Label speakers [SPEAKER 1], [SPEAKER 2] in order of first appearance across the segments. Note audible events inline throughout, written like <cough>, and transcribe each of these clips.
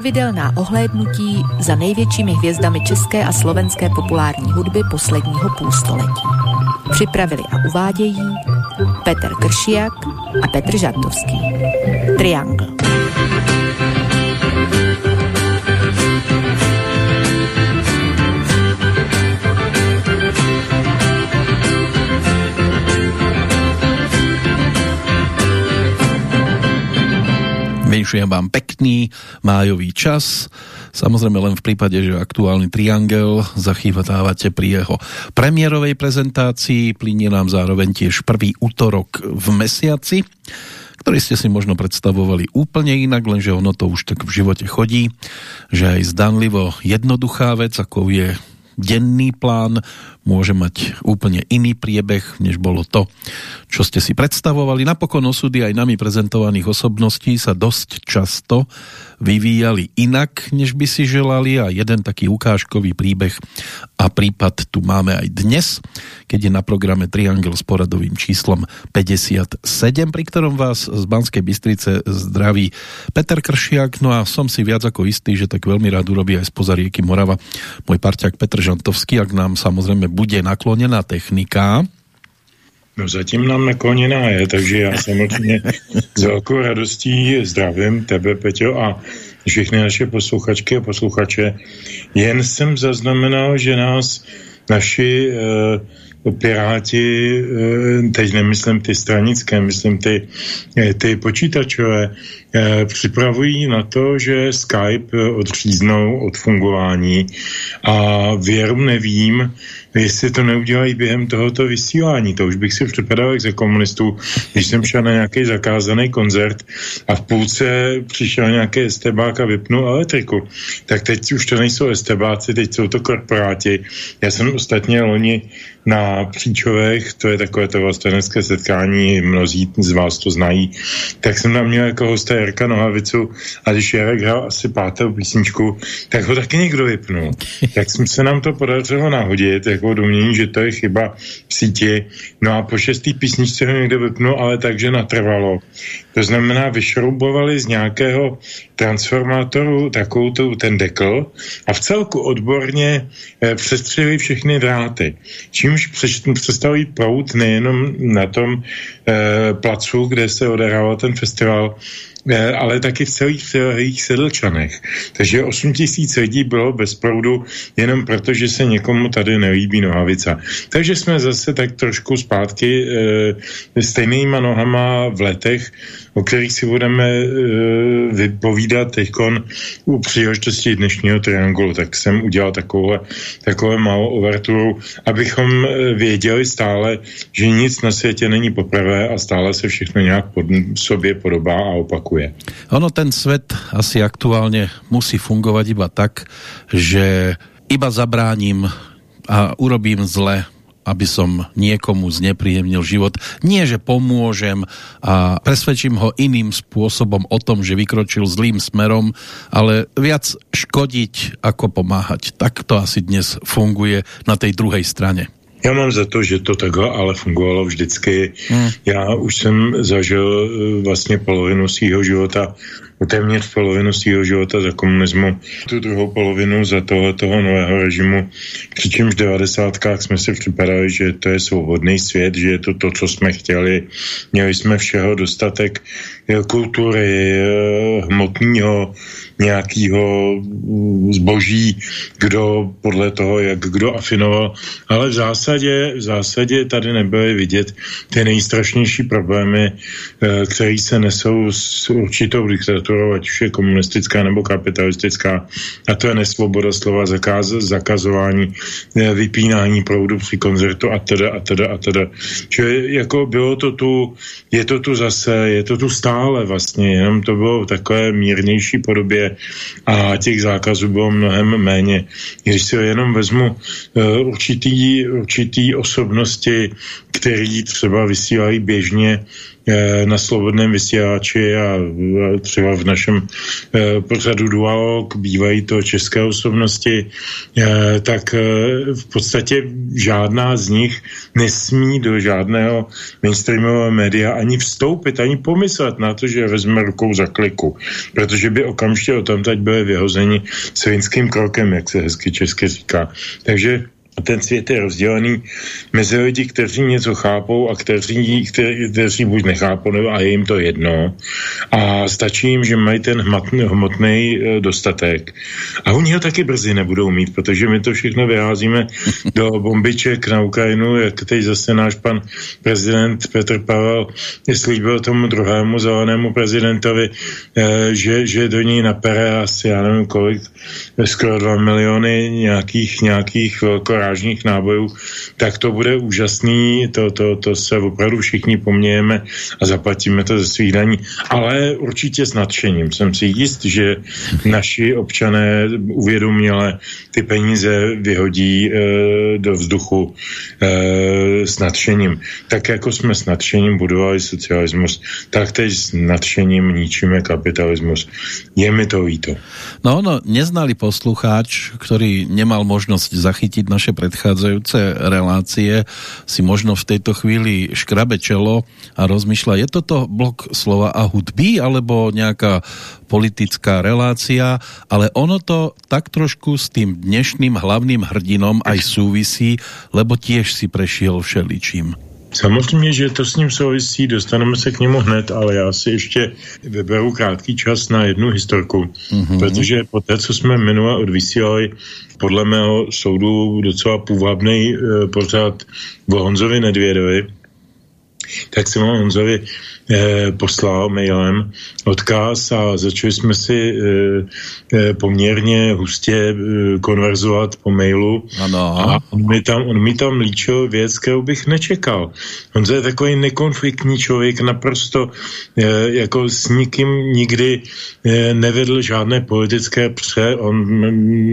[SPEAKER 1] Pravidelná ohlédnutí za největšími hvězdami české a slovenské populární hudby posledního půlstoletí. Připravili a uvádějí Petr Kršiak a Petr Žantovský. Triangle.
[SPEAKER 2] Vyšujem vám pekný májový čas. Samozrejme len v prípade, že aktuálny triangel zachytávate pri jeho premiérovej prezentácii. Plinie nám zároveň tiež prvý útorok v mesiaci ktorý ste si možno predstavovali úplne inak, lenže ono to už tak v živote chodí, že aj zdanlivo jednoduchá vec, ako je denný plán, môže mať úplne iný priebeh, než bolo to, čo ste si predstavovali. Napokon osudy aj nami prezentovaných osobností sa dosť často vyvíjali inak, než by si želali a jeden taký ukážkový príbeh a prípad tu máme aj dnes, keď je na programe Triangel s poradovým číslom 57, pri ktorom vás z Banskej Bystrice zdraví Peter Kršiak, no a som si viac ako istý, že tak veľmi rád urobí aj spoza rieky Morava môj parťák Petr Žantovský, ak nám samozrejme bude naklonená technika.
[SPEAKER 3] No zatím nám nakloněná je, takže já samozřejmě s velkou radostí zdravím tebe, Peťo, a všechny naše posluchačky a posluchače. Jen jsem zaznamenal, že nás naši uh, piráti, uh, teď nemyslím ty stranické, myslím ty, eh, ty počítačové, uh, připravují na to, že Skype odříznou od fungování a věru nevím, jestli to neudělají během tohoto vysílání. To už bych si připadal jak za komunistů, když jsem šel na nějaký zakázaný koncert a v půlce přišel nějaký estebák a vypnul elektriku. Tak teď už to nejsou estebáci, teď jsou to korporáti. Já jsem ostatně loni na Příčovech, to je takové to vlastenecké setkání, mnozí z vás to znají, tak jsem tam měl jako hosta Jarka Nohavicu a když Jarek hrál asi pátou písničku, tak ho taky někdo vypnul. <laughs> tak jsem se nám to podařilo nahodit, jako domění, že to je chyba v síti. No a po šestý písničce ho někdo vypnul, ale takže natrvalo. To znamená, vyšroubovali z nějakého transformátoru takovou tu, ten dekl a v celku odborně e, přestřeli všechny dráty. Čímž přestal jít prout nejenom na tom e, placu, kde se odehrával ten festival, ale taky v celých, celých sedlčanech. Takže 8 tisíc lidí bylo bez proudu jenom proto, že se někomu tady nelíbí nohavica. Takže jsme zase tak trošku zpátky e, stejnýma nohama v letech, o kterých si budeme e, vypovídat teďkon u příležitosti dnešního triangulu. Tak jsem udělal takové, takové malou overturu, abychom věděli stále, že nic na světě není poprvé a stále se všechno nějak pod sobě podobá a opakuje opakuje.
[SPEAKER 2] Ono ten svet asi aktuálně musí fungovat iba tak, že iba zabráním a urobím zle aby som niekomu znepríjemnil život. Nie, že pomôžem a presvedčím ho iným spôsobom o tom, že vykročil zlým smerom, ale viac škodiť ako pomáhať. Tak to asi dnes funguje na tej druhej strane.
[SPEAKER 3] Já mám za to, že to takhle ale fungovalo vždycky. Hmm. Já už jsem zažil eh, vlastně polovinu svého života, téměř polovinu svého života za komunismu, tu druhou polovinu za toho, toho nového režimu. Přičemž v devadesátkách jsme si připadali, že to je svobodný svět, že je to to, co jsme chtěli. Měli jsme všeho dostatek kultury, eh, hmotného, nějakého zboží, kdo podle toho, jak kdo afinoval. Ale v zásadě, v zásadě tady nebyly vidět ty nejstrašnější problémy, eh, které se nesou s určitou diktaturou, ať už je komunistická nebo kapitalistická. A to je nesvoboda slova, zakaz, zakazování, eh, vypínání proudu při koncertu a teda a teda a teda. Čili jako bylo to tu, je to tu zase, je to tu stále vlastně, jenom to bylo v takové mírnější podobě a těch zákazů bylo mnohem méně. Když si jenom vezmu uh, určitý, určitý osobnosti, který třeba vysílají běžně na slobodném vysílači a třeba v našem pořadu Dualog bývají to české osobnosti, tak v podstatě žádná z nich nesmí do žádného mainstreamového média ani vstoupit, ani pomyslet na to, že vezme rukou za kliku, protože by okamžitě o tom teď byli vyhozeni svinským krokem, jak se hezky česky říká. Takže ten svět je rozdělený mezi lidi, kteří něco chápou a kteří, kteří, kteří buď nechápou, nebo a je jim to jedno. A stačí jim, že mají ten hmotný e, dostatek. A oni ho taky brzy nebudou mít, protože my to všechno vyházíme <laughs> do bombiček na Ukrajinu, jak teď zase náš pan prezident Petr Pavel slíbil tomu druhému zelenému prezidentovi, e, že, že do ní napere asi, já nevím kolik, skoro dva miliony nějakých, nějakých velkorá drážních nábojů, tak to bude úžasný, to, to, to se opravdu všichni pomějeme a zaplatíme to ze svých daní. Ale určitě s nadšením. Jsem si jist, že naši občané uvědoměle ty peníze vyhodí e, do vzduchu e, s nadšením. Tak jako jsme s nadšením budovali socialismus, tak teď s nadšením ničíme kapitalismus. Je mi to líto.
[SPEAKER 2] No, no, neznali poslucháč, který nemal možnost zachytit naše predchádzajúce relácie, si možno v tejto chvíli škrabe čelo a rozmýšľa, je toto blok slova a hudby, alebo nejaká politická relácia, ale ono to tak trošku s tým dnešným hlavným hrdinom aj súvisí, lebo tiež si prešiel všeličím.
[SPEAKER 3] Samozřejmě, že to s ním souvisí, dostaneme se k němu hned, ale já si ještě vyberu krátký čas na jednu historku, mm-hmm. protože po té, co jsme minule odvysílali, podle mého soudu docela půvabný e, pořád o Honzovi Nedvědovi, tak jsem Honzovi eh, poslal mailem odkaz a začali jsme si eh, eh, poměrně hustě eh, konverzovat po mailu.
[SPEAKER 2] Ano.
[SPEAKER 3] A on mi, tam, on mi tam líčil věc, kterou bych nečekal. On je takový nekonfliktní člověk, naprosto eh, jako s nikým nikdy eh, nevedl žádné politické pře. On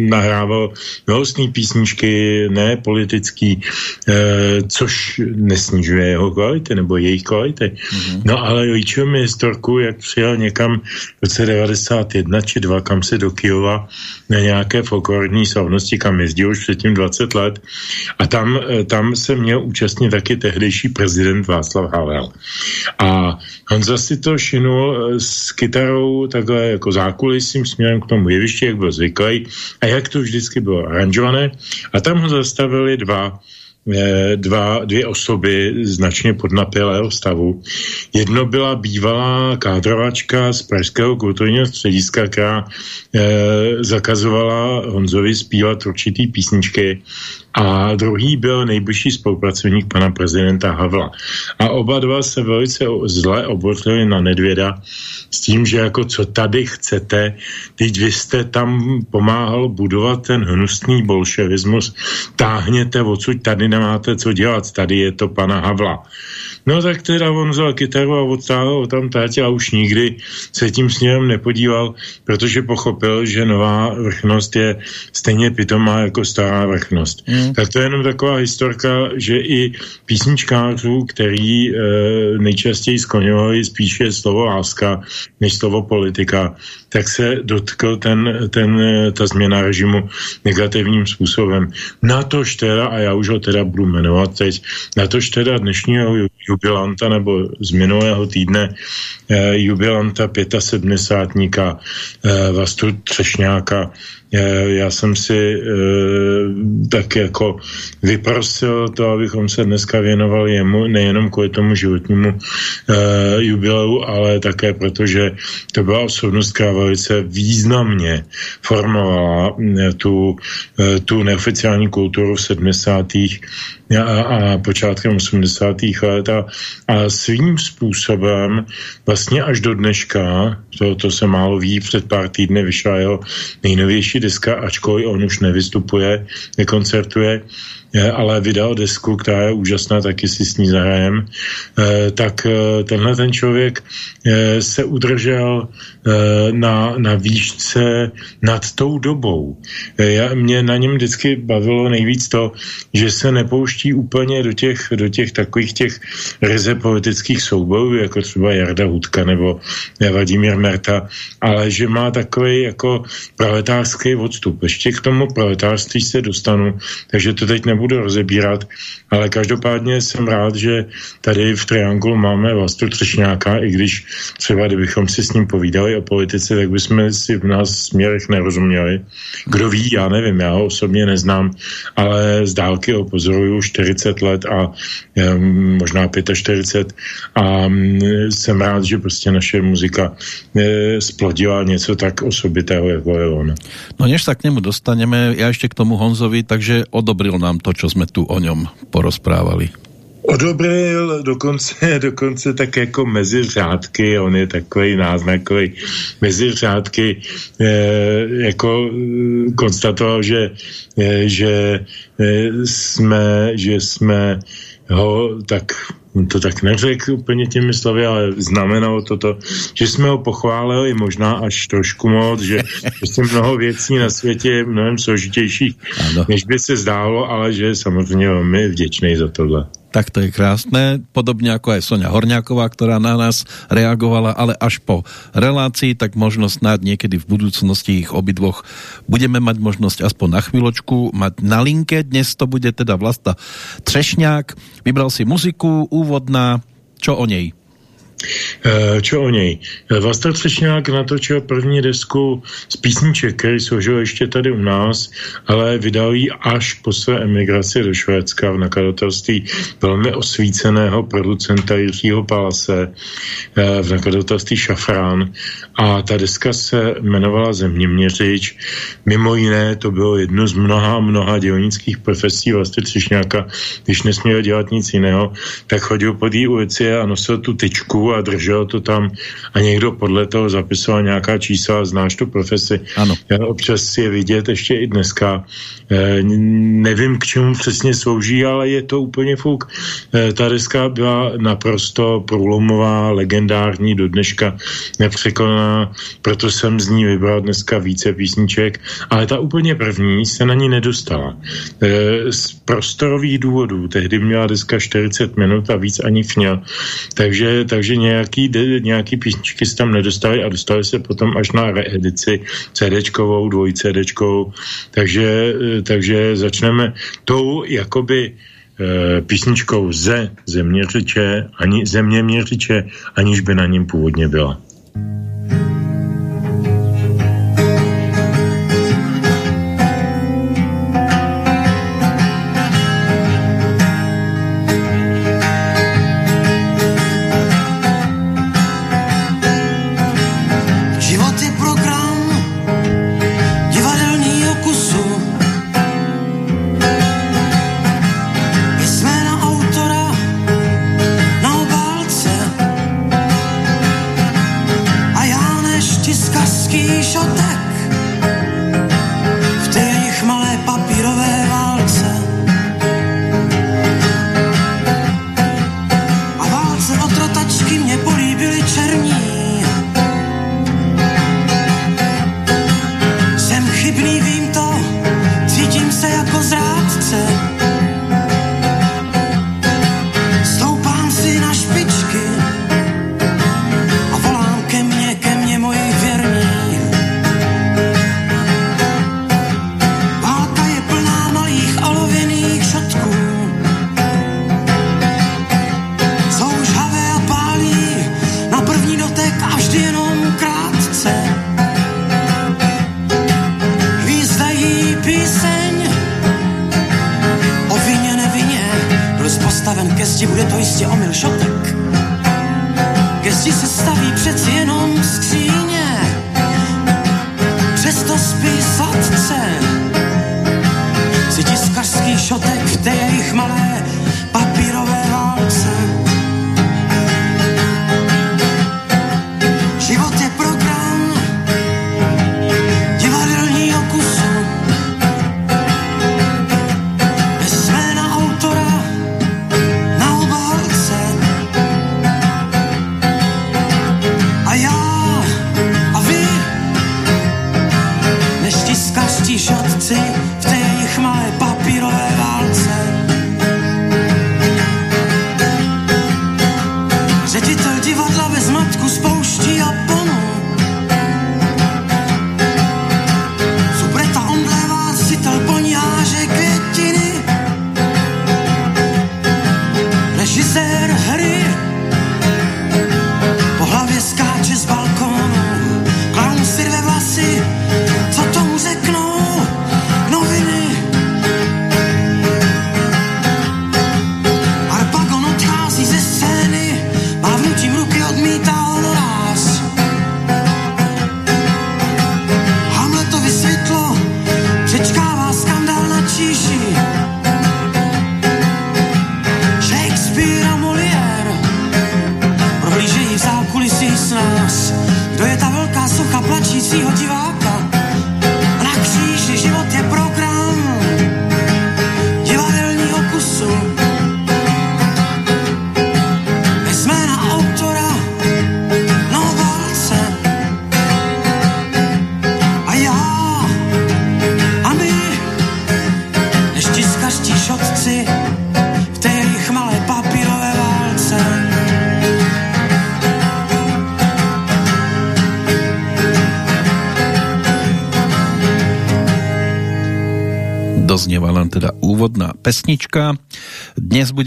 [SPEAKER 3] nahrával milostní písničky, ne politický, eh, což nesnižuje jeho kvality nebo jejich kvality. Mm-hmm. No ale líčil mi historku, jak přijel někam v roce 91 či 2, kam se do Kijova na nějaké folklorní slavnosti, kam jezdil už předtím 20 let. A tam, eh, tam se měl účastnit taky tehdejší prezident Václav Havel. A on zase to šinul eh, s kytarou takhle jako zákulisím směrem k tomu jevišti, jak byl zvyklý a jak to vždycky bylo aranžované. A tam ho zastavili dva dva, dvě osoby značně podnapělého stavu. Jedno byla bývalá kádrovačka z Pražského kulturního střediska, která eh, zakazovala Honzovi zpívat určitý písničky a druhý byl nejbližší spolupracovník pana prezidenta Havla. A oba dva se velice zle obrotili na Nedvěda s tím, že jako co tady chcete, teď vy jste tam pomáhal budovat ten hnusný bolševismus, táhněte odsud, tady nemáte co dělat, tady je to pana Havla. No tak teda on vzal kytaru a odtáhl o tam tátě a už nikdy se tím směrem nepodíval, protože pochopil, že nová vrchnost je stejně pitomá jako stará vrchnost. Mm. Tak to je jenom taková historka, že i písničkářů, který e, nejčastěji skloňovali spíše slovo láska než slovo politika, tak se dotkl ten, ten, ta změna režimu negativním způsobem. Na tož teda, a já už ho teda budu jmenovat teď, na tož teda dnešního jubilanta nebo z minulého týdne eh, jubilanta 75. Eh, Vastu Třešňáka já jsem si e, tak jako vyprosil to, abychom se dneska věnovali jemu, nejenom kvůli tomu životnímu e, jubileu, ale také protože to byla osobnost, která velice významně formovala tu, e, tu neoficiální kulturu v 70. A, a počátkem 80. let a, a svým způsobem vlastně až do dneška, to, to se málo ví, před pár týdny vyšla jeho nejnovější deska, ačkoliv on už nevystupuje, nekoncertuje, ale vydal desku, která je úžasná, taky si s ní zahrajem, eh, tak eh, tenhle ten člověk eh, se udržel na, na výšce nad tou dobou. Já, mě na něm vždycky bavilo nejvíc to, že se nepouští úplně do těch, do těch takových těch ryze politických soubojů, jako třeba Jarda Hudka nebo Vladimír Merta, ale že má takový jako proletářský odstup. Ještě k tomu proletářství se dostanu, takže to teď nebudu rozebírat, ale každopádně jsem rád, že tady v Triangulu máme Vlastu Třešňáka, i když třeba kdybychom si s ním povídali o politice, tak bychom si v nás směrech nerozuměli. Kdo ví, já nevím, já ho osobně neznám, ale z dálky ho pozoruju 40 let a um, možná 45 a um, jsem rád, že prostě naše muzika e, splodila něco tak osobitého, jako je on.
[SPEAKER 2] No než se k němu dostaneme, já ještě k tomu Honzovi, takže odobril nám to, co jsme tu o něm porozprávali.
[SPEAKER 3] Odobril dokonce, <laughs> dokonce tak jako mezi řádky, on je takový náznakový mezi řádky, eh, jako eh, konstatoval, že, eh, že eh, jsme, že jsme ho tak to tak neřekl úplně těmi slovy, ale znamenalo to to, že jsme ho pochválili možná až trošku moc, že <laughs> prostě mnoho věcí na světě je mnohem složitějších, než by se zdálo, ale že je samozřejmě velmi vděčný za tohle
[SPEAKER 2] tak to je krásné. Podobně jako je Sonia Horňáková, která na nás reagovala, ale až po relácii, tak možno snad někdy v budoucnosti ich obidvoch budeme mať možnosť aspoň na chvíľočku mať na linke. Dnes to bude teda Vlasta Třešňák. Vybral si muziku, úvodná, čo o něj?
[SPEAKER 3] Eh, čo o něj? Eh, Vlasta Třešňák natočil první desku z písniček, který složil ještě tady u nás, ale vydal ji až po své emigraci do Švédska v nakladatelství velmi osvíceného producenta Jiřího Palase eh, v nakladatelství Šafrán a ta deska se jmenovala Zeměměřič. Mimo jiné to bylo jedno z mnoha mnoha dělnických profesí Vlasty Třešňáka, když nesměl dělat nic jiného, tak chodil po té ulici a nosil tu tyčku a držel to tam a někdo podle toho zapisoval nějaká čísla, znáš tu profesi.
[SPEAKER 2] Ano.
[SPEAKER 3] Já občas si je vidět ještě i dneska. E, nevím, k čemu přesně slouží, ale je to úplně fuk. E, ta deska byla naprosto průlomová, legendární do dneška, nepřekonaná, proto jsem z ní vybral dneska více písniček, ale ta úplně první se na ní nedostala. E, z prostorových důvodů, tehdy měla deska 40 minut a víc ani měl. Takže, takže nějaký, nějaký písničky se tam nedostali a dostali se potom až na reedici CDčkovou, dvoj CDčkovou, takže, takže začneme tou jakoby e, písničkou ze zeměřiče, ani zeměměřiče, aniž by na něm původně byla.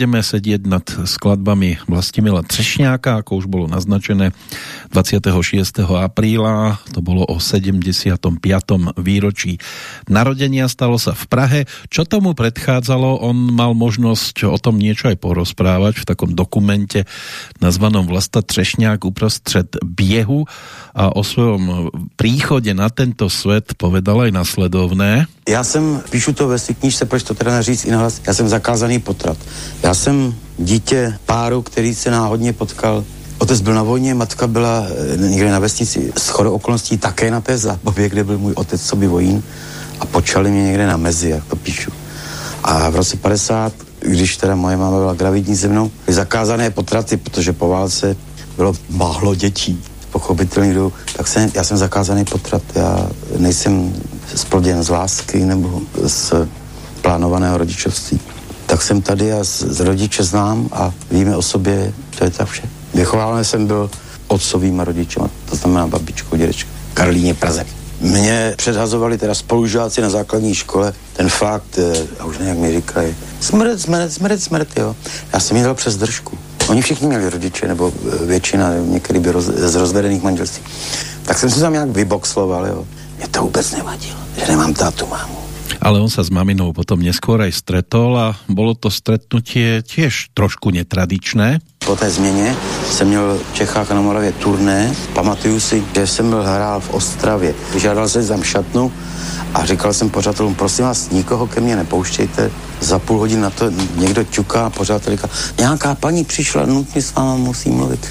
[SPEAKER 2] Budeme sedieť nad skladbami Vlastimila Třešňáka, ako už bolo naznačené 26. apríla, to bolo o 75. výročí narodenia, stalo sa v Prahe. Čo tomu predchádzalo, on mal možnosť o tom niečo aj porozprávať v takom dokumente nazvanom Vlasta Třešňák uprostřed biehu a o svojom príchode na tento svet povedal aj nasledovné.
[SPEAKER 4] Já jsem, píšu to ve své knížce, proč to teda neříct i nahlas, já jsem zakázaný potrat. Já jsem dítě páru, který se náhodně potkal Otec byl na vojně, matka byla eh, někde na vesnici s chodou okolností také na té zábavě, kde byl můj otec, co by vojín a počali mě někde na mezi, jak to píšu. A v roce 50, když teda moje máma byla gravidní se mnou, byly zakázané potraty, protože po válce bylo málo dětí, pochopitelný důvod, tak jsem, já jsem zakázaný potrat, já nejsem sploděn z lásky nebo z plánovaného rodičovství. Tak jsem tady a z, z rodiče znám a víme o sobě, to je tak vše. Vychován jsem byl otcovýma rodičema, to znamená babičkou, dědečkou, Karlíně Praze. Mě předhazovali teda spolužáci na základní škole ten fakt, eh, a už nějak mi říkají, smrt, smrt, smrt, smrt, jo. Já jsem dal přes držku. Oni všichni měli rodiče, nebo eh, většina, někdy by roz, z rozvedených manželství. Tak jsem si tam nějak vyboxloval, jo. Mě to vůbec nevadilo, že nemám tátu, mámu.
[SPEAKER 2] Ale on sa s maminou potom neskôr aj stretol a bolo to stretnutie tiež trošku netradičné.
[SPEAKER 4] Po té změně jsem měl v Čechách a na Moravě turné. Pamatuju si, že jsem byl hrál v Ostravě. Vyžádal jsem tam šatnu a říkal jsem pořadatelům, prosím vás, nikoho ke mně nepouštějte. Za půl hodiny na to někdo ťuká a pořadatel říká, nějaká paní přišla, nutně s váma musí mluvit.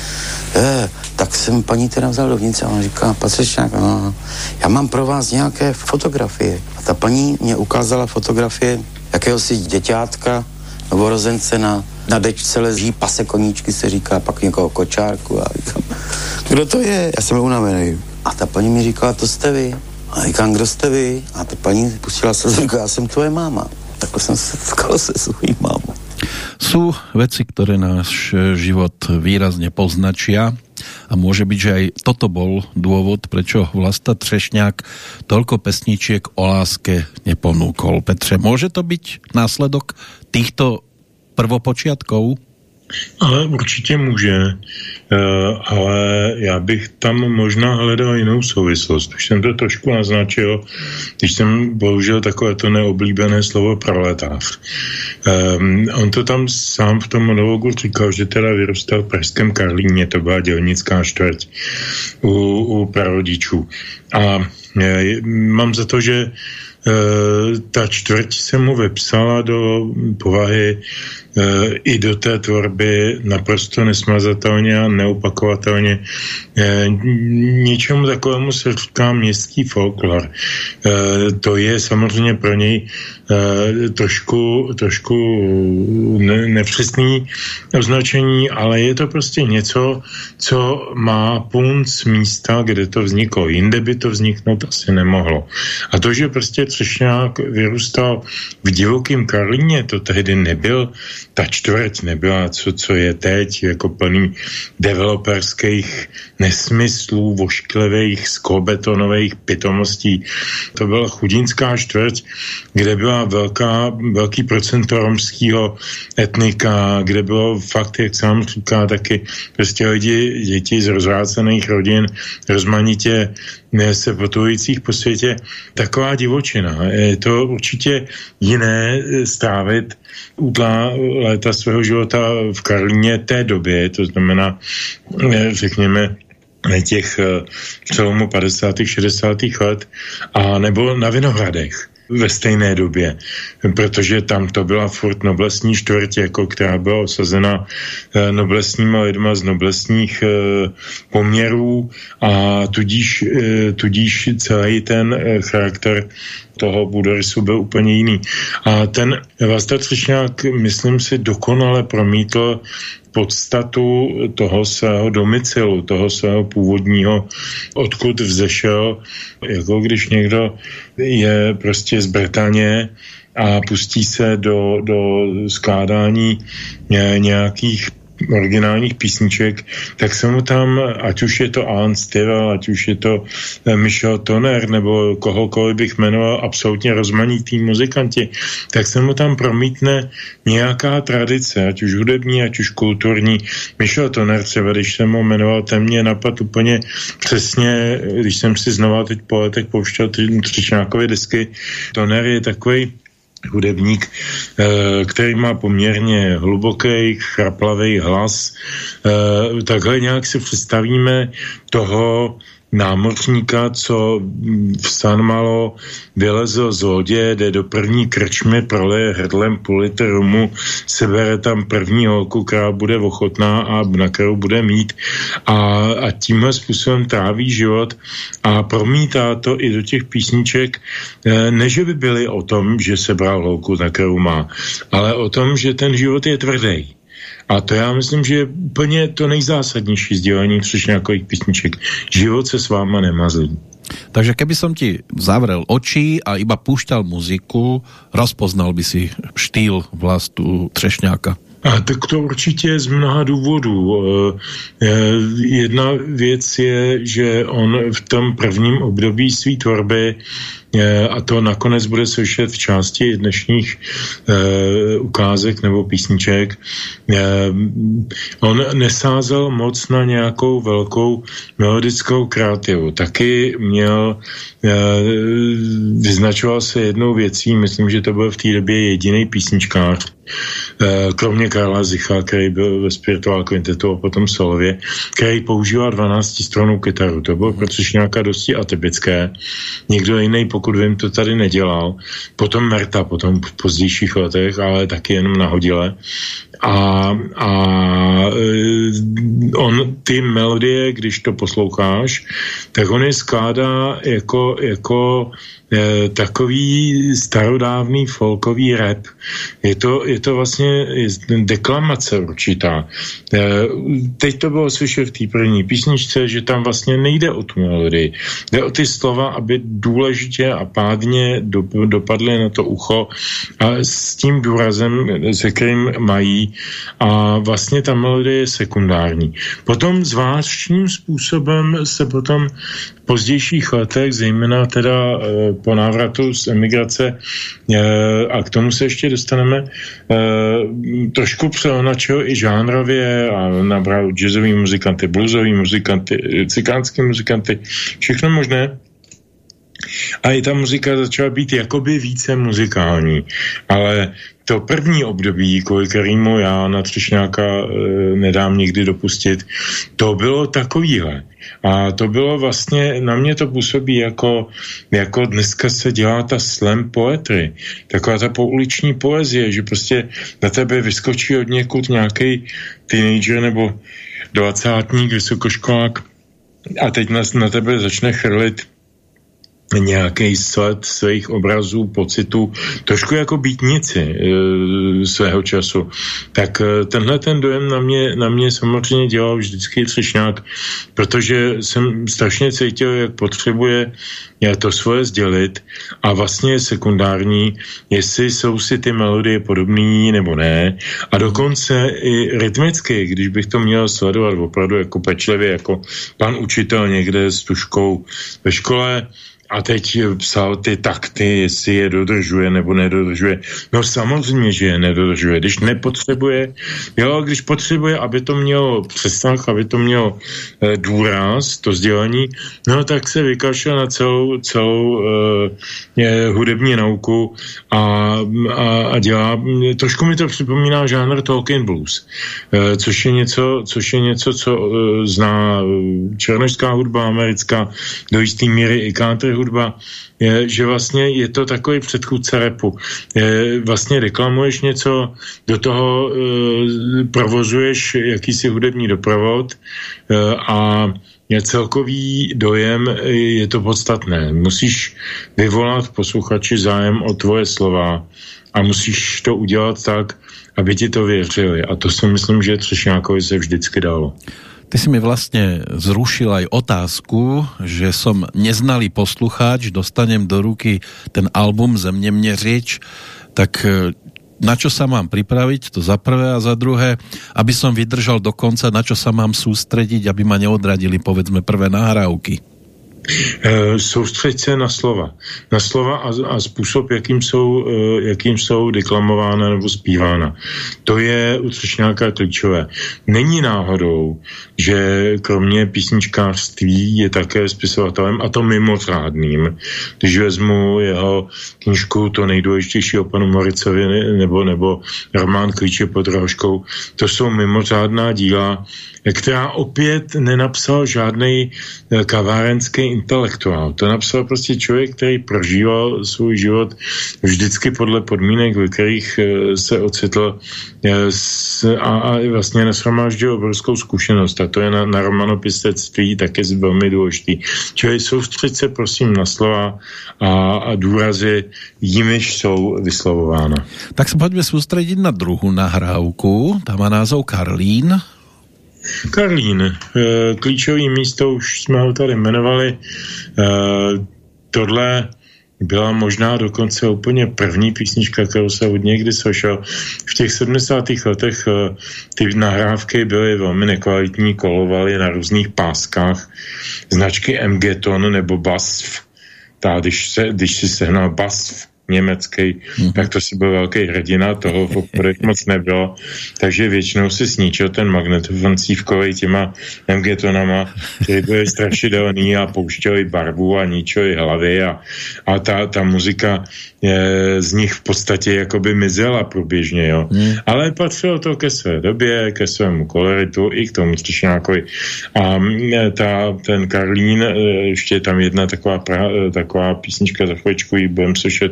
[SPEAKER 4] Je, tak jsem paní teda vzal dovnitř a ona říká, Patřičňák, no, já mám pro vás nějaké fotografie. A ta paní mě ukázala fotografie jakéhosi děťátka, novorozence na, na dečce leží pase koníčky, se říká, pak někoho kočárku a říkám, kdo to je? Já jsem unavený. A ta paní mi říkala, to jste vy. A říkám, kdo jste vy? A ta paní pustila se říká, já jsem tvoje máma. Takhle jsem se setkal se svojí mámou.
[SPEAKER 2] Sú veci, ktoré náš život výrazne poznačia a môže byť, že aj toto bol dôvod, prečo Vlasta Třešňák toľko pesničiek o láske neponúkol. Petře, môže to byť následok týchto prvopočiatkov?
[SPEAKER 3] Ale určitě může, eh, ale já bych tam možná hledal jinou souvislost. Už jsem to trošku naznačil, když jsem použil takové to neoblíbené slovo proletář. Um, on to tam sám v tom monologu říkal, že teda vyrůstal v Pražském Karlíně, to byla dělnická čtvrť u, u prarodičů. A je, mám za to, že Uh, ta čtvrť se mu vepsala do povahy i do té tvorby naprosto nesmazatelně a neopakovatelně. Ničemu takovému se říká městský folklor. To je samozřejmě pro něj trošku, trošku nepřesný označení, ale je to prostě něco, co má punc místa, kde to vzniklo. Jinde by to vzniknout asi nemohlo. A to, že prostě Třešňák vyrůstal v divokém Karlíně, to tehdy nebyl ta čtvrť nebyla, co, co je teď, jako plný developerských nesmyslů, vošklivých, skolbetonových pitomostí. To byla chudinská čtvrť, kde byla velká, velký procento romského etnika, kde bylo fakt, jak sám říká, taky prostě lidi, děti z rozvrácených rodin, rozmanitě se potujících po světě, taková divočina. Je to určitě jiné strávit útlá léta svého života v Karlíně té době, to znamená, řekněme, těch přelomu 50. 60. let, a nebo na Vinohradech ve stejné době, protože tam to byla furt noblesní čtvrť, jako která byla osazena eh, noblesníma lidma z noblesních eh, poměrů a tudíž, eh, tudíž celý ten charakter toho Budorisu byl úplně jiný. A ten Vasta Třešňák, myslím si, dokonale promítl podstatu toho svého domicilu, toho svého původního, odkud vzešel, jako když někdo je prostě z Bretaně a pustí se do, do skládání nějakých originálních písniček, tak se mu tam, ať už je to Alan Stivell, ať už je to eh, Michel Toner, nebo kohokoliv bych jmenoval absolutně rozmanitý muzikanti, tak se mu tam promítne nějaká tradice, ať už hudební, ať už kulturní. Michel Toner třeba, když jsem ho jmenoval, ten mě napad úplně přesně, když jsem si znova teď po letech pouštěl ty třičnákové disky. Toner je takový hudebník, eh, který má poměrně hluboký, chraplavý hlas. Eh, takhle nějak si představíme toho námořníka, co v San Malo vylezl z lodě, jde do první krčmy, proleje hrdlem půl litr rumu, sebere tam první holku, která bude ochotná a na kterou bude mít. A, a tímhle způsobem tráví život a promítá to i do těch písniček, eh, ne, že by byly o tom, že sebral holku, na kterou má, ale o tom, že ten život je tvrdý a to já myslím, že je úplně to nejzásadnější sdělení nějakých písniček. Život se s váma nemazlí.
[SPEAKER 2] Takže keby som ti zavrel oči a iba púšťal muziku, rozpoznal by si štýl vlastu Třešňáka.
[SPEAKER 3] A tak to určitě z mnoha důvodů. Eh, eh, jedna věc je, že on v tom prvním období své tvorby a to nakonec bude slyšet v části dnešních uh, ukázek nebo písniček. Uh, on nesázel moc na nějakou velkou melodickou kreativu. Taky měl, vyznačoval se jednou věcí, myslím, že to byl v té době jediný písničkář, kromě Karla Zicha, který byl ve spirituál kvintetu a potom solově, který používal 12 stranou kytaru. To bylo protože nějaká dosti atypické. Někdo jiný, pokud vím, to tady nedělal. Potom Merta, potom v pozdějších letech, ale taky jenom nahodile. A, a e, on ty melodie, když to posloucháš, tak on je skládá jako, jako e, takový starodávný folkový rap. Je to, je to vlastně deklamace určitá. E, teď to bylo slyšet v té první písničce, že tam vlastně nejde o tu melodii. Jde o ty slova, aby důležitě a pádně do, dopadly na to ucho a s tím důrazem, se kterým mají a vlastně ta melodie je sekundární. Potom zvláštním způsobem se potom v pozdějších letech, zejména teda e, po návratu z emigrace, e, a k tomu se ještě dostaneme, e, trošku přeonačil i žánrově a nabral jazzový muzikanty, bluesový muzikanty, cikánský muzikanty, všechno možné. A i ta muzika začala být jakoby více muzikální, ale to první období, kvůli kterému já na Třešňáka e, nedám nikdy dopustit, to bylo takovýhle. A to bylo vlastně, na mě to působí jako, jako dneska se dělá ta slam poetry, taková ta pouliční poezie, že prostě na tebe vyskočí od někud nějaký teenager nebo dvacátník, vysokoškolák a teď na, na tebe začne chrlit nějaký sled svých obrazů, pocitů, trošku jako býtnici e, svého času. Tak e, tenhle ten dojem na mě, na mě samozřejmě dělal vždycky třešňák, protože jsem strašně cítil, jak potřebuje já to svoje sdělit a vlastně je sekundární, jestli jsou si ty melodie podobné nebo ne. A dokonce i rytmicky, když bych to měl sledovat opravdu jako pečlivě, jako pan učitel někde s tuškou ve škole, a teď psal ty takty, jestli je dodržuje nebo nedodržuje. No samozřejmě, že je nedodržuje. Když nepotřebuje, jo, když potřebuje, aby to mělo přesah, aby to mělo e, důraz, to sdělení, no tak se vykašel na celou, celou e, hudební nauku a, a, a dělá, trošku mi to připomíná žánr Tolkien Blues, e, což je něco, což je něco, co e, zná černožská hudba americká, do jisté míry i country hudba, je, že vlastně je to takový předchůdce repu. Je, vlastně reklamuješ něco, do toho e, provozuješ jakýsi hudební doprovod e, a je celkový dojem, je to podstatné. Musíš vyvolat posluchači zájem o tvoje slova a musíš to udělat tak, aby ti to věřili. A to si myslím, že Třešňákovi se vždycky dalo.
[SPEAKER 2] Ty si mi vlastně zrušil aj otázku, že som neznalý poslucháč, dostanem do ruky ten album Země mě řič, tak e, na čo sa mám pripraviť, to za prvé. A za druhé, aby som vydržal do konca, na čo sa mám sústrediť, aby ma neodradili povedzme prvé nahrávky.
[SPEAKER 3] Eh, soustřeď se na slova. Na slova a, a způsob, jakým jsou, eh, jakým jsou deklamována nebo zpívána. To je u nějaká klíčové. Není náhodou, že kromě písničkářství je také spisovatelem a to mimořádným. Když vezmu jeho knižku To nejdůležitější o panu Moricovi nebo, nebo Román Klíče pod rožkou, to jsou mimořádná díla, která opět nenapsal žádný eh, intelektuál. To napsal prostě člověk, který prožíval svůj život vždycky podle podmínek, ve kterých eh, se ocitl eh, a, a vlastně nashromáždil obrovskou zkušenost. A to je na, na romanopistectví také velmi důležitý. Čili soustřed se prosím na slova a, a důrazy, jimiž jsou vyslovována.
[SPEAKER 2] Tak se pojďme soustředit na druhou nahrávku. Tam má názov Karlín.
[SPEAKER 3] Karlín, eh, klíčový místo, už jsme ho tady jmenovali. Eh, tohle byla možná dokonce úplně první písnička, kterou se od někdy slyšel. V těch 70. letech eh, ty nahrávky byly velmi nekvalitní, kolovaly na různých páskách značky MG Ton nebo BASF. Ta, když, se, když si sehnal BASF, německý, mm-hmm. tak to si byl velký hrdina, toho v obchodech <laughs> moc nebylo, takže většinou si sníčil ten magnetofon cívkový těma MG-tonama, který byly strašidelný a pouštěli barvu a ničili hlavy a, a ta, ta muzika je, z nich v podstatě jakoby mizela průběžně, jo. Mm. Ale patřilo to ke své době, ke svému koloritu i k tomu Třešňákovi. A ta, ten Karlín, e, ještě je tam jedna taková, pra, e, taková písnička za chvíličku, ji budeme slyšet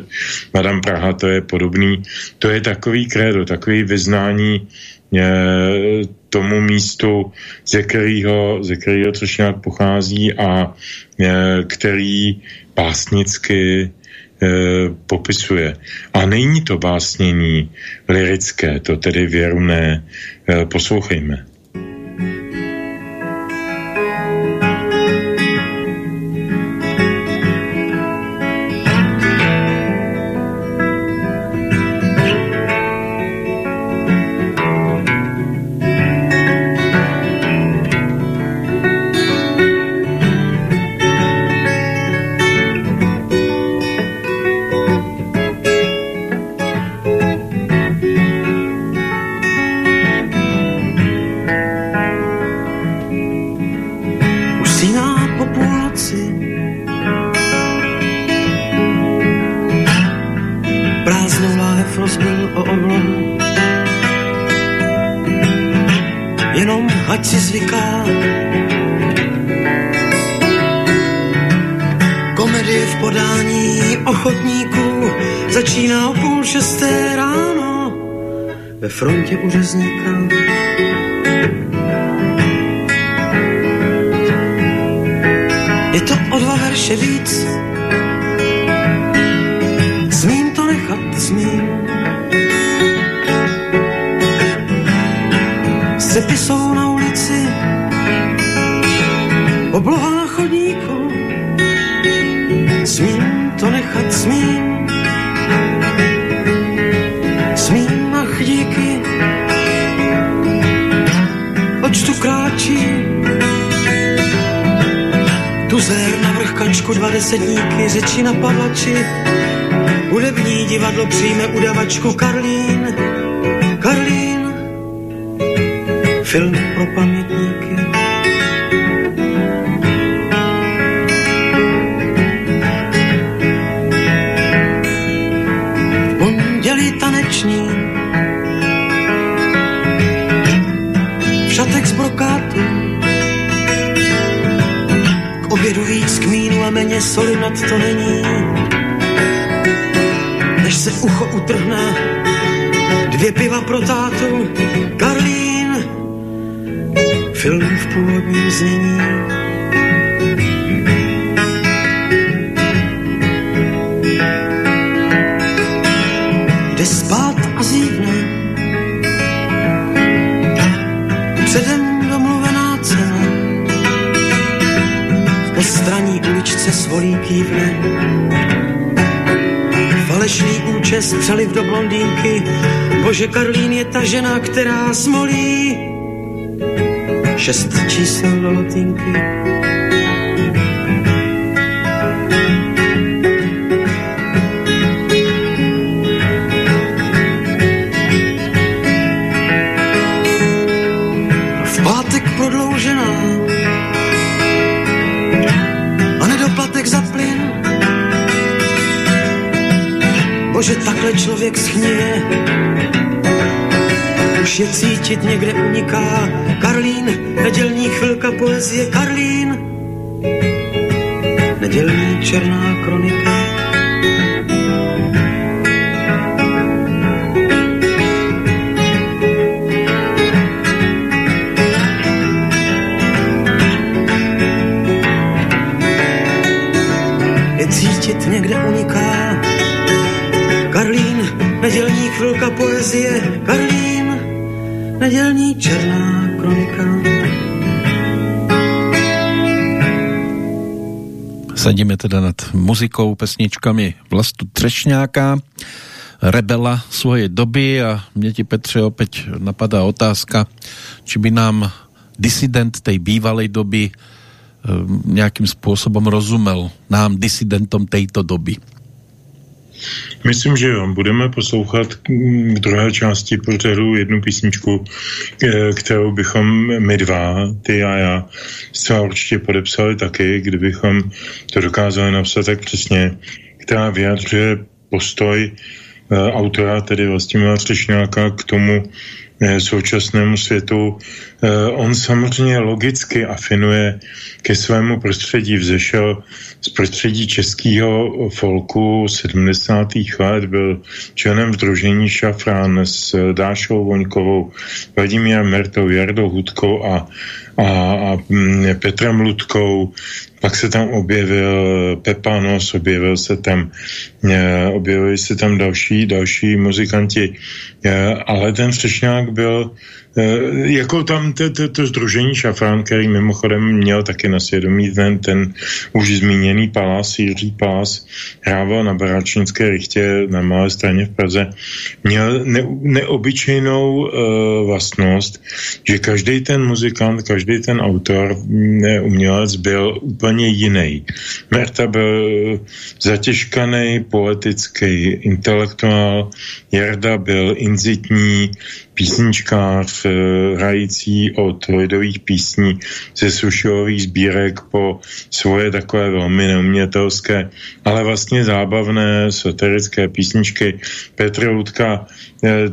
[SPEAKER 3] Madame Praha, to je podobný. To je takový krédo, takový vyznání e, tomu místu, ze kterého, ze kterého Třešňák pochází a e, který básnicky e, popisuje. A není to básnění lirické, to tedy věrné. E, poslouchejme.
[SPEAKER 5] Šest čísel do lotinky. V pátek prodloužená a nedoplatek za plyn. Bože, takhle člověk schněje, už je cítit, někde uniká Karlín, nedělní chvilka poezie Karlín, nedělní černá kronika. Je cítit, někde uniká. Karlín, nedělní chvilka poezie Karlín, nedělní
[SPEAKER 2] Sedíme teda nad muzikou, pesničkami Vlastu Třešňáka, rebela svojej doby a mě ti Petře opäť napadá otázka, či by nám disident tej bývalej doby nějakým způsobem rozumel nám disidentom této doby.
[SPEAKER 3] Myslím, že jo. Budeme poslouchat k druhé části pořadu jednu písničku, kterou bychom my dva, ty a já, zcela určitě podepsali taky, kdybychom to dokázali napsat tak přesně, která vyjadřuje postoj autora, tedy Vlastimila Třešňáka, k tomu současnému světu. On samozřejmě logicky afinuje ke svému prostředí, vzešel z prostředí českého folku 70. let, byl členem združení Šafrán s Dášou Voňkovou, Vladimírem Mertou, Jardou Hudkou a, a, a Petrem Ludkou, pak se tam objevil Pepanos, objevil se tam, objevili se tam další, další muzikanti, ale ten Třešňák byl jako tam to, to, to združení Šafrán, který mimochodem měl taky na svědomí ten, ten už zmíněný palás, Jiří palás, hrával na Baráčnické rychtě na Malé straně v Praze, měl ne, neobyčejnou uh, vlastnost, že každý ten muzikant, každý ten autor, ne, umělec byl úplně jiný. Merta byl zatěžkaný, poetický intelektuál, Jarda byl inzitní, písničkář, hrající od lidových písní ze sušilových sbírek po svoje takové velmi neumětelské, ale vlastně zábavné soterické písničky. Petr Ludka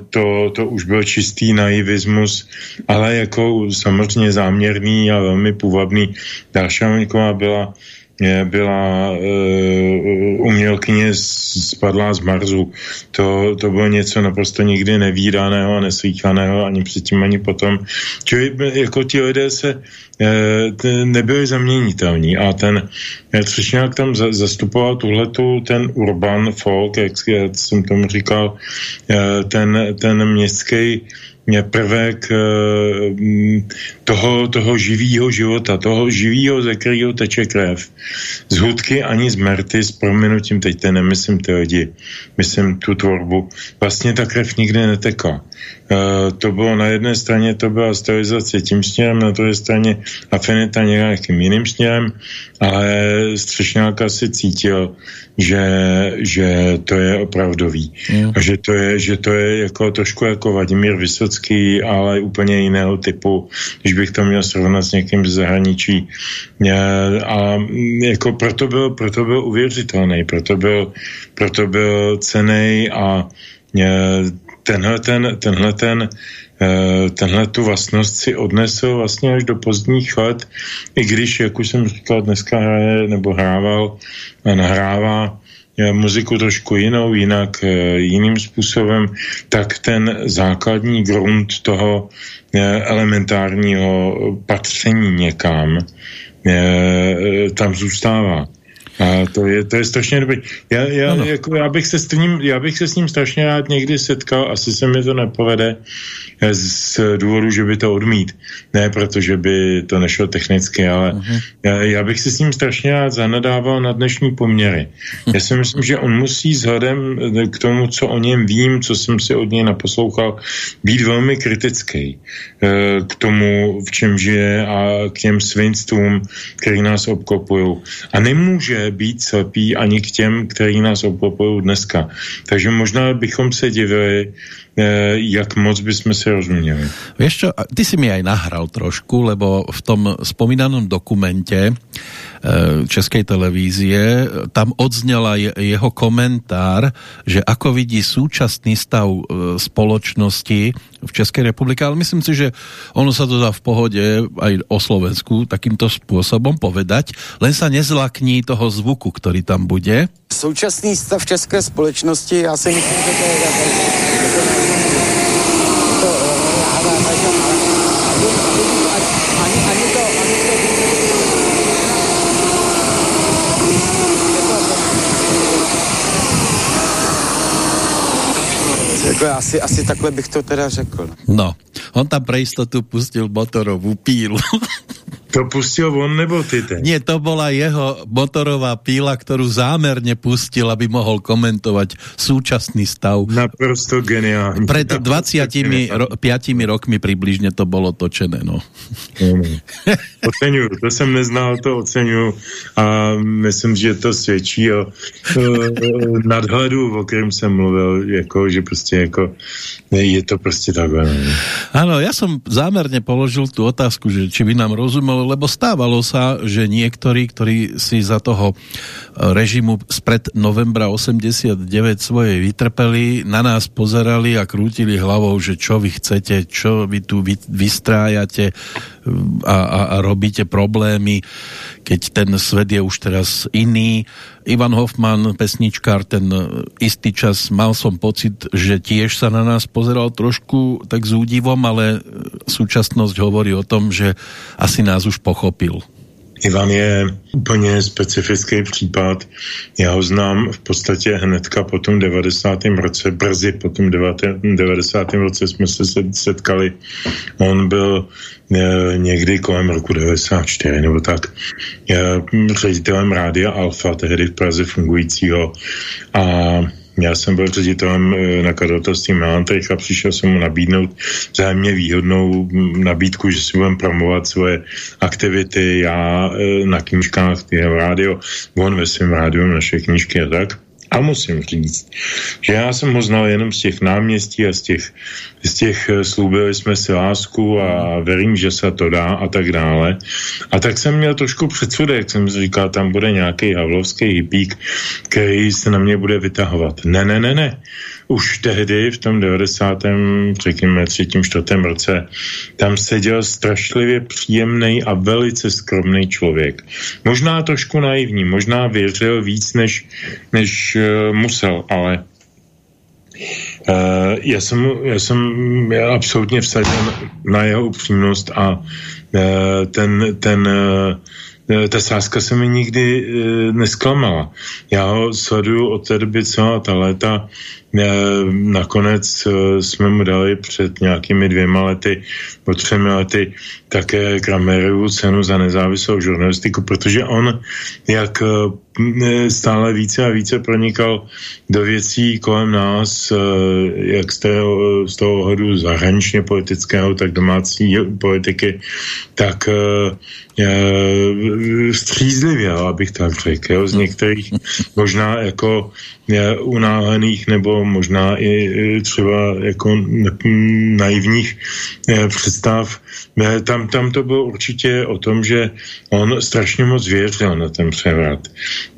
[SPEAKER 3] to, to už byl čistý naivismus, ale jako samozřejmě záměrný a velmi půvabný. Dáša Maňková byla byla uh, umělkyně spadlá z Marsu. To, to bylo něco naprosto nikdy nevýdaného a neslýchaného ani předtím, ani potom. Čili jako ti lidé se uh, nebyli zaměnitelní a ten Třešňák tam za, zastupoval tuhletu ten urban folk, jak jsem tomu říkal, uh, ten, ten městský prvek toho, toho živého života, toho živého, ze kterého teče krev. Z hudky ani z Merty, s prominutím, teď ten nemyslím ty lidi, myslím tu tvorbu, vlastně ta krev nikdy neteká. Uh, to bylo na jedné straně, to byla sterilizace tím směrem, na druhé straně afinita nějakým jiným směrem, ale Střešňáka si cítil, že, že to je opravdový. Mm. A že to je, že to je jako trošku jako Vladimír Vysocký, ale úplně jiného typu, když bych to měl srovnat s někým z zahraničí. A jako proto byl, proto byl uvěřitelný, proto byl, proto byl cenej a tenhle ten, tenhle ten Eh, tenhle tu vlastnost si odnesl vlastně až do pozdních let, i když, jak už jsem říkal, dneska hraje nebo hrával, nahrává eh, muziku trošku jinou, jinak eh, jiným způsobem, tak ten základní grunt toho elementárního patření někam tam zůstává. A to je, to je strašně dobrý. Já, já, jako, já, bych se s ním, já bych se s ním strašně rád někdy setkal, asi se mi to nepovede, z důvodu, že by to odmít. Ne protože by to nešlo technicky, ale uh-huh. já, já bych si s ním strašně rád zanadával na dnešní poměry. Já si myslím, že on musí vzhledem k tomu, co o něm vím, co jsem si od něj naposlouchal, být velmi kritický eh, k tomu, v čem žije a k těm svinstvům, který nás obklopují. A nemůže být slepý ani k těm, který nás obklopují dneska. Takže možná bychom se divili, E, jak moc bychom si rozuměli.
[SPEAKER 2] Vieš čo, ty si mi aj nahral trošku, lebo v tom spomínanom dokumente e, Českej televízie, tam odznela jeho komentár, že ako vidí súčasný stav e, spoločnosti v Českej republike, ale myslím si, že ono sa to dá v pohode aj o Slovensku takýmto spôsobom povedať, len sa nezlakní toho zvuku, ktorý tam bude.
[SPEAKER 4] Současný stav české společnosti, já si myslím, že to je Jako asi, asi takhle bych to teda řekl.
[SPEAKER 2] No, on tam pre istotu pustil motorovú pílu. <laughs>
[SPEAKER 3] To pustil on nebo ty teď?
[SPEAKER 2] Nie, to bola jeho motorová píla, ktorú zámerne pustil, aby mohol komentovať súčasný stav.
[SPEAKER 3] Naprosto geniálne.
[SPEAKER 2] Pred 25 ro rokmi približne to bolo točené, no.
[SPEAKER 3] Oceňuju, to jsem neznal, to oceňuju a myslím, že to svědčí o uh, nadhledu, o kterém jsem mluvil, jako, že prostě jako je to prostě takhle.
[SPEAKER 2] Áno, ja som zámerne položil tú otázku, že či by nám rozumel, lebo stávalo sa, že niektorí, ktorí si za toho e, režimu spred novembra 89 svoje vytrpeli, na nás pozerali a krútili hlavou, že čo vy chcete, čo vy tu vy, vystrájate a, a, a robíte problémy, keď ten svet je už teraz iný Ivan Hoffman, pesničkár, ten istý čas mal som pocit, že tiež sa na nás pozeral trošku tak s údivom, ale súčasnosť hovorí o tom, že asi nás už pochopil.
[SPEAKER 3] Ivan je úplně specifický případ. Já ho znám v podstatě hnedka po tom 90. roce, brzy po tom 90. roce jsme se setkali. On byl někdy kolem roku 94 nebo tak. E, ředitelem rádia Alfa, tehdy v Praze fungujícího. A já jsem byl ředitelem eh, nakladatelství Melantrich a přišel jsem mu nabídnout zájemně výhodnou nabídku, že si budeme promovat svoje aktivity, já eh, na knížkách, v rádio, on ve svém rádiu naše knížky a tak. A musím říct, že já jsem ho znal jenom z těch náměstí a z těch, z těch eh, slúbili jsme si lásku a verím, že se to dá a tak dále. A tak jsem měl trošku předsudek, jsem si říkal, tam bude nějaký havlovský hypík, který se na mě bude vytahovat. Ne, ne, ne, ne už tehdy v tom 90. řekněme třetím, čtvrtém roce tam seděl strašlivě příjemný a velice skromný člověk. Možná trošku naivní, možná věřil víc, než, než uh, musel, ale Uh, já jsem, já jsem absolutně vsadil na jeho upřímnost a uh, ten, ten uh, ta sázka se mi nikdy uh, nesklamala. Já ho sleduju od té doby celá ta léta Nakonec eh, jsme mu dali před nějakými dvěma lety, po třemi lety, také Kramerovu cenu za nezávislou žurnalistiku, protože on, jak eh, stále více a více pronikal do věcí kolem nás, eh, jak z toho, z toho ohledu zahraničně politického, tak domácí politiky, tak střízlivě, abych tak řekl, z některých možná jako unáhlených nebo možná i třeba jako naivních eh, představ. Eh, tam, tam to bylo určitě o tom, že on strašně moc věřil na ten převrat.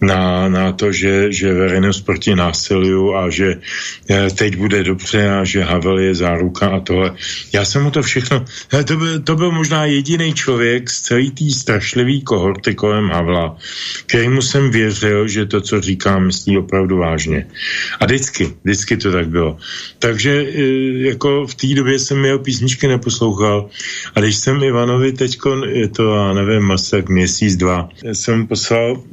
[SPEAKER 3] na, na to, že, že veřejnost proti násiliu a že eh, teď bude dobře a že Havel je záruka a tohle. Já jsem mu to všechno, to byl, to byl možná jediný člověk z celý té strašlivý kohorty kolem Havla, kterýmu jsem věřil, že to, co říká, myslí opravdu vážně. A vždycky, vždycky to tak bylo. Takže eh, jako v té době jsem jeho písničky neposlouchal a když jsem Ivanovi teďko, je to, já nevím, asi měsíc, dva, jsem poslal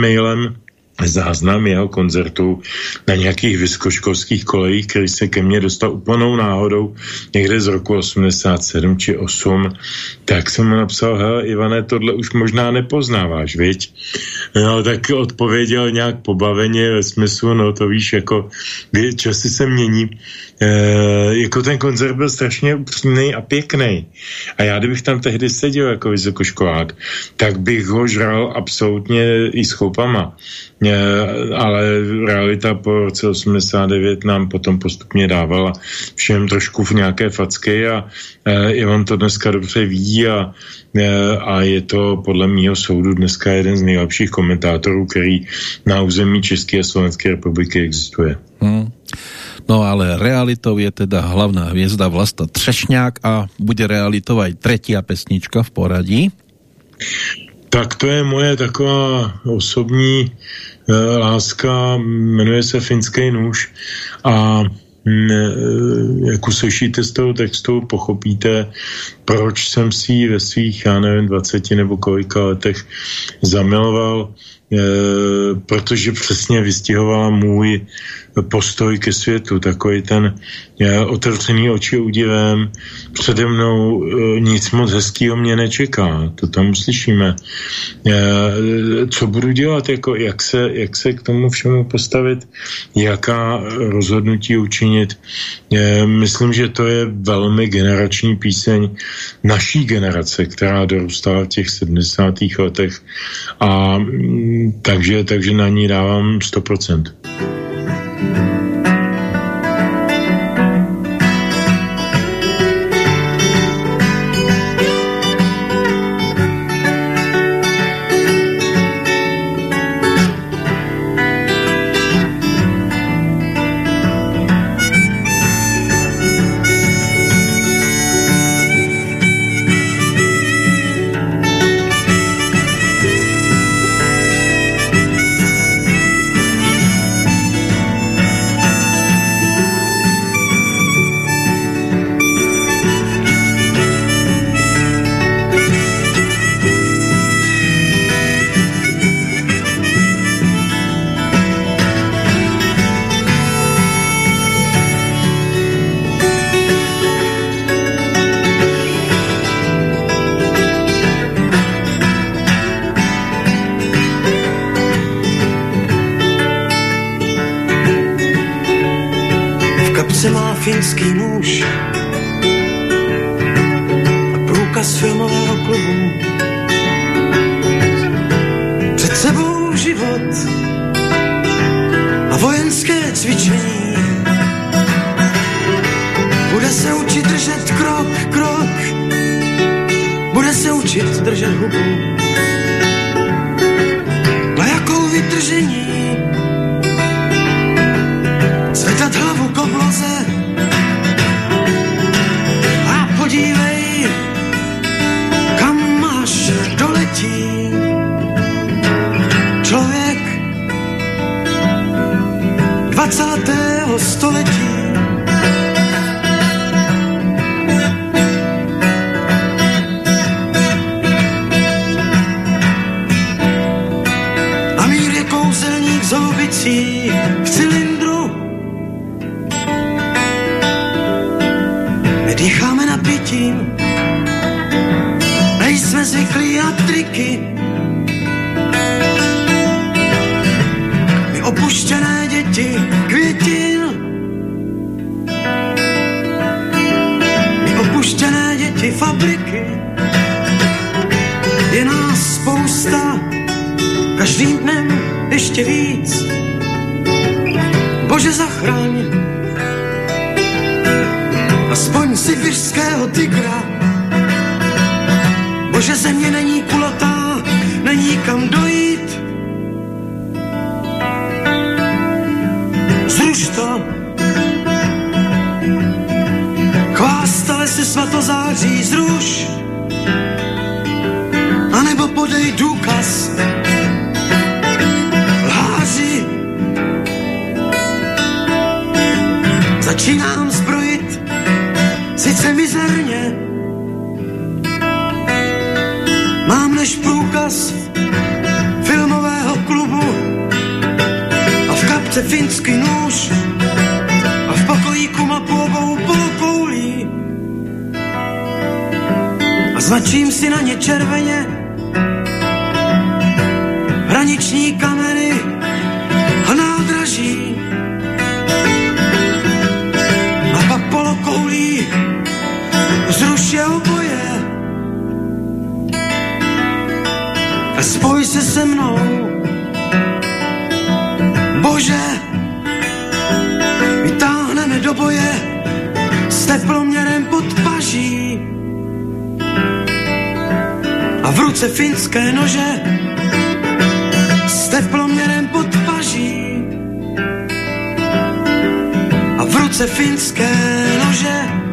[SPEAKER 3] mailem záznam jeho koncertu na nějakých vysokoškolských kolejích, který se ke mně dostal úplnou náhodou někde z roku 87 či 8, tak jsem mu napsal, hele Ivane, tohle už možná nepoznáváš, viď? No, tak odpověděl nějak pobaveně ve smyslu, no to víš, jako časy se mění, e, jako ten koncert byl strašně upřímný a pěkný. A já, kdybych tam tehdy seděl jako vysokoškolák, tak bych ho žral absolutně i s choupama. Ale realita po roce 89 nám potom postupně dávala všem trošku v nějaké facky a e, Ivan to dneska dobře ví a e, a je to podle mého soudu dneska jeden z nejlepších komentátorů, který na území České a Slovenské republiky existuje. Hmm.
[SPEAKER 2] No ale realitou je teda hlavná hvězda Vlasta Třešňák a bude realitou aj tretia pesnička v poradí.
[SPEAKER 3] Tak to je moje taková osobní e, láska, jmenuje se Finský nůž. A mm, e, jak uslyšíte z toho textu, pochopíte, proč jsem si ji ve svých, já nevím, 20 nebo kolika letech zamiloval, e, protože přesně vystihovala můj postoj ke světu, takový ten je, otevřený oči údivem, přede mnou e, nic moc hezkého mě nečeká, to tam uslyšíme. E, co budu dělat, jako, jak, se, jak se k tomu všemu postavit, jaká rozhodnutí učinit. E, myslím, že to je velmi generační píseň naší generace, která dorůstala v těch 70. letech a takže, takže na ní dávám 100%.
[SPEAKER 5] Thank
[SPEAKER 3] you.
[SPEAKER 5] aspoň sibirského tygra. Bože, země není kulatá, není kam dojít. Zruš to. Chvástale si svatozáří, zruš. A nebo podej důkaz. Lháři. Začínám s sice mizerně, mám než průkaz filmového klubu a v kapce finský nůž a v pokojíku mapu obou polokoulí. A značím si na ně červeně hraniční kameny a nádraží zruš oboje a spoj se se mnou. Bože vytáhneme do boje s teploměrem pod paží. A v ruce finské nože s teploměrem pod paží. A v ruce finské nože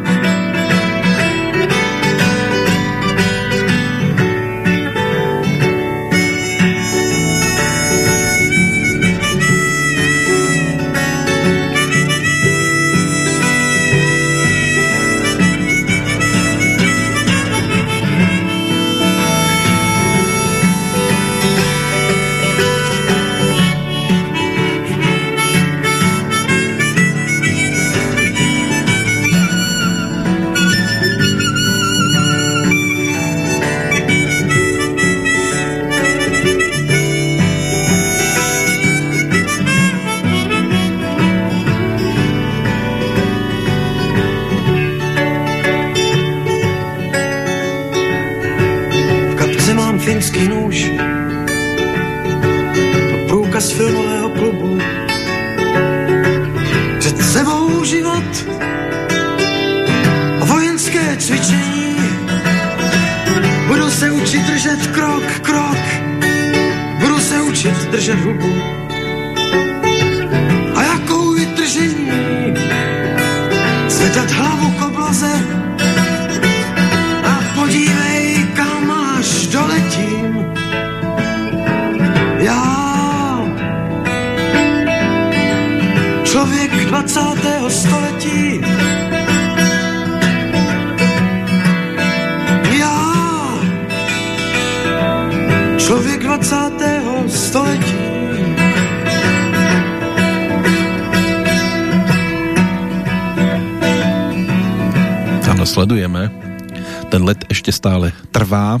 [SPEAKER 2] ešte stále trvá.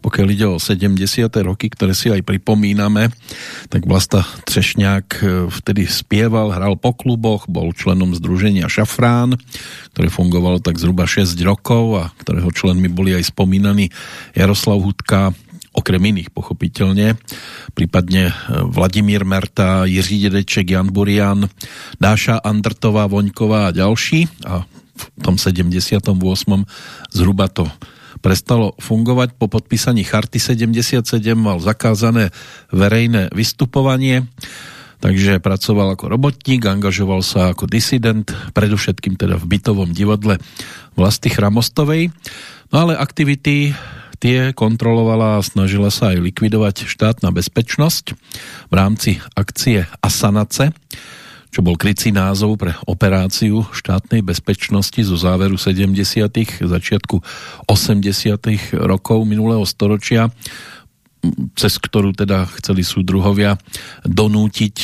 [SPEAKER 2] Pokiaľ ide o 70. roky, ktoré si aj pripomíname, tak Vlasta Třešňák eh, vtedy spieval, hral po kluboch, bol členom združenia Šafrán, ktoré fungovalo tak zhruba 6 rokov a ktorého členmi boli aj spomínaní Jaroslav Hudka, okrem iných pochopiteľne, prípadne eh, Vladimír Merta, Jiří Dedeček, Jan Burian, Dáša Andrtová, Voňková a ďalší a v tom 78. zhruba to prestalo fungovať. Po podpísaní Charty 77 mal zakázané verejné vystupovanie, takže pracoval ako robotník, angažoval sa ako disident, predovšetkým teda v bytovom divadle Vlasty Chramostovej. No ale aktivity tie kontrolovala a snažila sa aj likvidovať štátna bezpečnosť v rámci akcie Asanace, čo bol krycí názov pre operáciu štátnej bezpečnosti zo záveru 70. začiatku 80. rokov minulého storočia cez ktorú teda chceli súdruhovia donútiť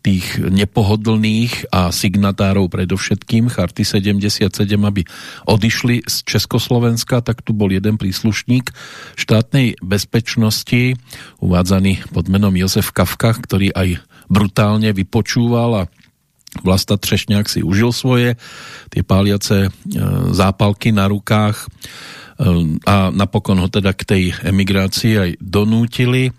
[SPEAKER 2] tých nepohodlných a signatárov predovšetkým Charty 77, aby odišli z Československa, tak tu bol jeden príslušník štátnej bezpečnosti, uvádzaný pod menom Josef Kafka, ktorý aj brutálne vypočúval a Vlasta Třešňák si užil svoje, tie páliace e, zápalky na rukách e, a napokon ho teda k tej emigrácii aj donútili.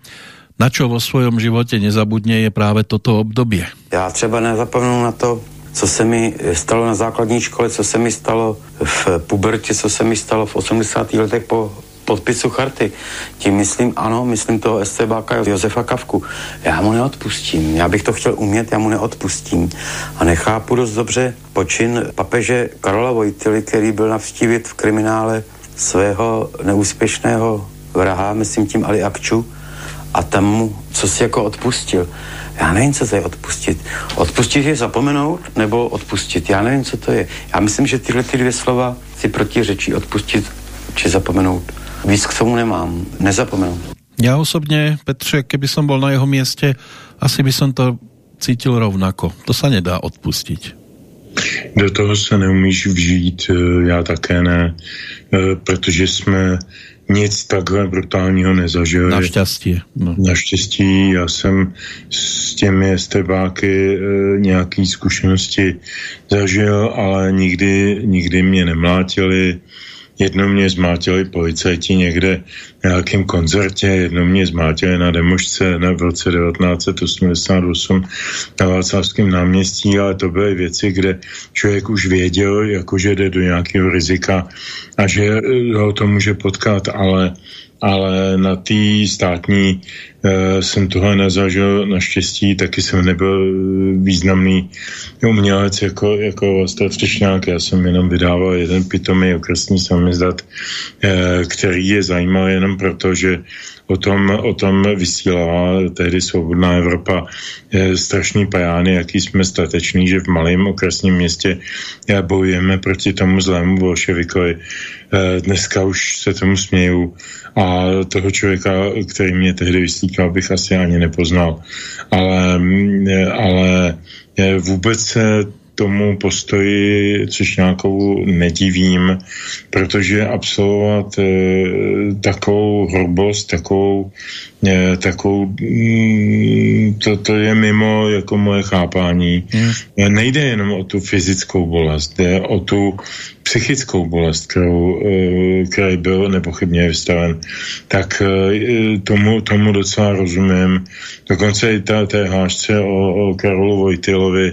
[SPEAKER 2] Na čo vo svojom živote nezabudne je práve toto obdobie.
[SPEAKER 4] Já třeba nezapomenu na to, co se mi stalo na základní škole, co se mi stalo v pubertě, co se mi stalo v 80. letech po podpisu charty. Tím myslím, ano, myslím toho Estebáka Josefa Kavku. Já mu neodpustím. Já bych to chtěl umět, já mu neodpustím. A nechápu dost dobře počin papeže Karola Vojtily, který byl navštívit v kriminále svého neúspěšného vraha, myslím tím Ali Akču, a tam mu co si jako odpustil. Já nevím, co to je odpustit. Odpustit je zapomenout, nebo odpustit. Já nevím, co to je. Já myslím, že tyhle ty dvě slova si protiřečí odpustit či zapomenout. Víc k tomu nemám. Nezapomenout.
[SPEAKER 2] Já osobně, Petře, keby som bol na jeho městě, asi by som to cítil rovnako. To se nedá odpustit.
[SPEAKER 3] Do toho se neumíš vžít, eh, já také ne, eh, protože jsme nic takhle brutálního nezažil.
[SPEAKER 2] Naštěstí.
[SPEAKER 3] No. Naštěstí, já jsem s těmi estebáky e, nějaký zkušenosti zažil, ale nikdy, nikdy mě nemlátili, Jedno mě zmátili policajti někde na nějakém koncertě, jedno mě zmátili na demošce na v roce 1988 na Václavském náměstí, ale to byly věci, kde člověk už věděl, jakože jde do nějakého rizika a že ho to může potkat, ale ale na té státní e, jsem tohle nezažil. Naštěstí, taky jsem nebyl významný umělec jako, jako Vlasta Třešňák, já jsem jenom vydával jeden pitomý okresní samizdat, e, který je zajímavý jenom proto, že o tom, o tom vysílala tehdy Svobodná Evropa je strašný pajány, jaký jsme stateční, že v malém okresním městě bojujeme proti tomu zlému bolševikovi. Dneska už se tomu směju a toho člověka, který mě tehdy vyslíkal, bych asi ani nepoznal. Ale, ale vůbec tomu postoji nějakou nedivím, protože absolvovat e, takovou hrubost, takovou e, takovou, mm, to, to je mimo jako moje chápání. Hmm. Nejde jenom o tu fyzickou bolest, jde o tu psychickou bolest, kterou, e, který byl nepochybně vystaven, tak e, tomu, tomu docela rozumím. Dokonce i ta, té hášce o, o Karolu Vojtilovi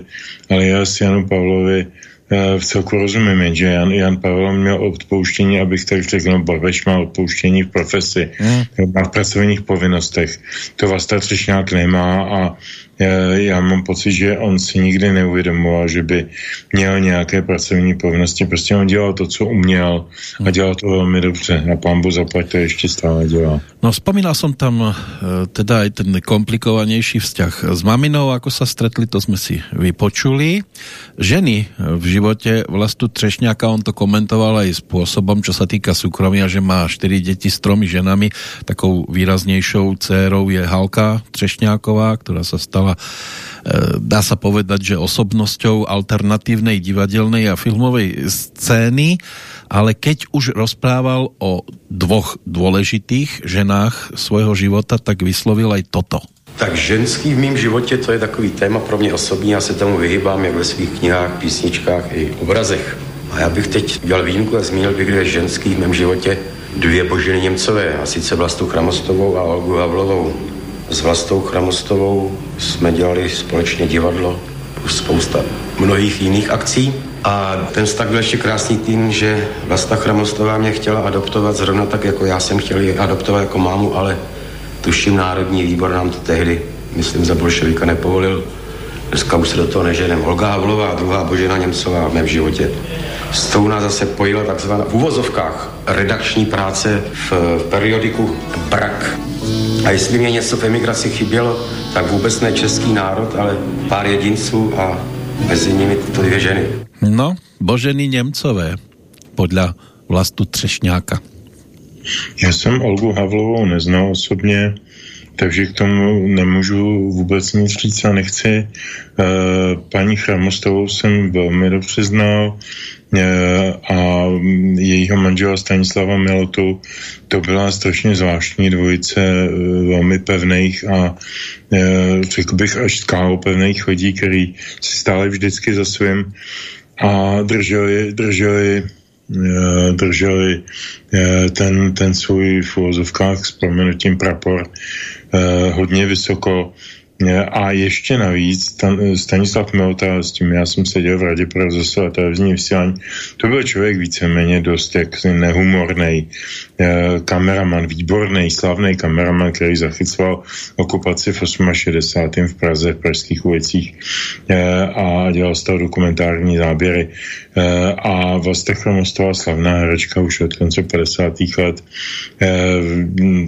[SPEAKER 3] alias Janu Pavlovi Eh, v celku rozumím, že Jan, Jan Pavel měl odpouštění, abych tak řekl, no Babeš má odpouštění v profesi, hmm. má v pracovních povinnostech. To Vasta Třešňák nemá a já mám pocit, že on si nikdy neuvědomoval, že by měl nějaké pracovní povinnosti. Prostě on dělal to, co uměl a dělal to velmi dobře. A pán Bo zaplať to ještě stále dělá.
[SPEAKER 2] No vzpomínal jsem tam uh, teda i ten komplikovanější vzťah s maminou, ako sa stretli, to jsme si vypočuli. Ženy v životě Vlastu Třešňáka, on to komentoval aj spôsobom, čo sa týka súkromia, že má čtyři děti s tromi ženami. Takou výraznějšou dcérou je Halka Třešňáková, která sa stala stala e, dá sa povedať, že osobnosťou alternatívnej divadelnej a filmovej scény, ale keď už rozprával o dvoch dôležitých ženách svojho života, tak vyslovil aj toto.
[SPEAKER 4] Tak ženský v mém životě to je takový téma pro mě osobní, já se tomu vyhýbám jak ve svých knihách, písničkách i obrazech. A já bych teď udělal výjimku a zmínil bych dvě ženský v mém životě, dvě božiny Němcové, a sice Vlastu Chramostovou a Olgu Havlovou. S Vlastou Chramostovou jsme dělali společně divadlo, spousta mnohých jiných akcí. A ten vztah byl ještě krásný tím, že Vlasta Chramostová mě chtěla adoptovat zrovna tak, jako já jsem chtěl ji adoptovat jako mámu, ale tuším Národní výbor nám to tehdy, myslím, za bolševika nepovolil. Dneska už se do toho neženem. Olga Havlová, druhá Božena Němcová v mém životě. S tou nás zase pojila takzvaná v úvozovkách redakční práce v, v periodiku Brak. A jestli mě něco v emigraci chybělo, tak vůbec ne český národ, ale pár jedinců a mezi nimi tyto dvě ženy.
[SPEAKER 2] No, Boženy Němcové, podle Vlastu Třešňáka.
[SPEAKER 3] Já jsem Olgu Havlovou neznal osobně, takže k tomu nemůžu vůbec nic říct a nechci. E, paní Chramostovou jsem velmi dobře znal a jejího manžela Stanislava Milotu to byla strašně zvláštní dvojice e, velmi pevných a řekl bych až skálopevných chodí, který si stále vždycky za svým a drželi, drželi drželi ten, ten svůj v úvozovkách s proměnutím prapor hodně vysoko A ještě navíc Stanislav Milta, s tím já jsem seděl v Radě pro rozhlasové televizní vysílání, to byl člověk víceméně dost jak nehumorný eh, kameraman, výborný, slavný kameraman, který zachycoval okupaci v 68. v Praze, v pražských ulicích eh, a dělal z toho dokumentární záběry. Eh, a Vlasta Chromostová, slavná herečka už od konce 50. let,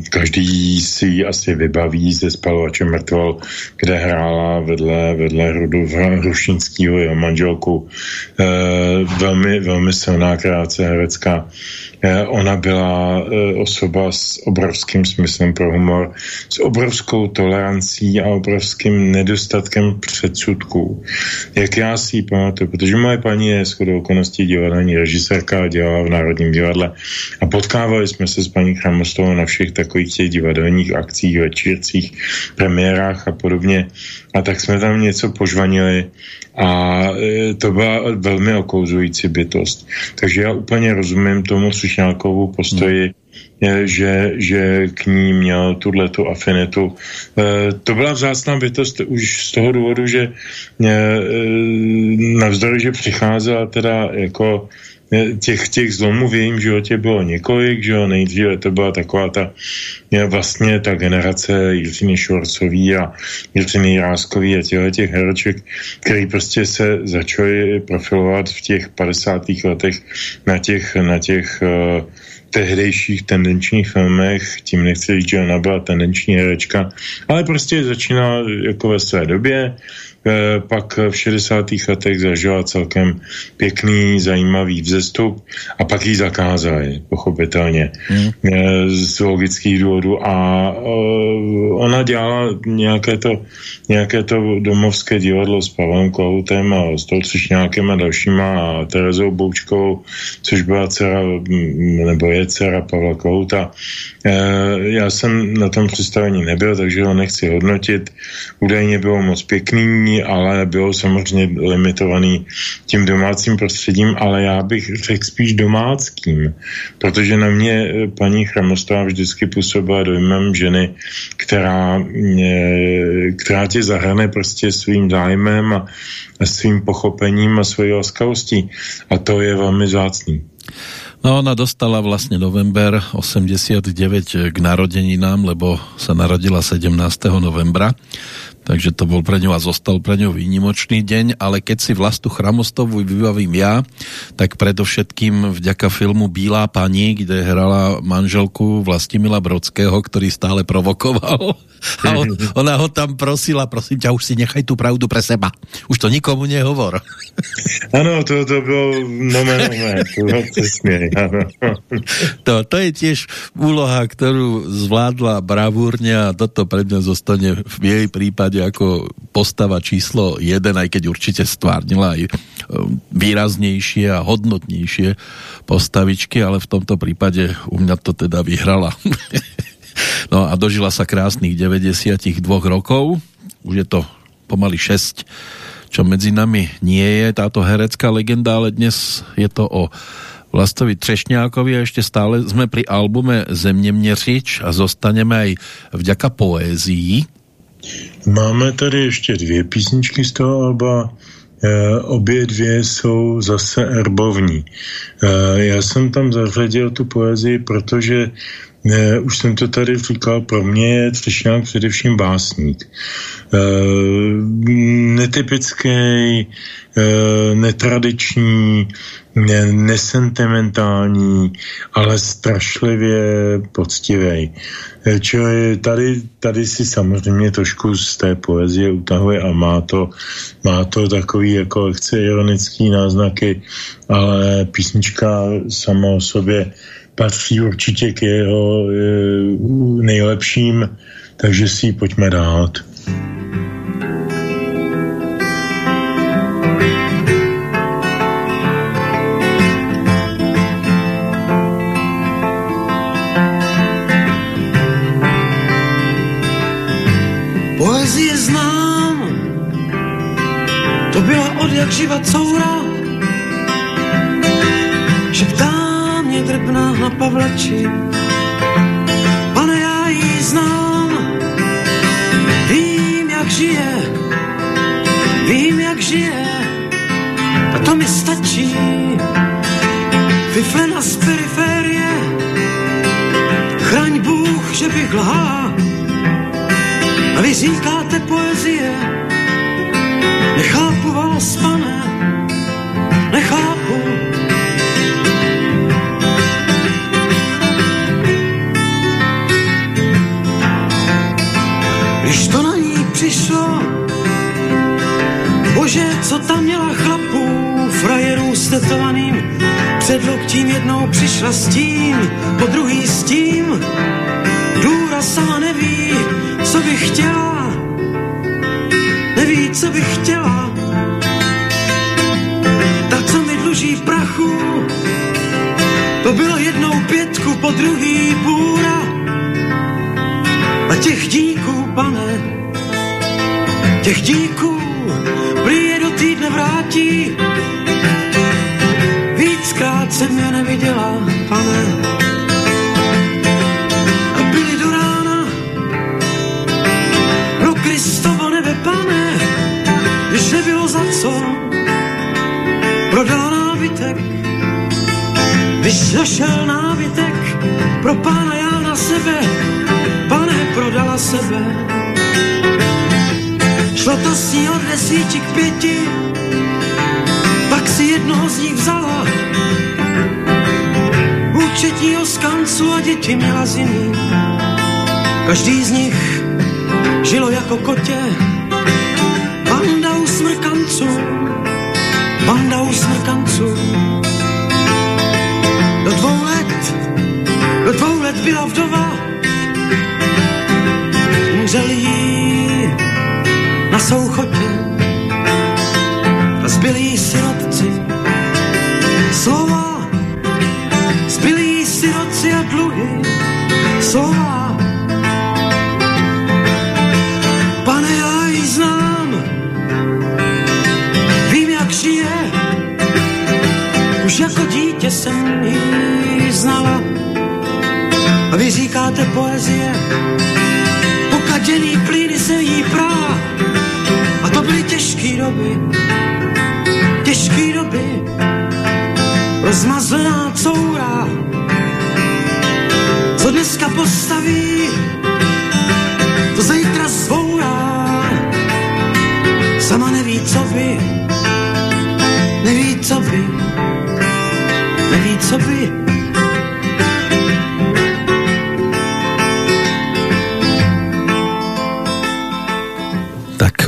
[SPEAKER 3] každý si asi vybaví ze spalovače mrtvol kde hrála vedle, vedle Rudu Hrušinského jeho manželku. Velmi, velmi silná krátce herecká. Eh, ona byla eh, osoba s obrovským smyslem pro humor, s obrovskou tolerancí a obrovským nedostatkem předsudků. Jak já si ji pamatuju, protože moje paní je shodou okolností divadelní režisérka, dělala v Národním divadle a potkávali jsme se s paní Chramostovou na všech takových těch divadelních akcích, večírcích, premiérách a podobně. A tak jsme tam něco požvanili a e, to byla velmi okouzující bytost. Takže já úplně rozumím tomu Sušňákovu postoji, hmm. že, že k ní měl tuhle tu afinitu. E, to byla vzácná bytost už z toho důvodu, že e, navzdory, že přicházela teda jako těch, těch zlomů v jejím životě bylo několik, že jo, nejdříve to byla taková ta, vlastně ta generace Jiřiny Švorcový a Jiřiny Ráskový a těchto těch hereček, který prostě se začaly profilovat v těch 50. letech na těch, na těch uh, tehdejších tendenčních filmech, tím nechci říct, že ona byla tendenční herečka, ale prostě začíná jako ve své době, pak v 60. letech zažila celkem pěkný, zajímavý vzestup a pak ji zakázali, pochopitelně, hmm. Eh, z logických důvodů a eh, ona dělala nějaké to, nějaké to domovské divadlo s Pavlem Kohoutem a s tou Třišňákem a dalšíma a Terezou Boučkou, což byla dcera, nebo je dcera Pavla Kohouta. Já jsem na tom představení nebyl, takže ho nechci hodnotit. Údajně bylo moc pěkný, ale bylo samozřejmě limitovaný tím domácím prostředím, ale já bych řekl spíš domáckým, protože na mě eh, paní Chramostová vždycky působila dojmem ženy, která, eh, která tě zahrane prostě svým zájmem a svým pochopením a svojí laskavostí. A to je velmi zácný.
[SPEAKER 2] No ona dostala vlastně november 89 k narodeninám, lebo sa narodila 17. novembra takže to bol pre ňu a zostal pre ňu výnimočný deň, ale keď si Vlastu Chramostovu vybavím ja, tak predovšetkým vďaka filmu Bílá pani, kde hrala manželku Vlastimila Brodského, ktorý stále provokoval <laughs> a on, ona ho tam prosila, prosím ťa, už si nechaj tú pravdu pre seba. Už to nikomu nehovor. <laughs>
[SPEAKER 3] Ano, to, to bylo nomenové, to přesně, ano.
[SPEAKER 2] To, to je tiež úloha, ktorú zvládla bravúrne a toto pre mňa zostane v jej prípade ako postava číslo 1, aj keď určite stvárnila aj um, výraznejšie a hodnotnejšie postavičky, ale v tomto prípade u mňa to teda vyhrala. <laughs> No a dožila sa krásnych 92 rokov. Už je to pomaly 6, čo medzi nami nie je táto herecká legenda, ale dnes je to o Vlastovi Třešňákovi a ešte stále sme pri albume Zeměměřič a zostaneme aj vďaka poézii.
[SPEAKER 3] Máme tady ještě dvě písničky z toho alba. E, obě dvě jsou zase erbovní. E, já jsem tam zařadil tu poezii, protože ne, už jsem to tady říkal, pro mě je Třešňák především básník. E, netypický, e, netradiční, ne, nesentimentální, ale strašlivě poctivý. E, čili tady, tady si samozřejmě trošku z té poezie utahuje a má to, má to takový jako lehce ironický náznaky, ale písnička sama o sobě patří určitě k jeho e, nejlepším, takže si ji pojďme dát.
[SPEAKER 5] Poezie znám, to byla od jak živa coura, drbná na Pavlači. Pane, já jí znám, vím, jak žije, vím, jak žije, a to mi stačí. Vyflena z periférie, chraň Bůh, že bych lhá. A vy říkáte poezie, nechápu vás, pane, přišlo, bože, co tam měla chlapů, frajerů s tetovaným předloktím jednou přišla s tím, po druhý s tím, důra sama neví, co by chtěla, neví, co by chtěla. Ta, co mi dluží prachu, to bylo jednou pětku, po druhý bůra. A těch díků, pane, těch díků, prý je do týdne vrátí. Víckrát se mě neviděla, pane, a byli do rána. Pro Kristovo nebe, pane, když nebylo za co, prodala nábytek. Když našel nábytek pro pána já na sebe, pane, prodala sebe. Šlo to s ní od desíti k pěti, pak si jednoho z nich vzala. Účetního z kancu a děti měla z jiný. Každý z nich žilo jako kotě. Banda usmrkanců, banda usmrkanců. Do dvou let, do dvou let byla vdova. Zbyli jí sirotci. Slova, zbyli jí sirotci a dluhy. Slova, pane, já ji znám. Vím, jak žije, už jako dítě jsem ji znala. A vy říkáte poezie, pokaděný plíny se jí prá. To byly těžké doby, těžké doby, rozmazená coura, co dneska postaví, to zítra zvourá. Sama neví, co by, neví, co by, neví, co by.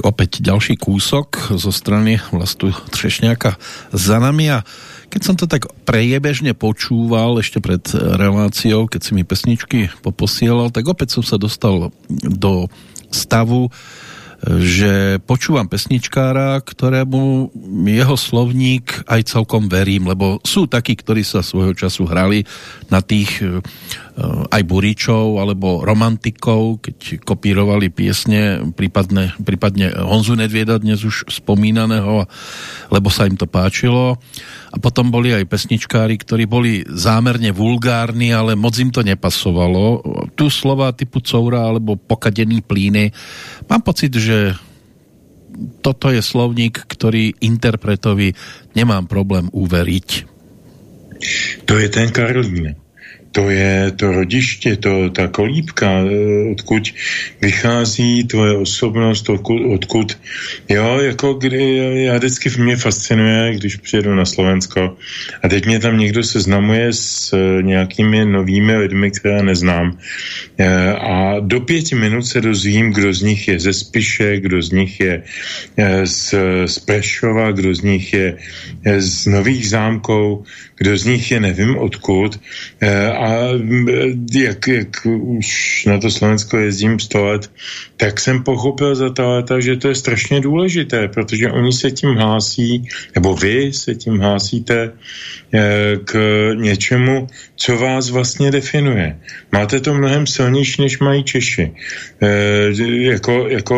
[SPEAKER 2] Opäť ďalší kúsok zo strany Vlastu Třešňáka za nami. A keď som to tak prejebežne počúval ešte pred reláciou, keď si mi pesničky poposielal, tak opäť som sa dostal do stavu, že počúvam pesničkára, ktorému jeho slovník aj celkom verím, lebo sú takí, ktorí sa svojho času hrali na tých e, aj buričov alebo romantikov, keď kopírovali piesne, prípadne, prípadne Honzu Nedvieda dnes už spomínaného, lebo sa im to páčilo. A potom boli aj pesničkári, ktorí boli zámerne vulgárni, ale moc im to nepasovalo. Tu slova typu coura alebo pokadený plíny. Mám pocit, že toto je slovník, ktorý interpretovi nemám problém uveriť.
[SPEAKER 3] To je ten Karolín to je to rodiště, to, ta kolíbka, eh, odkud vychází tvoje osobnost, odkud, odkud jo, jako kdy, já vždycky mě fascinuje, když přijedu na Slovensko. A teď mě tam někdo seznamuje s eh, nějakými novými lidmi, které neznám. Eh, a do pěti minut se dozvím, kdo z nich je ze Spiše, kdo z nich je z, z Prešova, kdo z nich je z Nových zámků, kdo z nich je nevím odkud a jak, jak už na to Slovensko jezdím 100 let, tak jsem pochopil za ta léta, že to je strašně důležité, protože oni se tím hlásí, nebo vy se tím hlásíte eh, k něčemu, co vás vlastně definuje. Máte to mnohem silnější, než mají Češi. E, jako, jako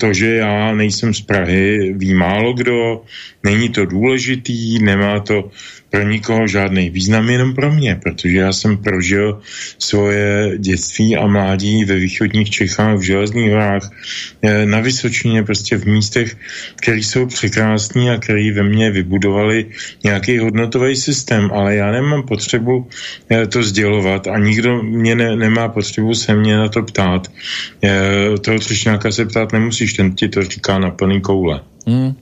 [SPEAKER 3] to, že já nejsem z Prahy, ví málo kdo, není to důležitý, nemá to pro nikoho žádný význam, jenom pro mě, protože já jsem prožil svoje dětství a mládí ve východních Čechách, v Železných horách, eh, na Vysočině, prostě v místech, které jsou překrásní a které ve mně vybudovali nějaký hodnotový systém, ale já nemám potřebu eh, to sdělovat a nikdo mě ne, nemá potřebu se mě na to ptát. Toho třešňáka se ptát nemusíš, ten ti to říká na plný koule. Hmm.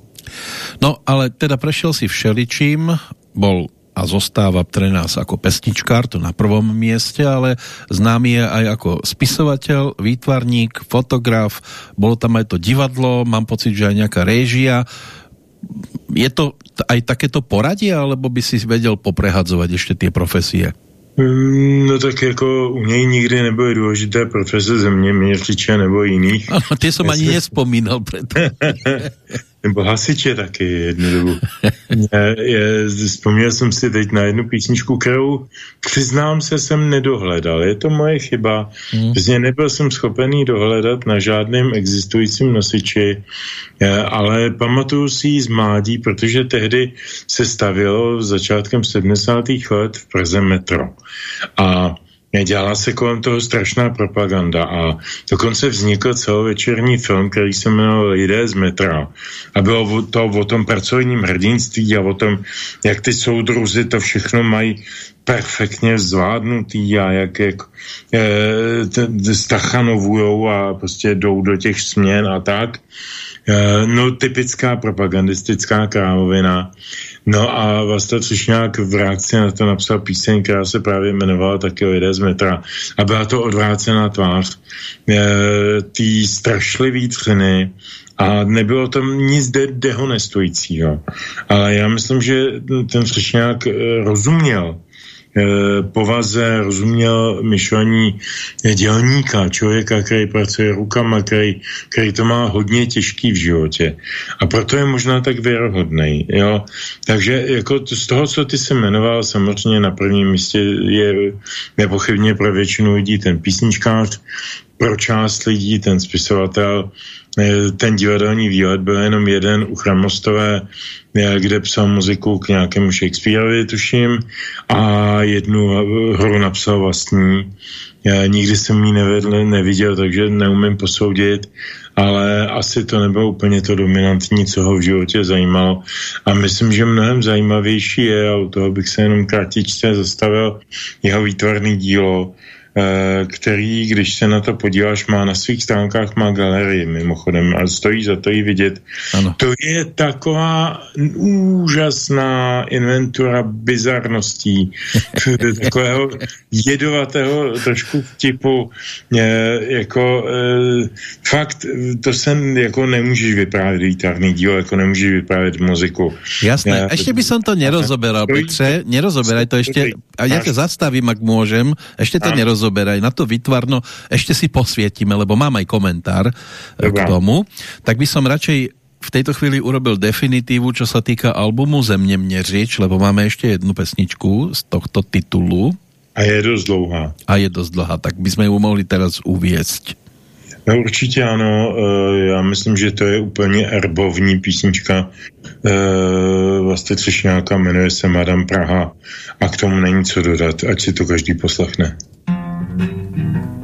[SPEAKER 2] No, ale teda prešiel si všeličím, bol a zostáva pre nás ako pesničkár, to na prvom mieste, ale známy je aj ako spisovateľ, výtvarník, fotograf, bolo tam aj to divadlo, mám pocit, že aj nejaká réžia. Je to aj takéto poradie, alebo by si vedel poprehadzovať ešte tie profesie?
[SPEAKER 3] Mm, no tak jako u něj nikdy nebyly důležité profese země, měřiče nebo jiných.
[SPEAKER 2] Ano, ty jsem ani nespomínal. <laughs>
[SPEAKER 3] nebo hasiče taky jednu dobu. je, je, vzpomněl jsem si teď na jednu písničku, kterou přiznám se, jsem nedohledal. Je to moje chyba. Hmm. Vlastně nebyl jsem schopený dohledat na žádném existujícím nosiči, ale pamatuju si ji z mládí, protože tehdy se stavilo začátkem 70. let v Praze metro. A dělala se kolem toho strašná propaganda a dokonce vznikl celovečerní film, který se jmenoval Lidé z metra a bylo to o tom pracovním hrdinství a o tom, jak ty soudruzy to všechno mají perfektně zvládnutý a jak, jak e, stachanovujou a prostě jdou do těch směn a tak. E, no typická propagandistická královina. No a Vlasta v reakci na to napsal píseň, která se právě jmenovala taky Lidé z metra. A byla to odvrácená tvář e, tý strašlivý třiny a nebylo tam nic de- dehonestujícího. Ale já myslím, že ten Třešňák e, rozuměl Eh, povaze rozuměl myšlení dělníka, člověka, který pracuje rukama, který, který to má hodně těžký v životě. A proto je možná tak věrohodný. Jo? Takže jako z toho, co ty se jmenoval, samozřejmě na prvním místě je nepochybně pro většinu lidí ten písničkář, pro část lidí ten spisovatel, eh, ten divadelní výlet byl jenom jeden u Chramostové kde psal muziku k nějakému Shakespeareovi, tuším, a jednu hru napsal vlastní. Já nikdy jsem ji nevedl, neviděl, takže neumím posoudit, ale asi to nebylo úplně to dominantní, co ho v životě zajímalo. A myslím, že mnohem zajímavější je, a u toho bych se jenom kratičce zastavil, jeho výtvarný dílo, Eh, který, když se na to podíváš, má na svých stránkách má galerii mimochodem a stojí za to ji vidět. Ano. To je taková úžasná inventura bizarností, <laughs> takového jedovatého trošku vtipu, je, jako e, fakt, to se jako nemůžeš vyprávět výtvarný dílo, jako nemůžeš vyprávět muziku.
[SPEAKER 2] Jasné, ještě by som to nerozoberal, Petře, nerozoberaj to ještě, a já tě zastavím, ak můžem, ještě to nerozoberaj rozoberaj, na to vytvarno ešte si posvietime, lebo mám aj komentár Dobre. k tomu. Tak by som radšej v tejto chvíli urobil definitívu, čo sa týka albumu Zemne měřič, lebo máme ešte jednu pesničku z tohto titulu.
[SPEAKER 3] A je dost dlouhá.
[SPEAKER 2] A je dost dlouhá, tak by sme ju mohli teraz uviesť.
[SPEAKER 3] No určitě ano, e, já myslím, že to je úplně erbovní písnička e, vlastně Třešňáka, jmenuje se Madame Praha a k tomu není co dodat, ať si to každý poslechne.
[SPEAKER 5] Thank you.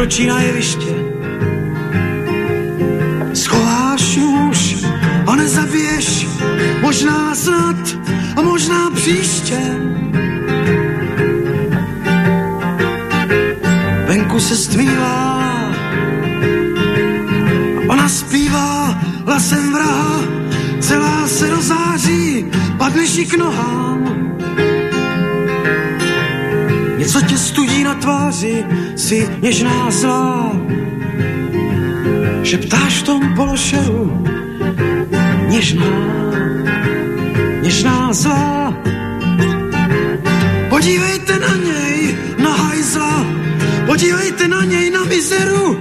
[SPEAKER 5] Vkročí na jeviště, schováš už a nezabiješ, možná snad a možná příště. Venku se stmívá ona zpívá hlasem vraha, celá se rozáří, padneš k nohám. Něco tě studí na tváři, si něžná zlá. Šeptáš v tom pološeru, něžná, něžná zlá. Podívejte na něj, na hajzla, podívejte na něj, na mizeru,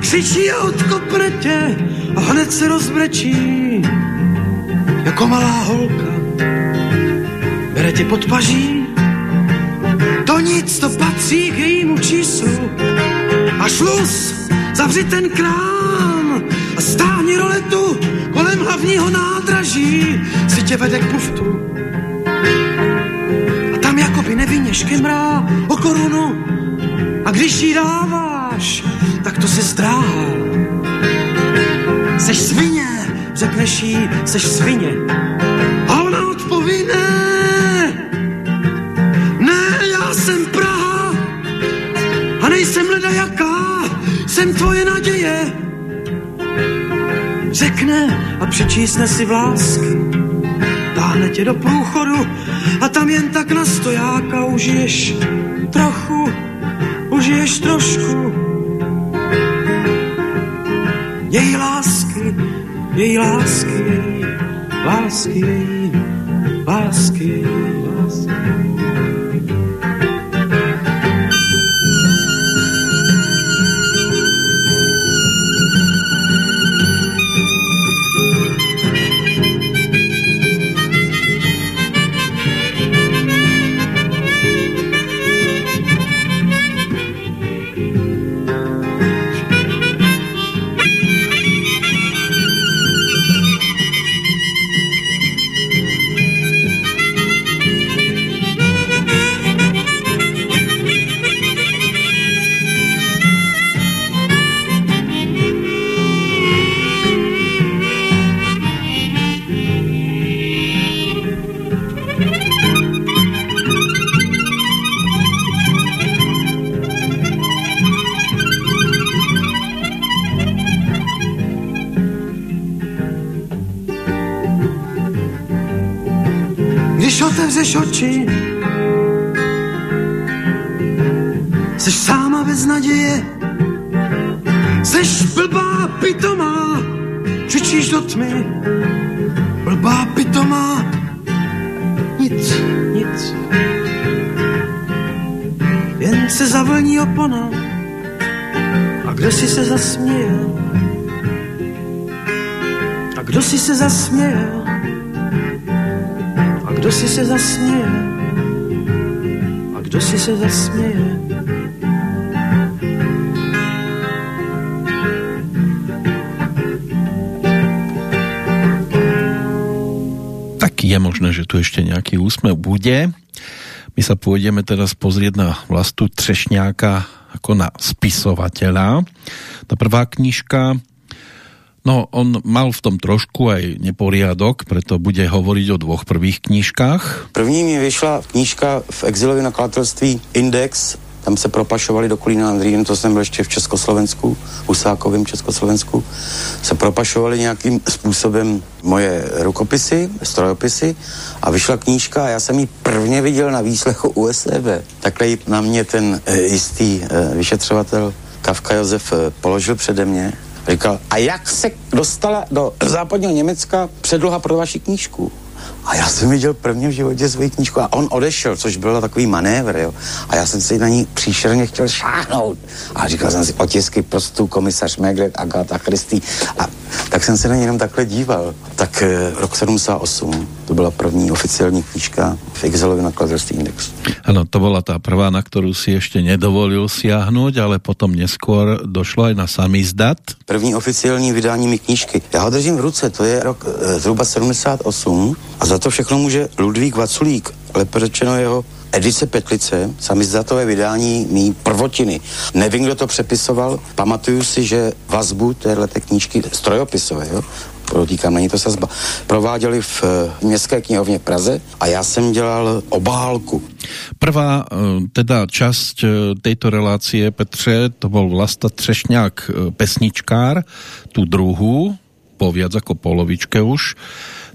[SPEAKER 5] křičí a odkopne tě a hned se rozbrečí, jako malá holka. Bere tě pod paží, to nic, to patří k jejímu číslu. A šluz, zavři ten krám a stáhni roletu kolem hlavního nádraží, si tě vede k puftu. A tam jakoby nevinně škemrá o korunu a když jí dáváš, tak to se zdráhá. Seš svině, řekneš jí, seš svině. Přečísne si vlásky, táhne tě do průchodu a tam jen tak na stojáka užiješ trochu, užiješ trošku. Její lásky, její lásky, lásky, lásky, se zasměje? A kdo si se zasměje? A kdo si se zasměje? A kdo si se zasměje?
[SPEAKER 2] Tak je možné, že tu ešte nejaký úsmev bude. My sa pôjdeme teraz pozrieť na Vlastu Třešňáka ako na spisovateľa. Prvá knižka No, on mal v tom trošku aj neporiadok, preto bude hovoriť o dvoch prvých knížkách.
[SPEAKER 4] První mi vyšla knížka v exilovém nakladatelství Index, tam se propašovali do Kolína Andrín, to jsem byl ještě v Československu, Husákovém Československu, se propašovali nějakým způsobem moje rukopisy, strojopisy a vyšla knížka a já jsem ji prvně viděl na výslechu USEB. Takhle na mě ten e, jistý e, vyšetřovatel Kafka Josef e, položil přede mě Říkal, a jak se dostala do západního Německa předloha pro vaši knížku? A já jsem viděl prvně v životě svoji knížku a on odešel, což byl takový manévr, jo. A já jsem si na ní příšerně chtěl šáhnout. A říkal jsem si otisky prstů, komisař Megret, Agáta Christy. A tak jsem se na ní jenom takhle díval. Tak eh, rok 78, to byla první oficiální knížka v Exilově nakladatelství Index.
[SPEAKER 2] Ano, to byla ta prvá, na kterou si ještě nedovolil siahnout, ale potom neskôr došlo aj na samizdat.
[SPEAKER 4] První oficiální vydání mi knížky. Já ho držím v ruce, to je rok e, zhruba 78 a za to všechno může Ludvík Vaculík, lépe řečeno jeho edice Petlice, samizdatové vydání mý prvotiny. Nevím, kdo to přepisoval, pamatuju si, že vazbu téhleté knížky strojopisové, jo, podotýkám, není to sazba, prováděli v eh, městské knihovně Praze a já jsem dělal obálku.
[SPEAKER 2] Prvá eh, teda část eh, této relácie, Petře, to byl Vlasta Třešňák pesničkár, tu druhou, po viac ako polovičke už,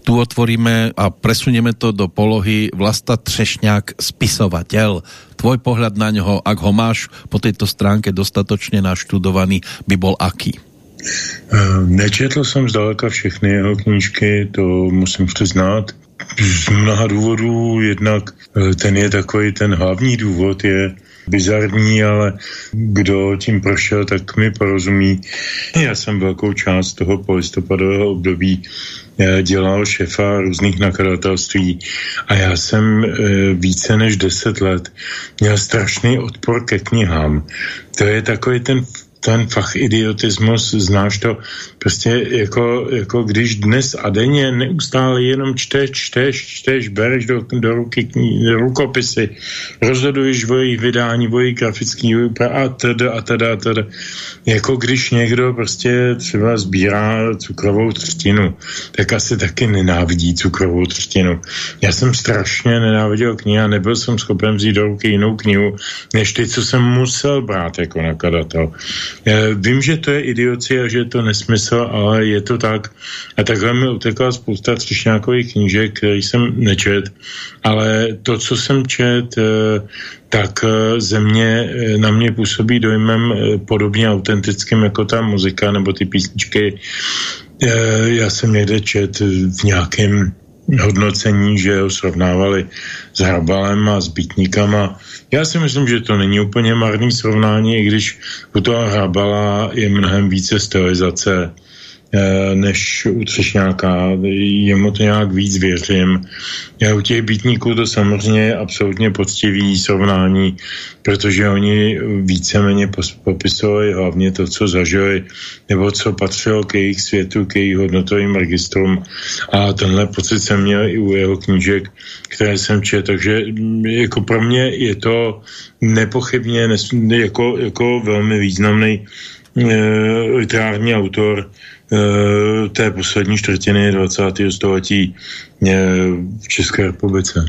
[SPEAKER 2] tu otvoríme a presunieme to do polohy Vlasta Třešňák spisovateľ. Tvoj pohľad na ňoho, ak ho máš po tejto stránke dostatočne naštudovaný, by bol aký?
[SPEAKER 3] Eh, nečetl jsem zdaleka všechny jeho knížky, to musím přiznat. Z mnoha důvodů, jednak eh, ten je takový, ten hlavní důvod je bizarní, ale kdo tím prošel, tak mi porozumí. Já jsem velkou část toho polistopadového období dělal šefa různých nakladatelství a já jsem více než deset let měl strašný odpor ke knihám. To je takový ten ten fach idiotismus, znáš to, prostě jako, jako když dnes a denně neustále jenom čteš, čteš, čteš, bereš do, do ruky kní, do rukopisy, rozhoduješ o jejich vydání, o jejich grafický a teda a teda a teda. Jako když někdo prostě třeba sbírá cukrovou třtinu, tak asi taky nenávidí cukrovou třtinu. Já jsem strašně nenáviděl knihy a nebyl jsem schopen vzít do ruky jinou knihu, než ty, co jsem musel brát jako nakladatel. Vím, že to je idioci a že je to nesmysl, ale je to tak. A takhle mi utekla spousta třešňákových knížek, který jsem nečet, ale to, co jsem čet, eh, tak eh, země eh, na mě působí dojmem podobně autentickým jako ta muzika nebo ty písničky. Já jsem někde čet v nějakém hodnocení, že ho srovnávali s Hrabalem a s Bytníkama. Já si myslím, že to není úplně marný srovnání, i když u toho Hrabala je mnohem více stylizace než u Třešňáka. Jemu to nějak víc věřím. Já u těch býtníků to samozřejmě je absolutně poctivý srovnání, protože oni víceméně popisovali hlavně to, co zažili, nebo co patřilo k jejich světu, k jejich hodnotovým registrům. A tenhle pocit jsem měl i u jeho knížek, které jsem čet. Takže mm, jako pro mě je to nepochybně jako, jako velmi významný e, literární autor, Eh, té poslední čtvrtiny 20. století eh, v České republice.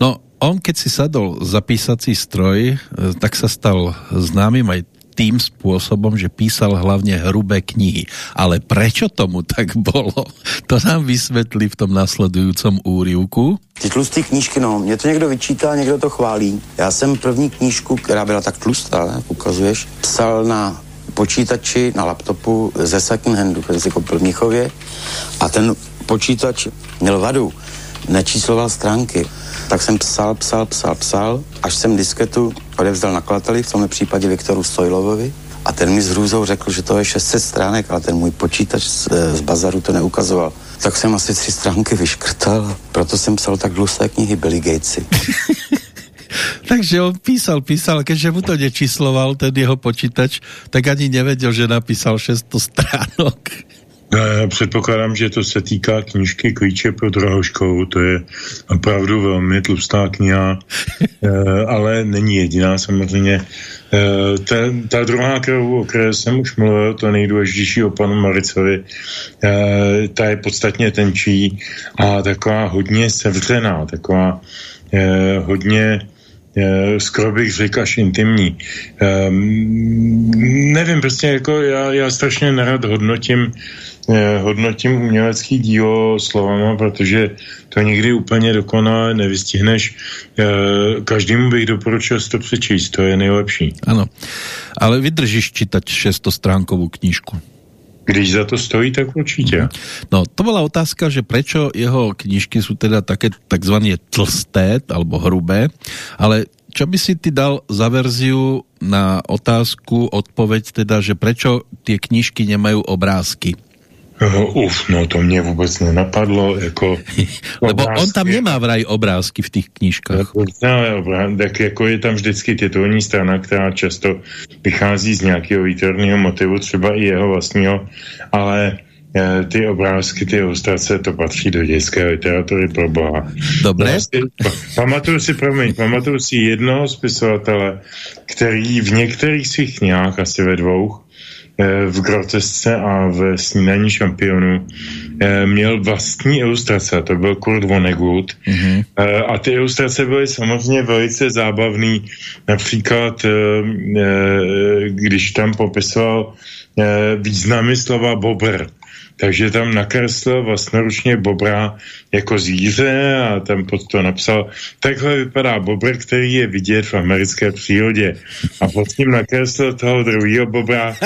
[SPEAKER 2] No, on keď si sadol za písací stroj, eh, tak sa stal známym aj tým spôsobom, že písal hlavně hrubé knihy. Ale prečo tomu tak <laughs> bolo? To nám vysvětlí v tom následujícím úrivku.
[SPEAKER 4] Ty tlusté knížky, no, mě to někdo vyčítá, někdo to chválí. Já jsem první knížku, která byla tak tlustá, jak ukazuješ, psal na počítači na laptopu ze second handu, který si koupil v Mnichově a ten počítač měl vadu, nečísloval stránky. Tak jsem psal, psal, psal, psal, až jsem disketu odevzdal nakladateli, v tomhle případě Viktoru Stojlovovi, a ten mi s hrůzou řekl, že to je 600 stránek, ale ten můj počítač z, z bazaru to neukazoval. Tak jsem asi tři stránky vyškrtal, proto jsem psal tak dlusé knihy Billy Gatesy. <laughs>
[SPEAKER 2] Takže on písal, písal, keďže mu to nečísloval, ten jeho počítač, tak ani nevedel, že napísal 600 stránok.
[SPEAKER 3] Já předpokládám, že to se týká knížky Klíče pro drahoškou, to je opravdu velmi tlustá kniha, <laughs> ale není jediná samozřejmě. Ta, ta druhá krev, o které jsem už mluvil, to nejdůležitější o panu Maricovi, ta je podstatně tenčí a taková hodně sevřená, taková hodně skoro bych řekl až intimní. Um, nevím, prostě jako já, já strašně nerad hodnotím Eh, hodnotím umělecký dílo slovama, protože to nikdy úplně dokonale nevystihneš. Eh, každému bych doporučil to přečíst, to je nejlepší.
[SPEAKER 2] Ano, ale vydržíš čítat šestostránkovou knížku.
[SPEAKER 3] Když za to stojí, tak určitě.
[SPEAKER 2] No, to byla otázka, že prečo jeho knížky jsou teda také takzvaně tlsté alebo hrubé, ale čo by si ty dal za verziu na otázku, odpoveď teda, že prečo tie knížky nemají obrázky?
[SPEAKER 3] No, uf, no to mě vůbec nenapadlo, jako... <laughs>
[SPEAKER 2] Lebo obrázky, on tam nemá vraj obrázky v těch knížkách.
[SPEAKER 3] No, tak jako je tam vždycky titulní strana, která často vychází z nějakého výtvarného motivu, třeba i jeho vlastního, ale eh, ty obrázky, ty ilustrace, to patří do dětské literatury pro boha.
[SPEAKER 2] Dobré.
[SPEAKER 3] No, pamatuju si, promiň, pamatuju si jednoho spisovatele, který v některých svých knihách, asi ve dvou, Eh, v grotesce a v snídaní šampionů eh, měl vlastní ilustrace, to byl Kurt Vonnegut. Mm-hmm. A ty ilustrace byly samozřejmě velice zábavný, například když tam popisoval významy slova bobr, takže tam nakreslil vlastnoručně bobra jako zvíře a tam pod to napsal, takhle vypadá bobr, který je vidět v americké přírodě. A pod tím nakreslil toho druhého bobra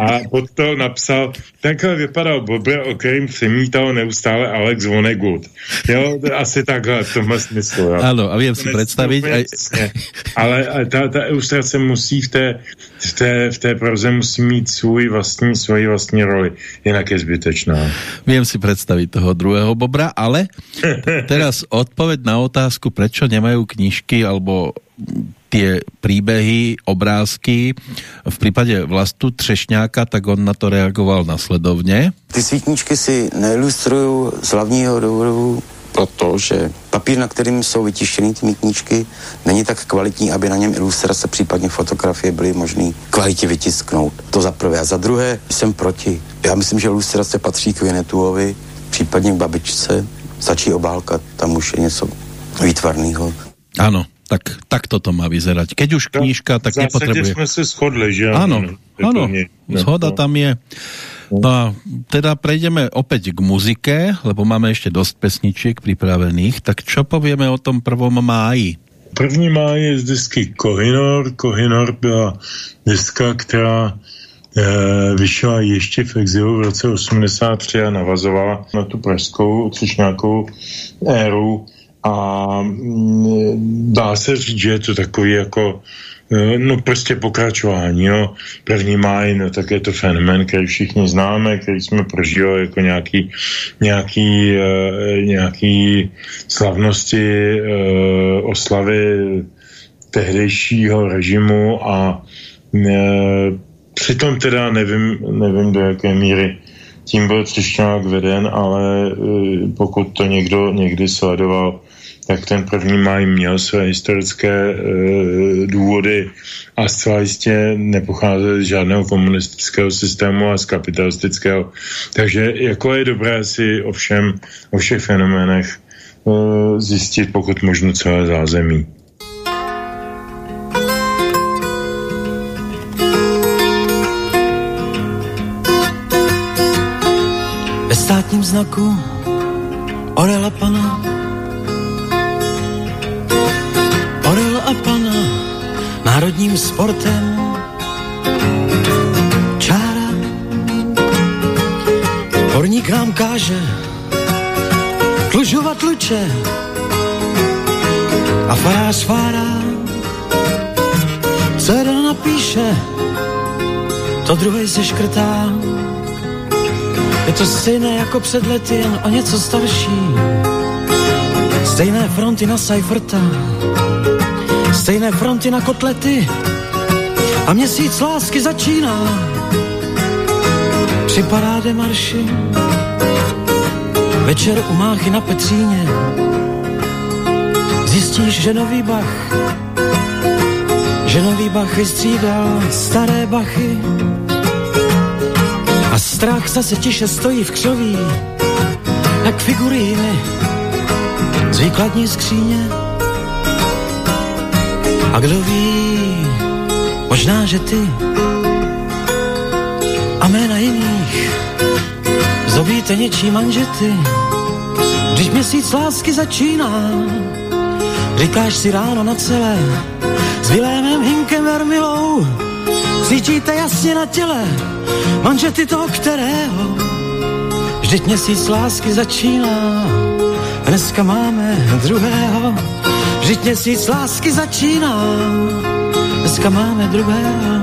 [SPEAKER 3] a pod to napsal, takhle vypadal bobr, o kterým přemítal neustále Alex Vonnegut. Jo, asi takhle v tomhle smyslu. Jo.
[SPEAKER 2] Ano, a vím si představit. A...
[SPEAKER 3] Ale ta, ta ilustrace musí v té, v té, v té proze musí mít svůj vlastní, svoji vlastní roli, jinak je zbytečná.
[SPEAKER 2] Vím si představit toho druhého bobra, ale <laughs> teraz odpoveď na otázku, prečo nemajú knižky alebo tie príbehy, obrázky. V případě Vlastu Třešňáka, tak on na to reagoval nasledovně.
[SPEAKER 4] Ty svítničky si neilustruju z hlavního důvodu, protože papír, na kterým jsou vytištěny ty knížky, není tak kvalitní, aby na něm ilustrace, případně fotografie byly možné kvalitě vytisknout. To za prvé. A za druhé jsem proti. Já myslím, že ilustrace patří k Vinetuovi, případně k babičce, stačí obálka, tam už je něco výtvarného.
[SPEAKER 2] Ano, tak, tak toto má vyzerať. Keď už knížka, tak nepotřebuje.
[SPEAKER 3] jsme se shodli, že
[SPEAKER 2] ano? Ano, zhoda tam je. No a teda prejdeme opäť k muzike, lebo máme ešte dosť pesničiek pripravených. Tak čo povieme o tom prvom máji?
[SPEAKER 3] První máj je z disky Kohinor. Kohinor byla diska, která Eh, vyšla ještě v exilu v roce 83 a navazovala na tu pražskou třešňákovou éru a mm, dá se říct, že je to takový jako no prostě pokračování, no. První máj, no tak je to fenomén, který všichni známe, který jsme prožili jako nějaký, nějaký, uh, nějaký slavnosti, uh, oslavy tehdejšího režimu a uh, Přitom teda nevím, nevím do jaké míry tím byl Třešňák veden, ale uh, pokud to někdo někdy sledoval, tak ten první maj měl své historické uh, důvody a zcela jistě nepocházel z žádného komunistického systému a z kapitalistického. Takže jako je dobré si o všem, o všech fenoménech uh, zjistit pokud možno celé zázemí.
[SPEAKER 5] státním znaku Orela pana a pana národním sportem. Čára. Horník nám káže Tlužovat tluče A farář fárá jeden napíše To druhý se škrtá. Je to stejné jako před lety, jen o něco starší. Stejné fronty na Seiferta, stejné fronty na kotlety a měsíc lásky začíná. Při paráde marši, večer u Máchy na Petříně, zjistíš, že nový Bach, že nový Bach vystřídal staré Bachy a strach zase tiše stojí v křoví, jak figuríny z výkladní skříně. A kdo ví, možná, že ty a jména jiných zobíte něčí manžety, když měsíc lásky začíná, říkáš si ráno na celé, s Vilémem Hinkem Vermilou, cítíte jasně na těle, manžety toho kterého, vždyť měsíc lásky začíná, dneska máme druhého, vždyť měsíc lásky začíná, dneska máme druhého.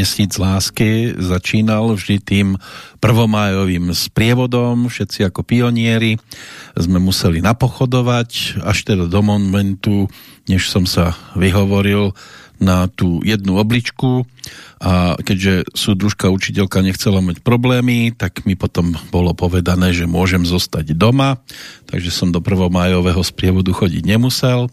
[SPEAKER 2] Měsíc lásky začínal vždy tým prvomájovým sprievodom, všetci ako pionieri sme museli napochodovať až teda do momentu, než som sa vyhovoril na tú jednu obličku a keďže súdružka učiteľka nechcela mať problémy, tak mi potom bolo povedané, že môžem zostať doma, takže som do prvomájového sprievodu chodiť nemusel.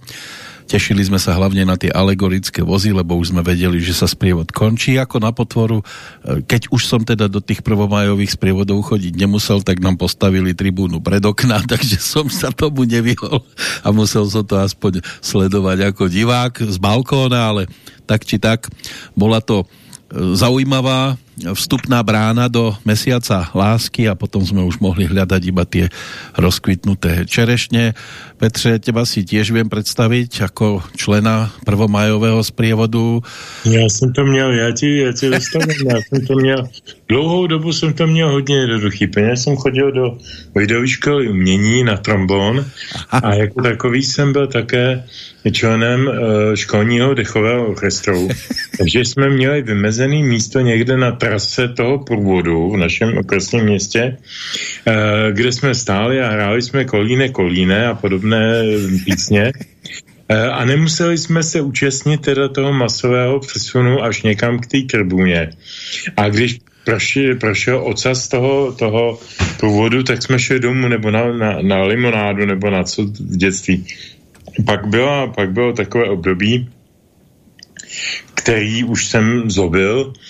[SPEAKER 2] Tešili sme sa hlavne na tie alegorické vozy, lebo už sme vedeli, že sa sprievod končí ako na potvoru. E, keď už som teda do tých prvomajových sprievodov chodiť nemusel, tak nám postavili tribúnu pred okna, <laughs> takže som sa tomu nevyhol a musel som to aspoň sledovať ako divák z balkóna, ale tak či tak bola to zaujímavá vstupná brána do mesiaca lásky a potom sme už mohli hľadať iba tie rozkvitnuté čerešne. Petře, teba si tiež viem predstaviť ako člena prvomajového sprievodu.
[SPEAKER 3] Já jsem to měl, já ti, já ti dostavím, já jsem to měl, dlouhou dobu jsem to měl hodně jednoduchý. Peněz jsem chodil do videové školy umění na trombon <laughs> a jako takový jsem byl také členem uh, školního dechového orchestru. <laughs> Takže jsme měli vymezený místo někde na trase toho průvodu v našem okresním městě, uh, kde jsme stáli a hráli jsme kolíne, kolíne a podobné písně. Uh, a nemuseli jsme se účastnit teda toho masového přesunu až někam k té krbuně. A když prošel, ocas toho, toho průvodu, tak jsme šli domů nebo na, na, na limonádu nebo na co v dětství pak, byla, pak bylo takové období, který už jsem zobil eh,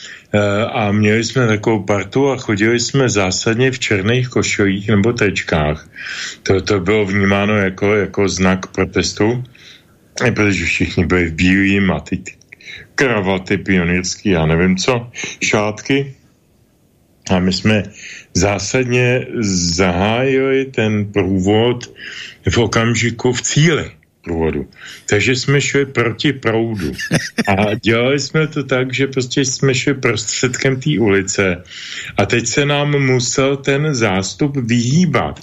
[SPEAKER 3] a měli jsme takovou partu a chodili jsme zásadně v černých košilích nebo tečkách. To, to bylo vnímáno jako, jako znak protestu, protože všichni byli v bílým a ty, ty kravaty pionýrský, já nevím co, šátky. A my jsme zásadně zahájili ten průvod v okamžiku v cíli průvodu. Takže jsme šli proti proudu. A dělali jsme to tak, že prostě jsme šli prostředkem té ulice. A teď se nám musel ten zástup vyhýbat.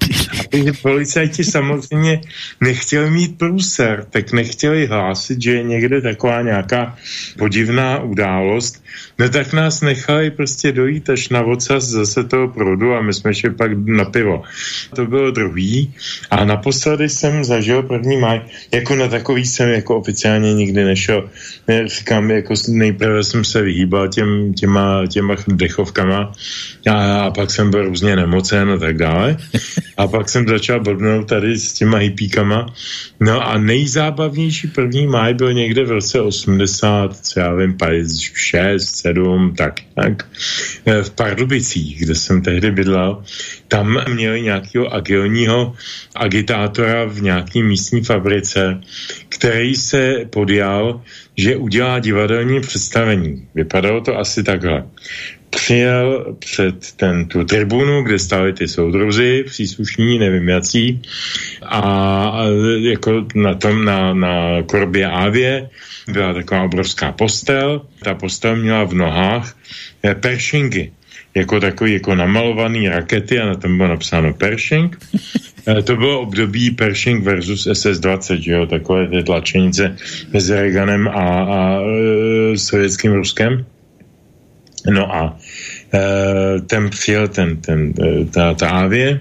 [SPEAKER 3] A policajti samozřejmě nechtěli mít průser, tak nechtěli hlásit, že je někde taková nějaká podivná událost. No tak nás nechali prostě dojít až na ocas zase toho proudu a my jsme šli pak na pivo. To bylo druhý. A naposledy jsem zažil první maj jako na takový jsem jako oficiálně nikdy nešel. Ne, říkám, jako nejprve jsem se vyhýbal těm, těma, těma dechovkama a, a pak jsem byl různě nemocen a tak dále. <laughs> A pak jsem začal blbnout tady s těma hypíkama. No a nejzábavnější první máj byl někde v roce 80, co já vím, 6, 7, tak, tak eh, v Pardubicích, kde jsem tehdy bydlel, tam měli nějakého agilního agitátora v nějaký místní fabrice, který se podjal, že udělá divadelní představení. Vypadalo to asi takhle. Přijel před ten, tu tribunu, kde stály ty soudruzy, příslušní, nevím jací, a jako na tom, na, na korbě Ávě byla taková obrovská postel. Ta postel měla v nohách eh, peršingy jako takový jako namalovaný rakety a na tom bylo napsáno Pershing. <laughs> E, to bylo období Pershing versus SS-20, jo, takové ty tlačenice mezi Reaganem a, a e, sovětským Ruskem. No a e, ten přijel ten, ten, ta, ta Avie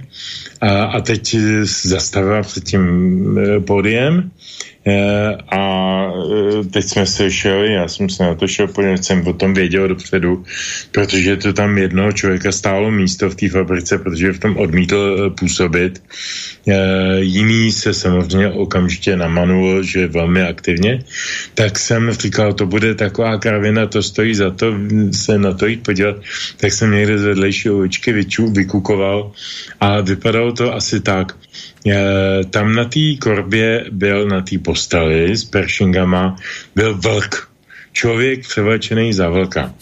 [SPEAKER 3] a, a teď zastavila před tím e, podiem Eh, a eh, teď jsme slyšeli, já jsem se na to šel, protože jsem o tom věděl dopředu, protože to tam jednoho člověka stálo místo v té fabrice, protože v tom odmítl eh, působit. Jiný se samozřejmě okamžitě namanul, že velmi aktivně, tak jsem říkal, to bude taková kravina, to stojí za to se na to jít podívat, tak jsem někde z vedlejší uličky vykukoval a vypadalo to asi tak, Eh, tam na té korbě byl, na té posteli s Pershingama, byl vlk. Člověk převlečený za vlka.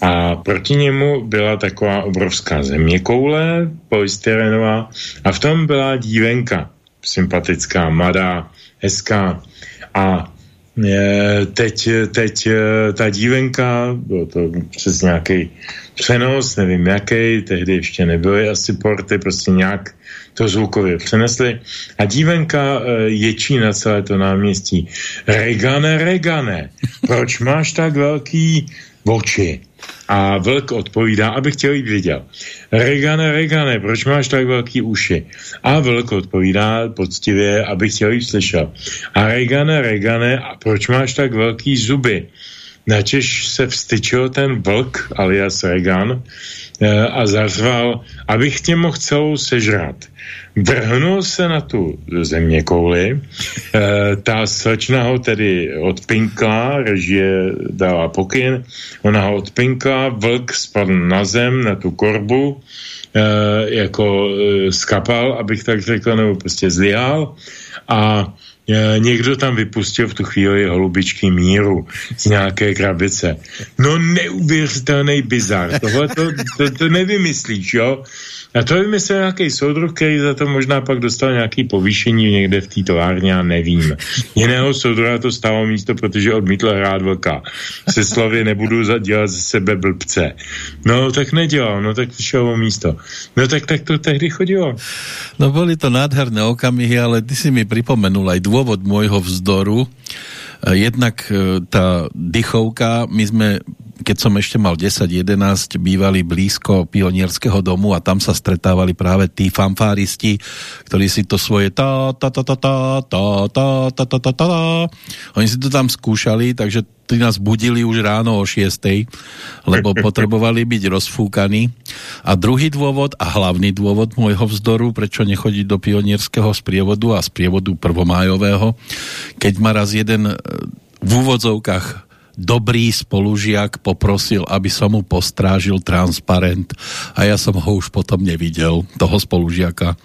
[SPEAKER 3] A proti němu byla taková obrovská země koule, polystyrenová, a v tom byla dívenka, sympatická, mladá, hezká. A eh, teď, teď eh, ta dívenka, bylo to přes nějaký přenos, nevím jaký, tehdy ještě nebyly asi porty, prostě nějak to zvukově přenesli a dívenka e, ječí na celé to náměstí. Regane, Regane, proč máš tak velký oči? A vlk odpovídá, aby chtěl jít viděl. Regane, Regane, proč máš tak velký uši? A vlk odpovídá poctivě, aby chtěl jít slyšel. A Regane, Regane, a proč máš tak velký zuby? Načež se vstyčil ten vlk, alias Regan, a zařval, abych tě mohl celou sežrat. Vrhnul se na tu země kouli, e, ta slečna ho tedy odpinkla, režie dala pokyn, ona ho odpinkla, vlk spadl na zem, na tu korbu, e, jako e, skapal, abych tak řekl, nebo prostě zlihal a někdo tam vypustil v tu chvíli holubičky míru z nějaké krabice. No neuvěřitelný bizar. Tohle to, to, to nevymyslíš, jo? A to vymyslel nějaký soudruh, který za to možná pak dostal nějaký povýšení někde v té továrně, já nevím. Jiného soudruha to stalo místo, protože odmítl hrát vlka. Se slovy nebudu dělat ze sebe blbce. No tak nedělal, no tak šel o místo. No tak, tak to tehdy chodilo.
[SPEAKER 2] No byly to nádherné okamihy, ale ty si mi připomenul aj dôvod môjho vzdoru. E, jednak e, tá dychovka, my sme keď som ešte mal 10-11, bývali blízko pionierského domu a tam sa stretávali práve tí fanfáristi, ktorí si to svoje ta ta ta ta ta ta ta ta ta ta ta oni si to tam skúšali, takže tí nás budili už ráno o 6, lebo potrebovali byť rozfúkaní. A druhý dôvod a hlavný dôvod môjho vzdoru, prečo nechodiť do pionierského sprievodu a sprievodu prvomájového, keď ma raz jeden v úvodzovkách dobrý spolužiak poprosil, aby som mu postrážil transparent a ja som ho už potom nevidel, toho spolužiaka.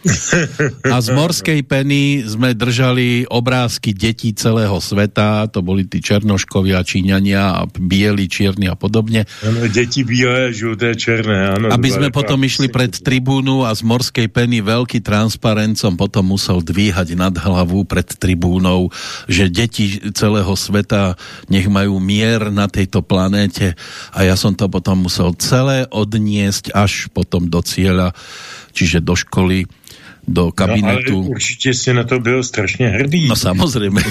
[SPEAKER 2] A z morskej peny sme držali obrázky detí celého sveta, to boli tí černoškovia, číňania a bieli, čierni a podobne.
[SPEAKER 3] Ano, deti biele, žluté, černé. Ano,
[SPEAKER 2] aby sme potom išli pred tribúnu a z morskej peny veľký transparent som potom musel dvíhať nad hlavu pred tribúnou, že deti celého sveta nech majú mier mier na tejto planéte a ja som to potom musel celé odniesť až potom do cieľa, čiže do školy, do kabinetu.
[SPEAKER 3] No, ale určitě si na to byl strašně hrdý.
[SPEAKER 2] No samozřejmě. <laughs>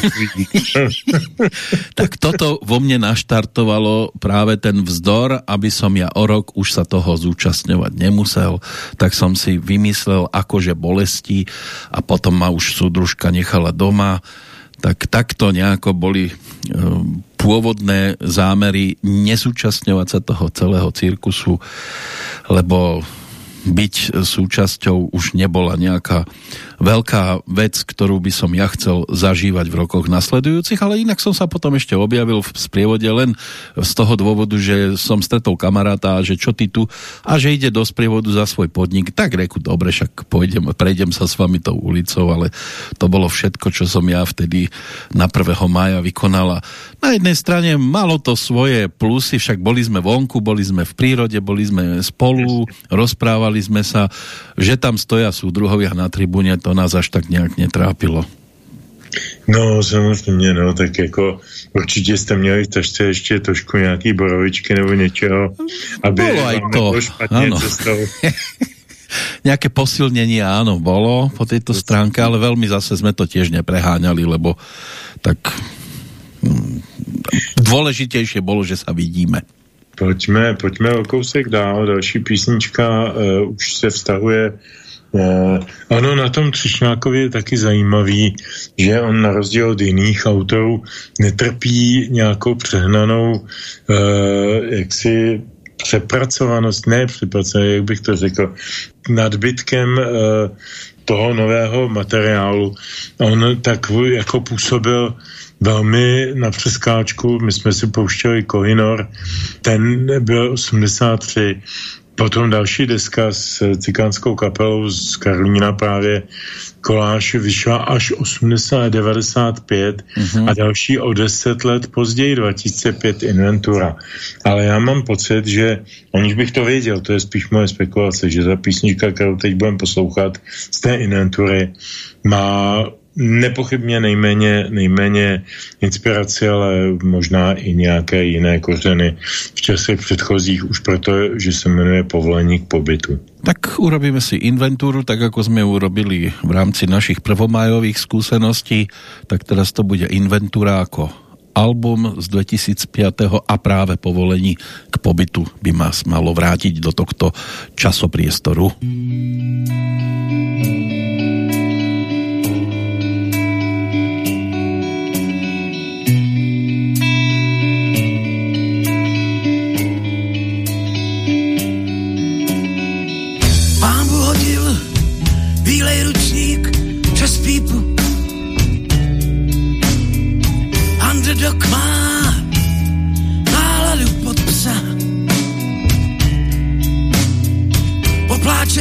[SPEAKER 2] tak toto vo mne naštartovalo práve ten vzdor, aby som ja o rok už sa toho zúčastňovať nemusel, tak som si vymyslel akože bolesti a potom ma už súdružka nechala doma tak takto nejako boli e, pôvodné zámery nesúčastňovať sa toho celého cirkusu, lebo byť súčasťou už nebola nejaká veľká vec, ktorú by som ja chcel zažívať v rokoch nasledujúcich, ale inak som sa potom ešte objavil v sprievode len z toho dôvodu, že som stretol kamaráta, že čo ty tu a že ide do sprievodu za svoj podnik, tak reku, dobre, však pôjdem, prejdem sa s vami tou ulicou, ale to bolo všetko, čo som ja vtedy na 1. maja vykonala. Na jednej strane malo to svoje plusy, však boli sme vonku, boli sme v prírode, boli sme spolu, rozprávali sme sa, že tam stoja súdruhovia na tribúne, to nás až tak nějak netrápilo.
[SPEAKER 3] No, samozřejmě, no, tak jako určitě jste měli v tašce ještě trošku nějaký borovičky nebo něčeho, aby
[SPEAKER 2] Bolo aj to,
[SPEAKER 3] špatně
[SPEAKER 2] Nejaké <laughs> posilnenie, áno, bolo po tejto stránke, ale veľmi zase sme to tiež nepreháňali, lebo tak hm, dôležitejšie bolo, že sa vidíme.
[SPEAKER 3] Pojďme, pojďme o kousek dál. Další písnička uh, už se vztahuje Uh, ano, na tom Třešňákovi je taky zajímavý, že on na rozdíl od jiných autorů netrpí nějakou přehnanou uh, jaksi přepracovanost, ne přepracovanost, jak bych to řekl, nadbytkem uh, toho nového materiálu. On tak jako působil velmi na přeskáčku. My jsme si pouštěli Kohinor, ten byl 83. Potom další deska s cikánskou kapelou z Karlína právě koláž vyšla až 80 95 mm-hmm. a další o 10 let později 2005 Inventura. Ale já mám pocit, že aniž bych to věděl, to je spíš moje spekulace, že ta písnička, kterou teď budeme poslouchat z té Inventury, má nepochybně nejméně, nejméně inspiraci, ale možná i nějaké jiné kořeny v časech předchozích, už proto, že se jmenuje povolení k pobytu.
[SPEAKER 2] Tak urobíme si inventúru, tak ako sme urobili v rámci našich prvomajových skúseností, tak teraz to bude inventúra ako album z 2005. a práve povolení k pobytu by nás malo vrátiť do tohto časopriestoru.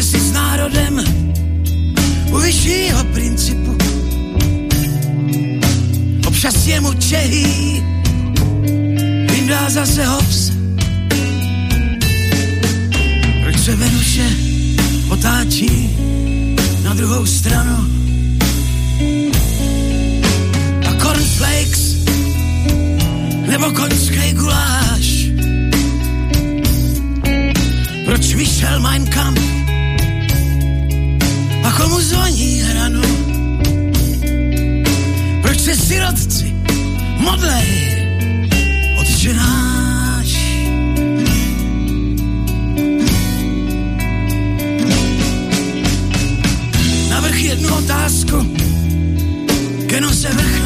[SPEAKER 5] Popláče si s národem u vyššího principu. Občas je mu čehý, vyndá zase hovs. Proč se Venuše otáčí na druhou stranu? A cornflakes nebo koňský guláš. Proč vyšel Mein Kampf komu zvoní hranu? Proč se sirotci modlej, otče náš? Navrch jednu otázku, genose vrchnost ať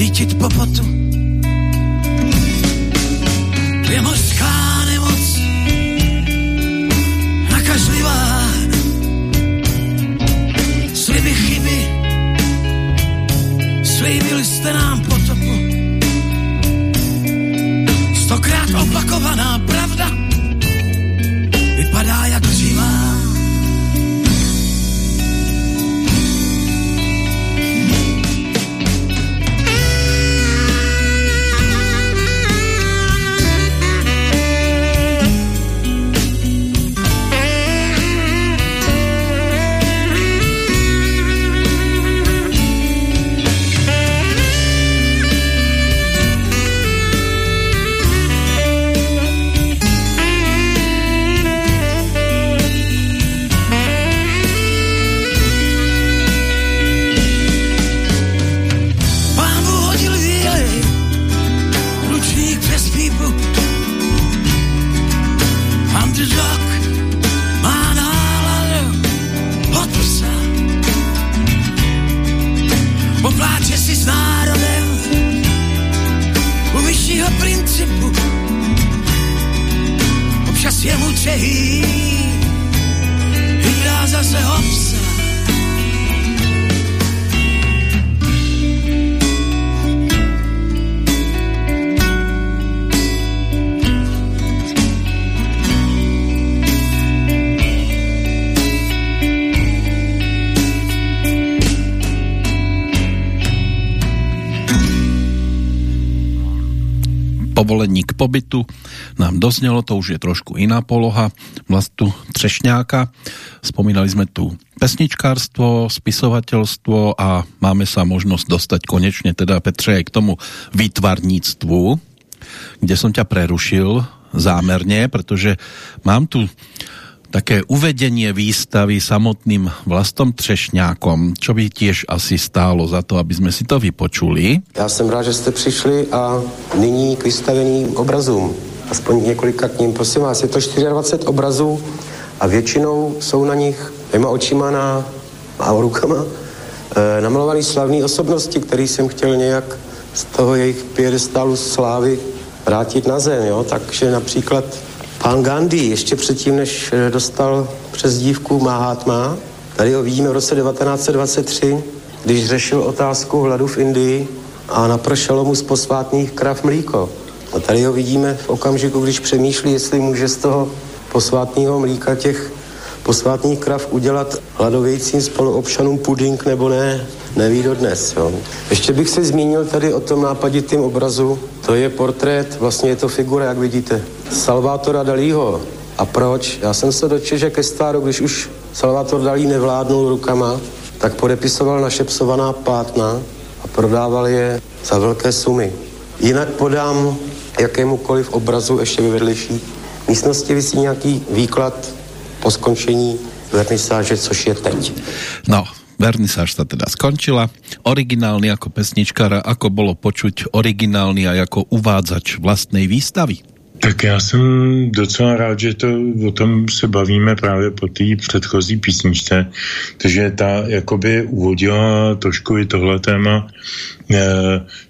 [SPEAKER 5] cítit po potu? Je mořská nám
[SPEAKER 2] doznelo, to už je trošku iná poloha vlastu Třešňáka. Spomínali sme tu pesničkárstvo, spisovateľstvo a máme sa možnosť dostať konečne teda Petře k tomu výtvarníctvu, kde som ťa prerušil zámerne, protože mám tu také uvedenie výstavy samotným vlastom Třešňákom, čo by tiež asi stálo za to, aby sme si to vypočuli.
[SPEAKER 4] Já jsem rád, že jste přišli a nyní k vystaveným obrazům. Aspoň několika k ním. Prosím vás, je to 24 obrazů a většinou jsou na nich dvěma očima na, a rukama e, namalovaný slavné osobnosti, který jsem chtěl nějak z toho jejich piedestálu slávy vrátit na zem. Jo? Takže například Pán Gandhi ještě předtím, než eh, dostal přes dívku Mahatma, tady ho vidíme v roce 1923, když řešil otázku hladu v Indii a napršelo mu z posvátných krav mlíko. A tady ho vidíme v okamžiku, když přemýšlí, jestli může z toho posvátního mlíka těch posvátných krav udělat hladovějícím spoluobčanům puding nebo ne, neví do dnes. Jo. Ještě bych se zmínil tady o tom nápaditém obrazu. To je portrét, vlastně je to figura, jak vidíte, Salvátora Dalího. A proč? Já jsem se dočil, že ke stáru, když už Salvator Dalí nevládnul rukama, tak podepisoval naše psovaná pátna a prodával je za velké sumy. Jinak podám jakémukoliv obrazu ještě ve vedlejší místnosti vysí nějaký výklad po skončení vernisáže, což je teď.
[SPEAKER 2] No, vernisáž sa teda skončila. Originálny ako pesničkara, ako bolo počuť originálny a jako uvádzač vlastnej výstavy?
[SPEAKER 3] Tak já jsem docela rád, že to o tom se bavíme právě po té předchozí písničce, takže ta jakoby uvodila trošku i tohle téma. E,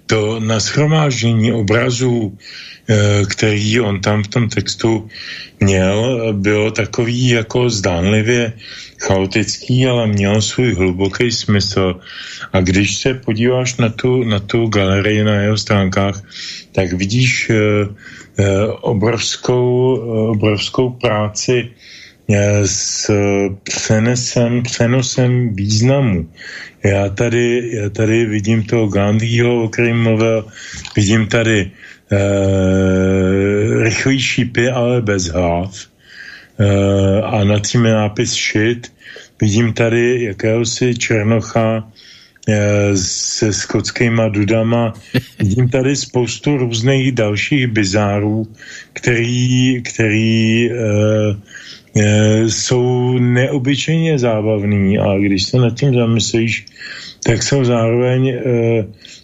[SPEAKER 3] to naschromáždění obrazů, e, který on tam v tom textu měl, bylo takový jako zdánlivě chaotický, ale měl svůj hluboký smysl. A když se podíváš na tu, na tu galerii na jeho stránkách, tak vidíš e, obrovskou, obrovskou práci e, s přenesem, přenosem významu. Já tady, já tady vidím toho Gandhiho, o kterém mluvil, vidím tady Eh, rychlý šípy, ale bez hlav. Eh, a nad tím je nápis shit. Vidím tady jakéhosi černocha eh, se skotskýma dudama. Vidím tady spoustu různých dalších bizárů, který, který e, e, jsou neobyčejně zábavný a když se nad tím zamyslíš, tak jsou zároveň e,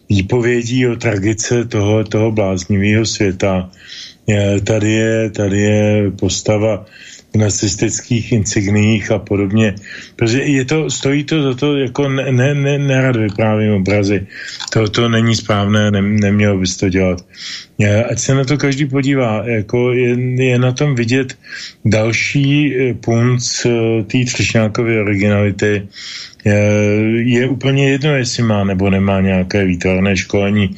[SPEAKER 3] výpovědí o tragice toho, toho bláznivého světa. Tady je, tady je postava nacistických insigních a podobně. Protože je to, stojí to za to, jako ne, ne, ne, nerad vyprávím obrazy. To, to není správné, ne, nemělo bys to dělat. Ať se na to každý podívá, jako je, je na tom vidět další eh, punc eh, té třešňákové originality, je úplně jedno, jestli má nebo nemá nějaké výtvarné školení.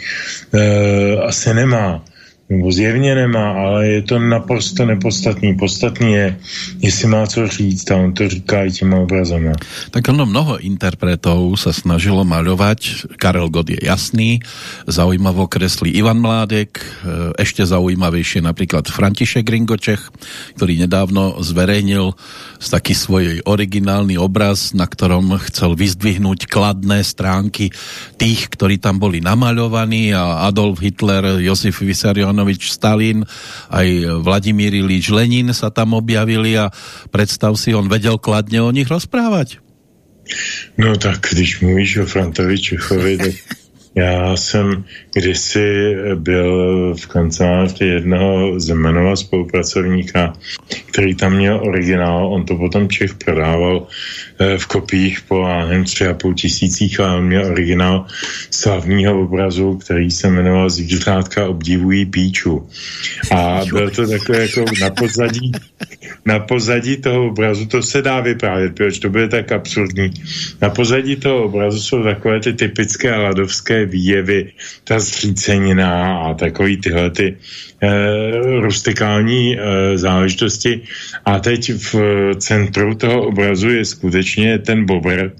[SPEAKER 3] E, asi nemá nebo zjevně nemá, ale je to naprosto nepodstatný. Podstatný je, jestli má co říct a on to říká i těma obrazama.
[SPEAKER 2] Tak ono mnoho interpretov sa snažilo maľovať. Karel Gott je jasný, zaujímavo kreslí Ivan Mládek, e, ešte zaujímavejšie napríklad František Ringočech, ktorý nedávno zverejnil taký svoj originálny obraz, na ktorom chcel vyzdvihnúť kladné stránky tých, ktorí tam boli namaľovaní a Adolf Hitler, Josif Vysarion Ivanovič Stalin, aj Vladimír Ilič Lenin sa tam objavili a predstav si, on vedel kladne o nich rozprávať.
[SPEAKER 3] No tak, když mluvíš o Frantovi Čechovi, tak <laughs> Já jsem kdysi byl v kanceláři jednoho Zemenova spolupracovníka, který tam měl originál, on to potom Čech prodával v kopiích po, nevím, tři a půl tisících, on měl originál slavního obrazu, který se jmenoval Zvířátka obdivují píču. A byl to takové jako na pozadí, na pozadí toho obrazu, to se dá vyprávět, protože to bude tak absurdní. Na pozadí toho obrazu jsou takové ty typické ladovské výjevy, ta zřícenina a takový tyhle ty e, rustikální e, záležitosti. A teď v centru toho obrazu je skutečně ten bobr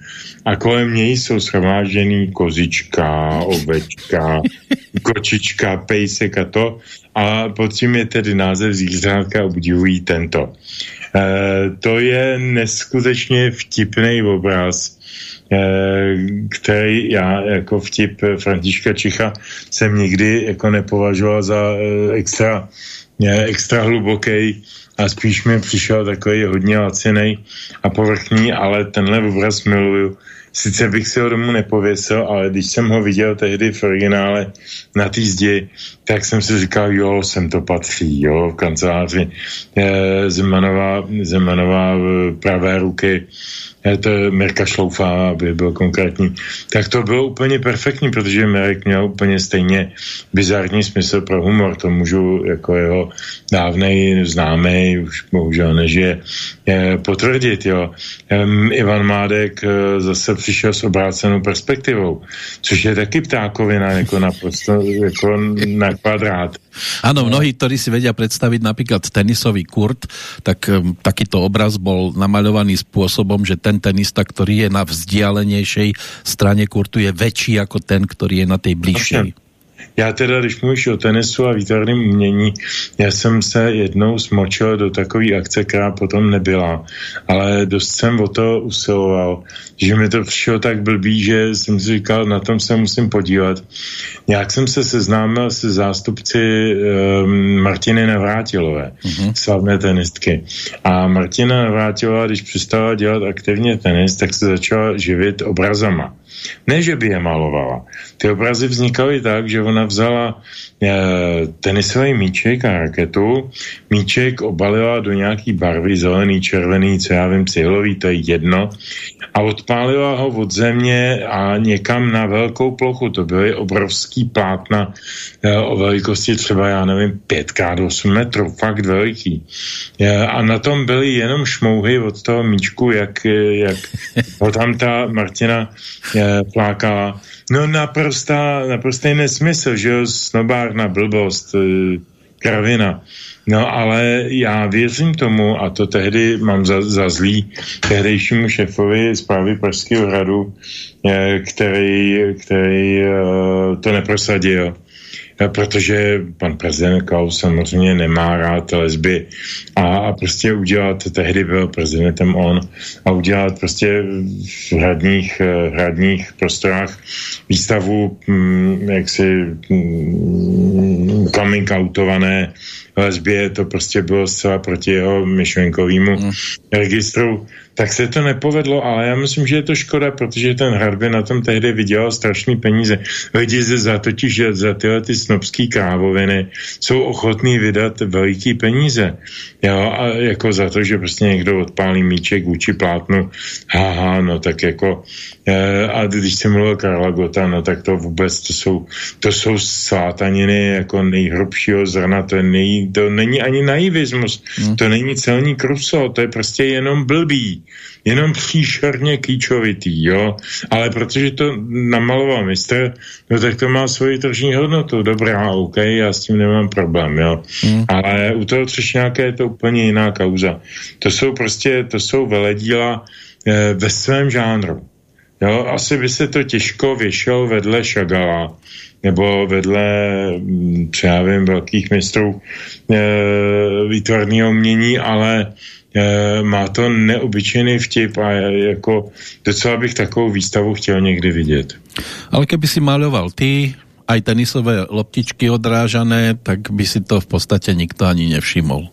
[SPEAKER 3] a kolem něj jsou shromážděný kozička, ovečka, <laughs> kočička, pejsek a to. A pod tím je tedy název zvířátka obdivují tento. E, to je neskutečně vtipný obraz, e, který já jako vtip Františka Čicha jsem nikdy jako nepovažoval za e, extra, e, extra hluboký a spíš mi přišel takový hodně lacinej a povrchní, ale tenhle obraz miluju. Sice bych si ho domů nepověsil, ale když jsem ho viděl tehdy v originále na té zdi, tak jsem si říkal, jo, sem to patří, jo, v kanceláři eh, Zemanová, Zemanová eh, pravé ruky je to Mirka Šloufa, aby byl konkrétní, tak to bylo úplně perfektní, protože Mirek měl úplně stejně bizarní smysl pro humor, to můžu jako jeho dávnej známý, už bohužel nežije, potvrdit, jo. Ivan Mádek eh, zase přišel s obrácenou perspektivou, což je taky ptákovina jako na, jako na kvadrát.
[SPEAKER 2] Ano, mnohí, ktorí si vedia predstaviť napríklad tenisový kurt, tak um, takýto obraz bol namaľovaný spôsobom, že ten tenista, ktorý je na vzdialenejšej strane kurtu, je väčší ako ten, ktorý je na tej bližšej.
[SPEAKER 3] Já teda, když mluvíš o tenisu a výtvarném umění, já jsem se jednou smočil do takové akce, která potom nebyla, ale dost jsem o to usiloval, že mi to přišlo tak blbý, že jsem si říkal, na tom se musím podívat. Nějak jsem se seznámil se zástupci um, Martiny Navrátilové, mm-hmm. slavné tenistky. A Martina Navrátilová, když přestala dělat aktivně tenis, tak se začala živit obrazama. Ne, že by je malovala. Ty obrazy vznikaly tak, že ona vzala e, tenisový míček a raketu, míček obalila do nějaký barvy, zelený, červený, co já vím, cihlový, to je jedno, a odpálila ho od země a někam na velkou plochu. To byly obrovský plátna e, o velikosti třeba, já nevím, 5x8 metrů, fakt veliký. E, a na tom byly jenom šmouhy od toho míčku, jak, jak ho <laughs> tam ta Martina e, plákala. No naprostá, naprostý nesmysl, že jo, snobárna, blbost, e, kravina. No ale já věřím tomu, a to tehdy mám za, za zlý tehdejšímu šefovi zprávy Pražského hradu, e, který, který to neprosadil protože pan prezident Klaus samozřejmě nemá rád lesby a, a prostě udělat, tehdy byl prezidentem on, a udělat prostě v hradních, eh, hradních prostorách výstavu hm, jaksi hm, coming outované lesbě, to prostě bylo zcela proti jeho myšlenkovému mm. registru tak se to nepovedlo, ale já myslím, že je to škoda, protože ten Harvey na tom tehdy vydělal strašný peníze. Lidi se za totiž že za tyhle ty snobský krávoviny jsou ochotní vydat veliký peníze. Jo, a jako za to, že prostě někdo odpálí míček vůči plátnu, haha, no tak jako e, a když jsem mluvil Karla Gota, no tak to vůbec, to jsou, to jsou sátaniny jako nejhrubšího zrna, to, nej, to není ani naivismus, hmm. to není celní kruso, to je prostě jenom blbý jenom příšerně kýčovitý, jo, ale protože to namaloval mistr, no tak to má svoji tržní hodnotu, dobrá, OK, já s tím nemám problém, jo, hmm. ale u toho třešňáka je to úplně jiná kauza. To jsou prostě, to jsou veledíla eh, ve svém žánru, jo, asi by se to těžko vyšel vedle Šagala, nebo vedle, hm, třeba vím, velkých mistrů e, výtvarného umění, ale e, má to neobyčejný vtip a jako docela bych takovou výstavu chtěl někdy vidět.
[SPEAKER 2] Ale keby si maloval ty, aj tenisové loptičky odrážané, tak by si to v podstatě nikto ani nevšiml.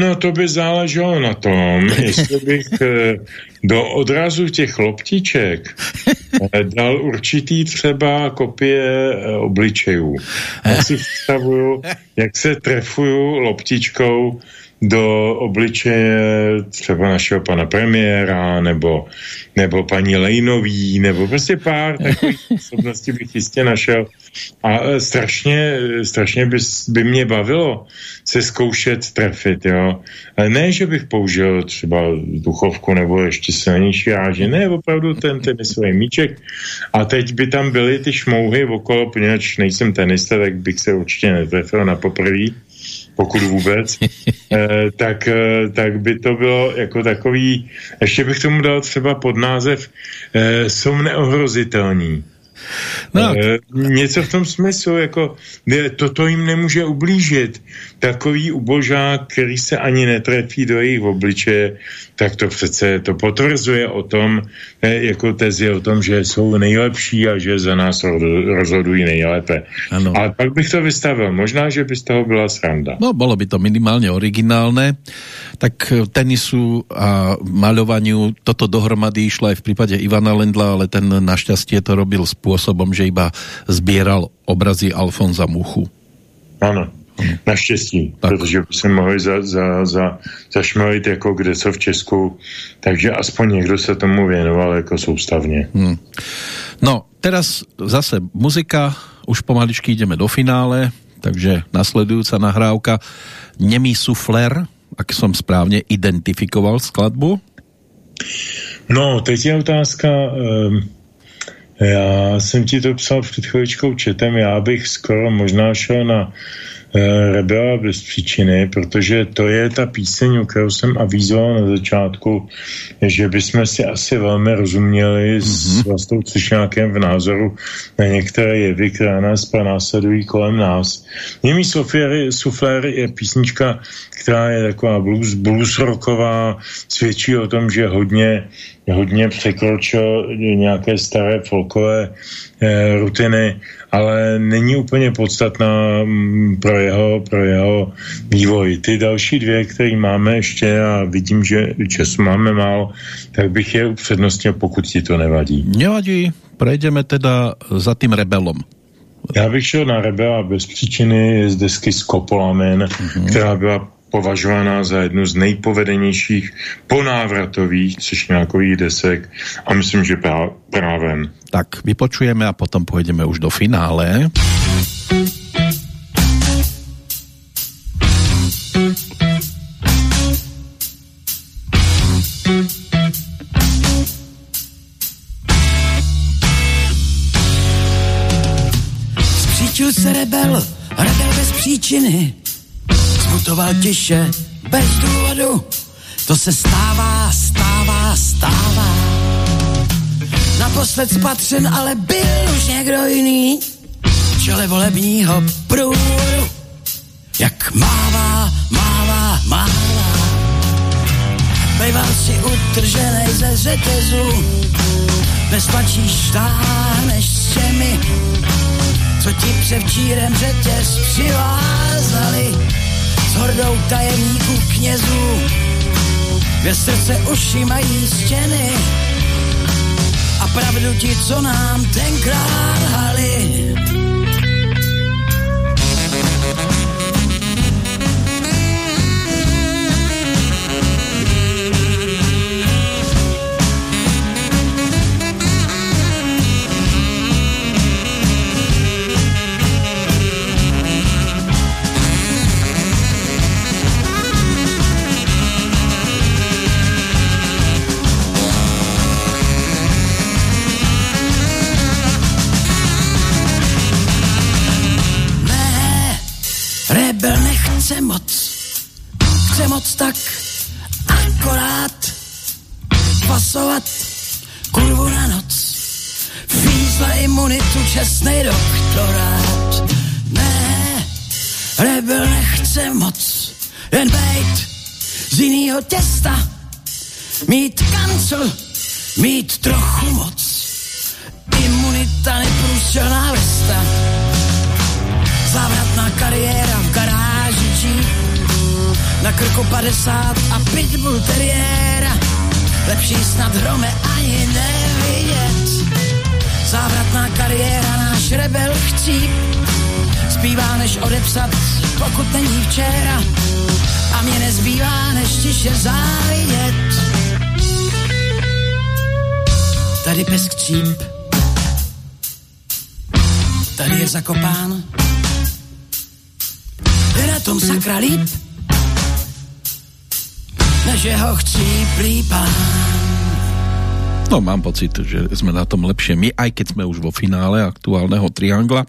[SPEAKER 3] No to by záleželo na tom, <laughs> jestli bych eh, do odrazu těch loptiček eh, dal určitý třeba kopie obličejů. Já si představuju, jak se trefuju loptičkou do obličeje třeba našeho pana premiéra, nebo, nebo paní Lejnový, nebo prostě pár <laughs> takových osobností bych jistě našel. A e, strašně, strašně by, by mě bavilo se zkoušet trefit, jo. Ne, že bych použil třeba duchovku nebo ještě silnější ráže, ne, opravdu ten tenisový míček. A teď by tam byly ty šmouhy okolo, poněvadž nejsem tenista, tak bych se určitě netrefil na poprvé pokud vůbec, <laughs> eh, tak, eh, tak by to bylo jako takový, ještě bych tomu dal třeba pod název eh, jsou neohrozitelní. No. E, něco v tom smyslu, jako ne, toto jim nemůže ublížit. Takový ubožák, který se ani netrefí do jejich obličeje, tak to přece to potvrzuje o tom, jako tezi o tom, že jsou nejlepší a že za nás rozhodují nejlépe. Ano. Ale pak bych to vystavil. Možná, že by z toho byla sranda.
[SPEAKER 2] No, bylo by to minimálně originálne. Tak tenisu a maľovaniu toto dohromady išlo aj v prípade Ivana Lendla, ale ten našťastie to robil spôsobom, že iba zbieral obrazy Alfonza Muchu.
[SPEAKER 3] Ano. Naštěstí, tak. protože by se mohli za, za, za, zašmelit jako kde co v Česku, takže aspoň někdo se tomu věnoval jako soustavně. Hmm.
[SPEAKER 2] No, teraz zase muzika, už pomaličky ideme do finále, takže nasledujúca nahrávka Nemý sufler, ak som správne identifikoval skladbu?
[SPEAKER 3] No, teď je otázka, um, já jsem ti to psal před chvíličkou četem, já bych skoro možná šel na Rebela bez příčiny, protože to je ta píseň, o kterou jsem avízoval na začátku, že bychom si asi velmi rozuměli mm-hmm. s mhm. vlastou Třešňákem v názoru na některé jevy, které nás pronásledují kolem nás. Němý suflér je písnička, která je taková blues, blues rocková, svědčí o tom, že hodně, hodně překročil nějaké staré folkové eh, rutiny ale není úplně podstatná mm, pro jeho, pro jeho vývoj. Ty další dvě, které máme ještě a vidím, že času máme málo, tak bych je upřednostnil, pokud ti to nevadí.
[SPEAKER 2] Nevadí, prejdeme teda za tím rebelom.
[SPEAKER 3] Já bych šel na Rebela bez příčiny z desky Skopolamen, mm-hmm. která byla považovaná za jednu z nejpovedenějších ponávratových třešňákových desek a myslím, že právem.
[SPEAKER 2] Tak vypočujeme a potom pojedeme už do finále.
[SPEAKER 5] Zkřítil se rebel, rebel bez příčiny Smutoval tiše, bez důvodu, to se stává, stává, stává. Naposled spatřen, ale byl už někdo jiný, čele volebního průvodu, jak mává, mává, mává. Bejval si utržený ze řetezu, dnes plačíš, táhneš s těmi, co ti převčírem řetěz přivázali hordou tajemníků knězů, kde srdce uši mají stěny a pravdu ti, co nám tenkrát hali. Chce moc, chce moc tak akorát pasovat kurvu na noc. Fízla imunitu, čestnej doktorát. Ne, rebel nechce moc, jen bejt z jinýho těsta. Mít kancel, mít trochu moc. Imunita neprůstřelná vesta. Závratná kariéra v garáži na krku 50 a pitbull teriéra, lepší snad hrome ani nevidět. Závratná kariéra, náš rebel chcíp, zbývá než odepsat, pokud není včera. A mě nezbývá než tiše závidět. Tady pes kříp, tady je zakopán, je na tom sakra líp, než jeho chcíplý pán.
[SPEAKER 2] No mám pocit, že sme na tom lepšie my, aj keď sme už vo finále aktuálneho triangla,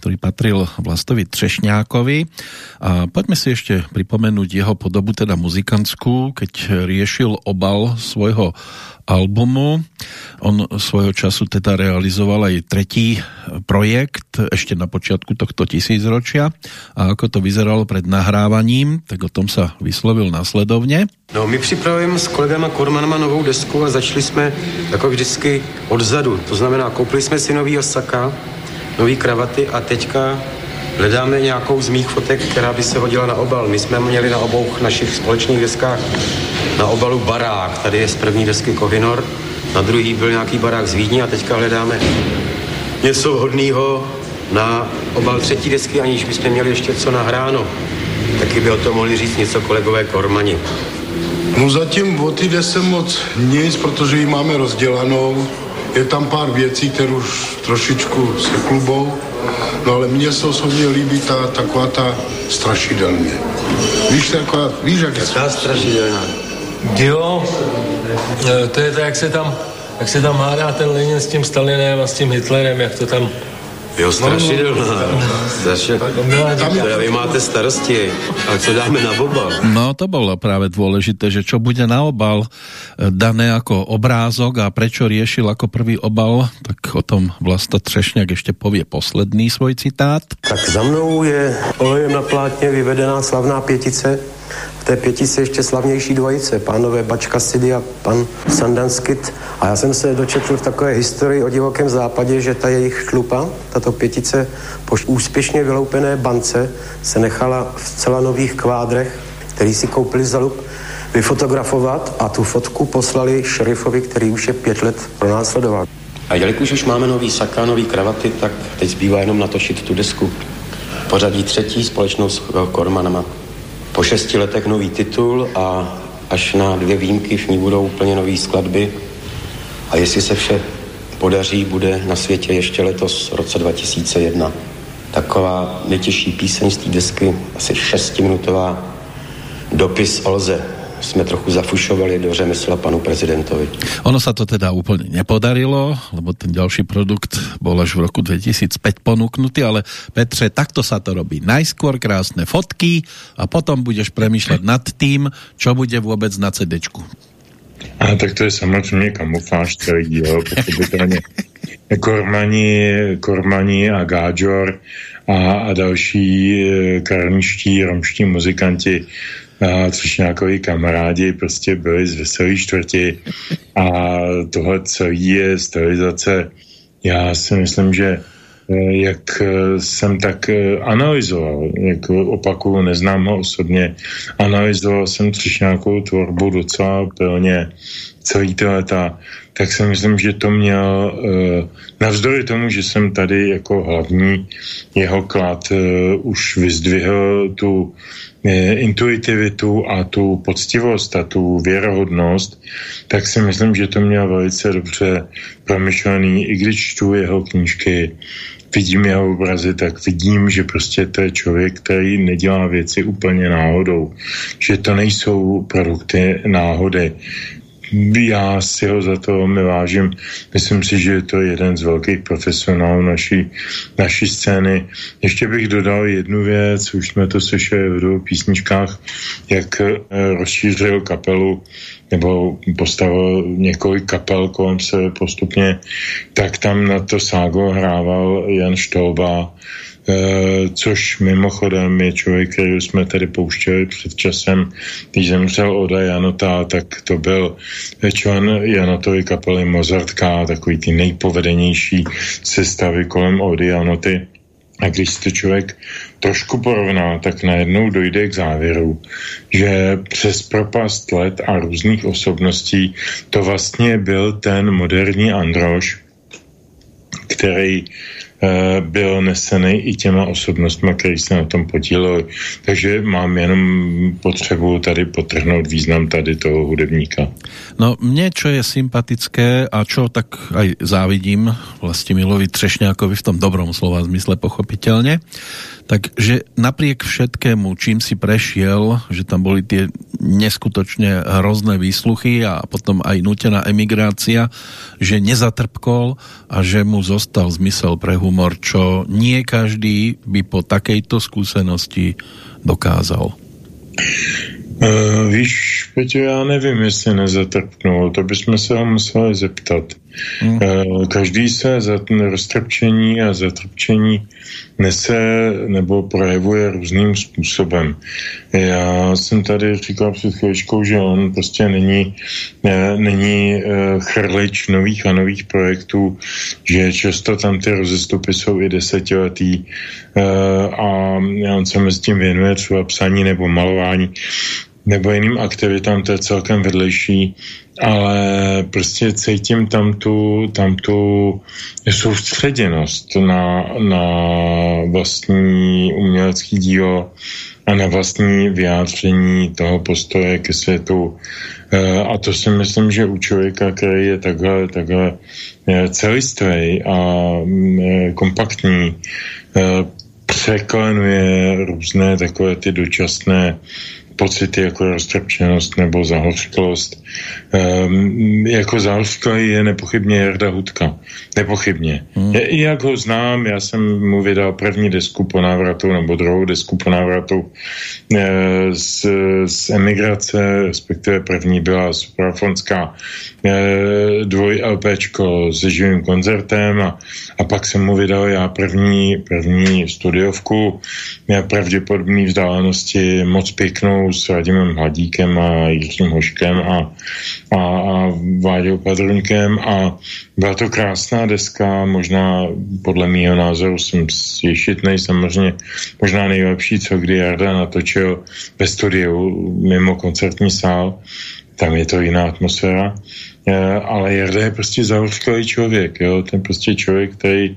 [SPEAKER 2] ktorý patril Vlastovi Třešňákovi. A poďme si ešte pripomenúť jeho podobu, teda muzikantskú, keď riešil obal svojho albumu. On svojho času teda realizoval aj tretí projekt ešte na počiatku tohto tisícročia a ako to vyzeralo pred nahrávaním, tak o tom sa vyslovil následovne.
[SPEAKER 4] No, my připravujeme s kolegama Kormanama novou desku a začali jsme jako vždycky odzadu. To znamená, koupili jsme si nový osaka, nový kravaty a teďka hledáme nějakou z mých fotek, která by se hodila na obal. My jsme měli na obou našich společných deskách na obalu barák. Tady je z první desky Kovinor, na druhý byl nějaký barák z Vídně a teďka hledáme něco vhodného na obal třetí desky, aniž bychom měli ještě co nahráno. Taky by o tom mohli říct něco kolegové Kormani.
[SPEAKER 6] No zatím o ty desce moc nic, protože ji máme rozdělanou. Je tam pár věcí, které už trošičku se klubou. No ale mně se osobně líbí ta taková ta strašidelně. Víš, taková, víš, jak je?
[SPEAKER 4] Ta strašidelná.
[SPEAKER 7] Jo, e, to je to, jak se tam, jak se tam hádá ten Lenin s tím Stalinem a s tím Hitlerem, jak to tam
[SPEAKER 4] Jo, strašidelná. Strašidelná. Teda vy máte starosti. A co dáme na obal?
[SPEAKER 2] No, to bolo práve dôležité, že čo bude na obal e, dané ako obrázok a prečo riešil ako prvý obal, tak o tom Vlasta Třešňák ešte povie posledný svoj citát.
[SPEAKER 4] Tak za mnou je olejem na plátně vyvedená slavná pětice té pětici ještě slavnější dvojice, pánové Bačka Sidy a pan Sandanskit. A já jsem se dočetl v takové historii o divokém západě, že ta jejich šlupa, tato pětice po úspěšně vyloupené bance se nechala v celá nových kvádrech, který si koupili za lup, vyfotografovat a tu fotku poslali šerifovi, který už je pět let pronásledoval. A jelikož už máme nový saka, nový kravaty, tak teď zbývá jenom natočit tu desku. Pořadí třetí společnou s Kormanama. Po šesti letech nový titul a až na dvě výjimky v ní budou úplně nové skladby. A jestli se vše podaří, bude na světě ještě letos v roce 2001. Taková nejtěžší píseň z té desky, asi šestiminutová dopis Olze, jsme trochu zafušovali do řemesla panu prezidentovi.
[SPEAKER 2] Ono sa to teda úplne nepodarilo, lebo ten ďalší produkt bol až v roku 2005 ponúknutý, ale Petře, takto sa to robí. Najskôr krásne fotky a potom budeš premýšľať nad tým, čo bude vôbec na CDčku.
[SPEAKER 3] A tak to je samozřejmě kamufláž celý díl, pochopitelně. Kormani, Kormani a Gáďor a, a další eh, karniští romští muzikanti a nějakoví kamarádi prostě byli z veselý čtvrti a tohle celý je stylizace. Já si myslím, že eh, jak eh, jsem tak eh, analyzoval, jak opakuju, neznám ho osobně, analyzoval jsem nějakou tvorbu docela plně celý ty leta, tak si myslím, že to měl, navzdory tomu, že jsem tady jako hlavní jeho klad už vyzdvihl tu intuitivitu a tu poctivost a tu věrohodnost, tak si myslím, že to měl velice dobře promyšlený. I když čtu jeho knížky, vidím jeho obrazy, tak vidím, že prostě to je člověk, který nedělá věci úplně náhodou. Že to nejsou produkty náhody já si ho za to velmi vážím. Myslím si, že je to jeden z velkých profesionálů naší, naší scény. Ještě bych dodal jednu věc, už jsme to slyšeli v dvou písničkách, jak eh, rozšířil kapelu nebo postavil několik kapel kolem se postupně, tak tam na to ságo hrával Jan Štolba, Eh, což mimochodem je člověk, který jsme tady pouštěli před časem, když zemřel Oda Janota, tak to byl člen Janotovy kapely Mozartka, takový ty nejpovedenější sestavy kolem Ody Janoty. A když to člověk trošku porovná, tak najednou dojde k závěru, že přes propast let a různých osobností to vlastně byl ten moderní Androš, který byl nesený i těma osobnostmi, které se na tom podíleli. Takže mám jenom potřebu tady potrhnout význam tady toho hudebníka.
[SPEAKER 2] No mne, čo je sympatické a čo tak aj závidím Milovi Třešňákovi v tom dobrom slova zmysle pochopitelně, Takže napriek všetkému, čím si prešiel, že tam boli tie neskutočne hrozné výsluchy a potom aj nutená emigrácia, že nezatrpkol a že mu zostal zmysel pre humor, čo nie každý by po takejto skúsenosti dokázal.
[SPEAKER 3] Uh, víš, Peťo, já nevím, jestli nezatrpnul, to bychom se ho museli zeptat. Hmm. Uh, každý se za ten roztrpčení a zatrpčení nese nebo projevuje různým způsobem. Já jsem tady říkal před chvíličkou, že on prostě není, ne, není uh, chrlič nových a nových projektů, že často tam ty rozestupy jsou i desetiletý uh, a on se mezi tím věnuje třeba psaní nebo malování nebo jiným aktivitám, to je celkem vedlejší, ale prostě cítím tam tu, tam tu soustředěnost na, na vlastní umělecký dílo a na vlastní vyjádření toho postoje ke světu. E, a to si myslím, že u člověka, který je takhle, takhle e, celistvý a e, kompaktní, překlenuje různé takové ty dočasné pocity jako roztrpčenost nebo zahořklost. Um, jako zahořklý je nepochybně Jarda Hudka. Nepochybně. Hmm. Je, jak ho znám, já jsem mu vydal první desku po návratu nebo druhou desku po návratu e, z, z emigrace, respektive první byla suprafonská e, dvoj LPčko se živým koncertem a, a pak jsem mu vydal já první, první studiovku, pravděpodobný vzdálenosti moc pěknou s Radimem Hladíkem a Jiřím Hoškem a, a, a Váďou Padrunkem a byla to krásná deska, možná podle mého názoru jsem svěšitnej, samozřejmě možná nejlepší, co kdy Jarda natočil ve studiu mimo koncertní sál, tam je to jiná atmosféra. Eh, ale Jarda je prostě zahořklý člověk, jo? ten prostě člověk, který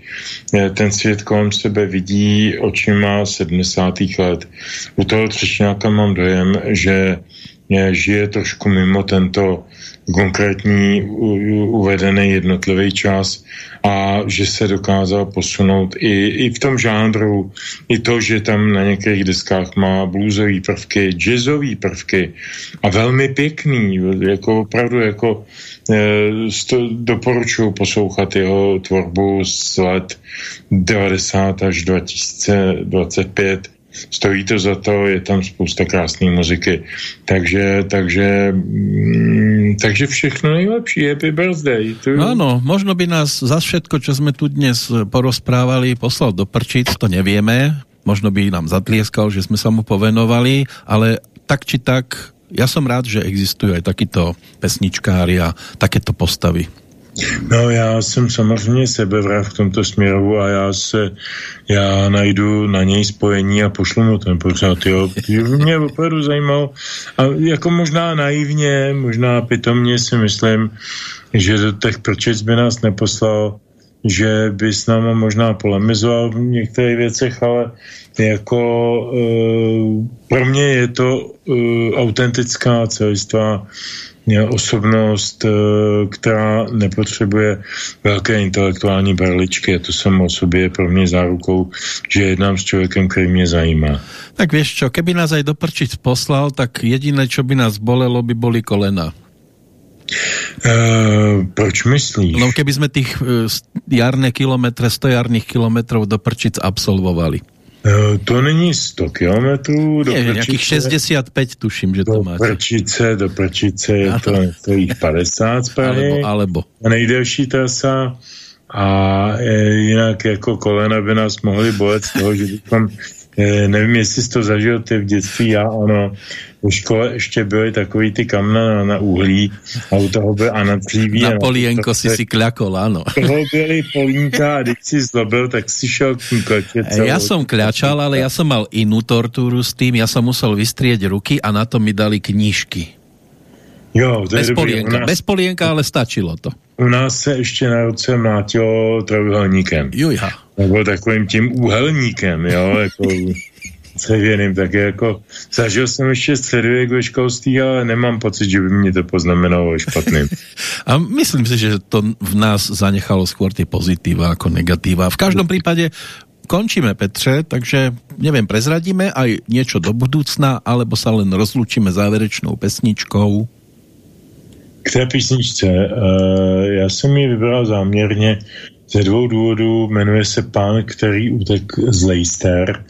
[SPEAKER 3] eh, ten svět kolem sebe vidí očima 70. let. U toho Třešňáka mám dojem, že žije trošku mimo tento konkrétní uvedený jednotlivý čas a že se dokázal posunout i, i v tom žánru, i to, že tam na některých deskách má bluesové prvky, jazzové prvky a velmi pěkný, jako opravdu jako e, doporučuji poslouchat jeho tvorbu z let 90 až 2025 stojí to za to, je tam spousta krásné muziky. Takže, takže, mm, takže všechno nejlepší, happy birthday. Tu.
[SPEAKER 2] No áno, možno by nás za všetko, čo sme tu dnes porozprávali, poslal do prčic, to nevieme. Možno by nám zatlieskal, že sme sa mu povenovali, ale tak či tak, ja som rád, že existujú aj takíto pesničkári a takéto postavy.
[SPEAKER 3] No já jsem samozřejmě sebevrav v tomto směru a já se, já najdu na něj spojení a pošlu mu ten pořád, jo. Mě opravdu zajímalo a jako možná naivně, možná pitomně si myslím, že do těch prčic by nás neposlal, že by s náma možná polemizoval v některých věcech, ale jako e, pro mě je to e, autentická celistvá osobnost, eh, která nepotřebuje velké intelektuální berličky. To jsem o sobě pro mě zárukou, že jednám s člověkem, který mě zajímá.
[SPEAKER 2] Tak vieš čo, keby nás aj do prčic poslal, tak jediné, čo by nás bolelo, by boli kolena.
[SPEAKER 3] Uh, proč myslíš?
[SPEAKER 2] No keby sme tých uh, jarné kilometre, 100 jarných kilometrov do prčic absolvovali.
[SPEAKER 3] Eh, to není 100 kilometrů.
[SPEAKER 2] Do Je, nějakých 65 tuším, že to máte.
[SPEAKER 3] Prčice, do Prčice je to, to jich 50 z <laughs>
[SPEAKER 2] Alebo, alebo.
[SPEAKER 3] A nejdelší trasa a e, jinak jako kolena by nás mohly bolet z toho, že bychom nevím, jestli jsi to zažil ty v dětství, já ano, v škole ještě byly takový ty kamna na, na uhlí a u toho byl a na dříví.
[SPEAKER 2] Na polienko si si kľakol, áno.
[SPEAKER 3] Toho byly polínka a když si zlobil, tak si šel
[SPEAKER 2] kleče Ja som kľačal, ale ja som mal inú tortúru s tým, ja som musel vystrieť ruky a na to mi dali knížky.
[SPEAKER 3] Jo, to
[SPEAKER 2] bez polienka, nás, bez polienka, ale stačilo to.
[SPEAKER 3] U nás se ještě na ruce mlátilo trojuhelníkem.
[SPEAKER 2] Jujha.
[SPEAKER 3] Nebo takovým tím úhelníkem, jo, jako věným, tak jako zažil jsem ještě středověk ve školství, ale nemám pocit, že by mě to poznamenalo špatným. <laughs>
[SPEAKER 2] A myslím si, že to v nás zanechalo skôr ty pozitíva jako negatíva. V každém případě končíme, Petře, takže neviem, prezradíme aj niečo do budúcna, alebo sa len rozlučíme záverečnou pesničkou?
[SPEAKER 3] K té písničce. Uh, já jsem ji vybral záměrně ze dvou důvodů. Jmenuje se Pán, který utek z Leicester.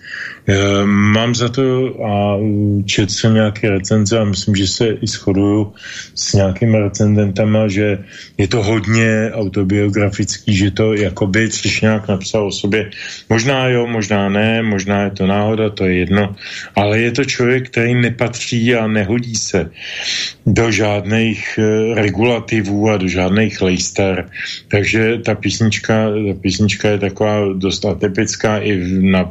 [SPEAKER 3] Eh, mám za to a četl jsem nějaké recenze a myslím, že se i shoduju s nějakými recenzentama, že je to hodně autobiografický, že to jakoby nějak napsal o sobě. Možná jo, možná ne, možná je to náhoda, to je jedno, ale je to člověk, který nepatří a nehodí se do žádných eh, regulativů a do žádných Leicester. Takže ta písnička, ta písnička je taková dost atypická i na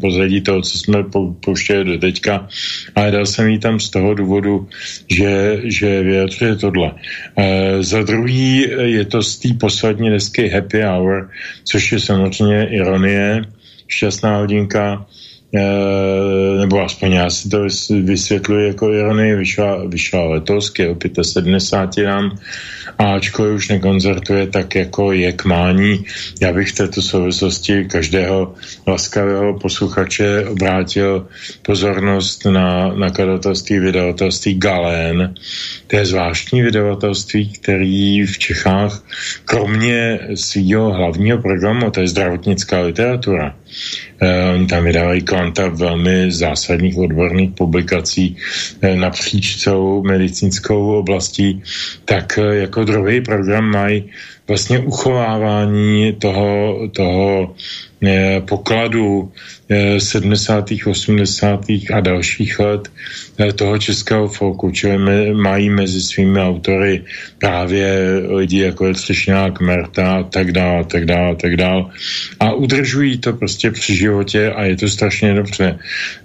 [SPEAKER 3] pozadí toho, co jsme pouštěli do teďka, ale dal jsem ji tam z toho důvodu, že, že vyjadřuje tohle. E, za druhý je to z té poslední desky Happy Hour, což je samozřejmě ironie, šťastná hodinka, nebo aspoň já si to vysvětluji jako ironii, vyšla, vyšla letos k 75 nám a ačkoliv už nekoncertuje tak jako je k mání, já bych v této souvislosti každého laskavého posluchače obrátil pozornost na nakladatelství vydavatelství Galén. To je zvláštní vydavatelství, který v Čechách kromě svého hlavního programu, to je zdravotnická literatura, Eh, oni tam vydávají kvanta velmi zásadních odborných publikací eh, napříč celou medicínskou oblastí, tak eh, jako druhý program mají vlastně uchovávání toho, toho pokladu 70. 80. a dalších let eh, toho českého folku, čili mají mezi svými autory právě lidi jako je Třešňák, Merta a tak dále, tak dále, tak dále. A udržují to prostě při životě a je to strašně dobře.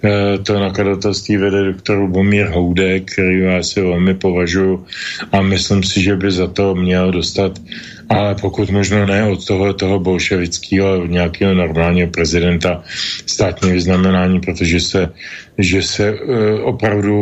[SPEAKER 3] Eh, to nakladatelství vede doktor Lubomír Houdek, který já si velmi považuji a myslím si, že by za to měl dostat ale pokud možno ne od toho, toho bolševického, nějakého normálního prezidenta státní vyznamenání, protože se, že se uh, opravdu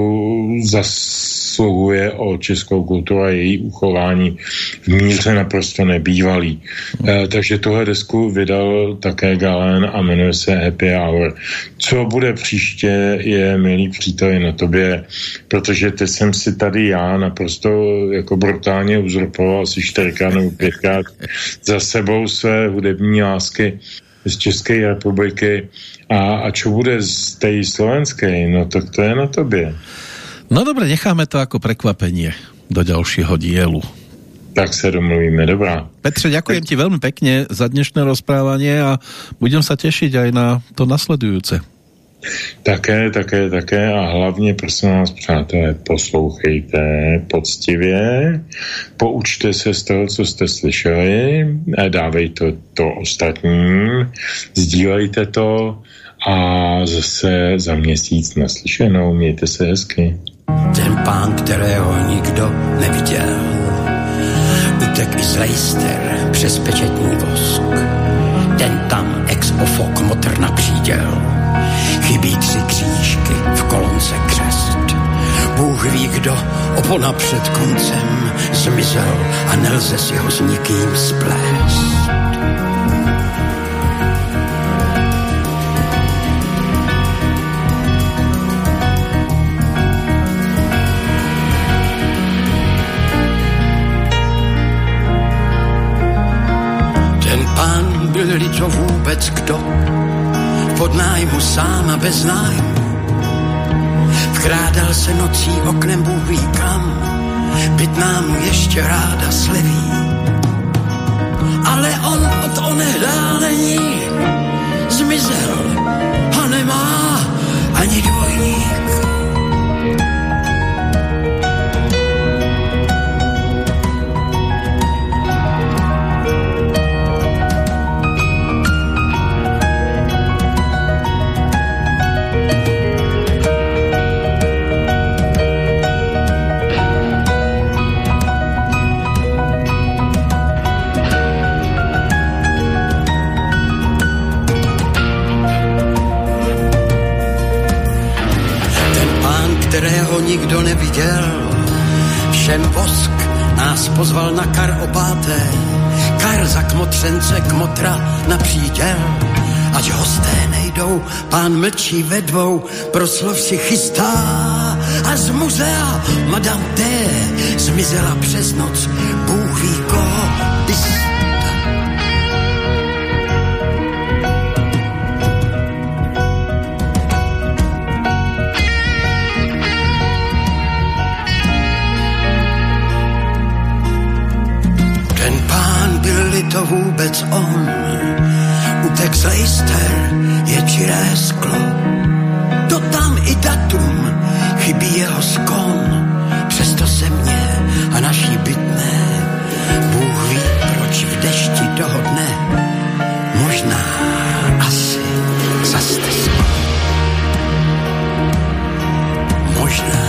[SPEAKER 3] zasluhuje o českou kulturu a její uchování v míře naprosto nebývalý. Uh, takže tohle desku vydal také Galen a jmenuje se Happy Hour. Co bude příště je, milý příteli, na tobě, protože teď jsem si tady já naprosto jako brutálně uzurpoval asi čtyřikrát nebo pětkrát za sebou své hudební lásky z České republiky a, a čo bude z té slovenské, no tak to je na tobě.
[SPEAKER 2] No dobře, necháme to jako prekvapení do dalšího dielu.
[SPEAKER 3] Tak se domluvíme, dobrá.
[SPEAKER 2] Petře, ďakujem ti velmi pekne za dnešné rozprávanie a budem sa tešiť aj na to nasledujúce.
[SPEAKER 3] Také, také, také a hlavně, prosím vás, přátelé, poslouchejte poctivě, poučte se z toho, co jste slyšeli, dávejte to ostatním, sdílejte to a zase za měsíc naslyšenou. Mějte se hezky.
[SPEAKER 5] Ten pán, kterého nikdo neviděl, utek i z Leicester přes pečetní vosk. Ten tam ex ofo kmotr napříděl Chybí tři křížky v kolonce křest. Bůh ví, kdo opona před koncem zmizel a nelze si ho s nikým splést. Ten pán byl-li to vůbec kdo, pod nájmu sám a bez nájmu. Vkrádal se nocí oknem Bůh ví kam, byt nám ještě ráda sleví. Ale on od onehdálení zmizel a nemá ani dvojník. Nikdo neviděl. Všem vosk nás pozval na kar opáté, kar za kmotřence kmotra na příděl. ať hosté nejdou, pán mlčí ve dvou, proslov si chystá a z muzea Madame T. zmizela přes noc, Bůh ví koho, vůbec on. Utek z Leister je čiré sklo. To tam i datum, chybí jeho skon. Přesto se mě a naší bytné Bůh ví, proč v dešti toho dne možná asi zaste Možná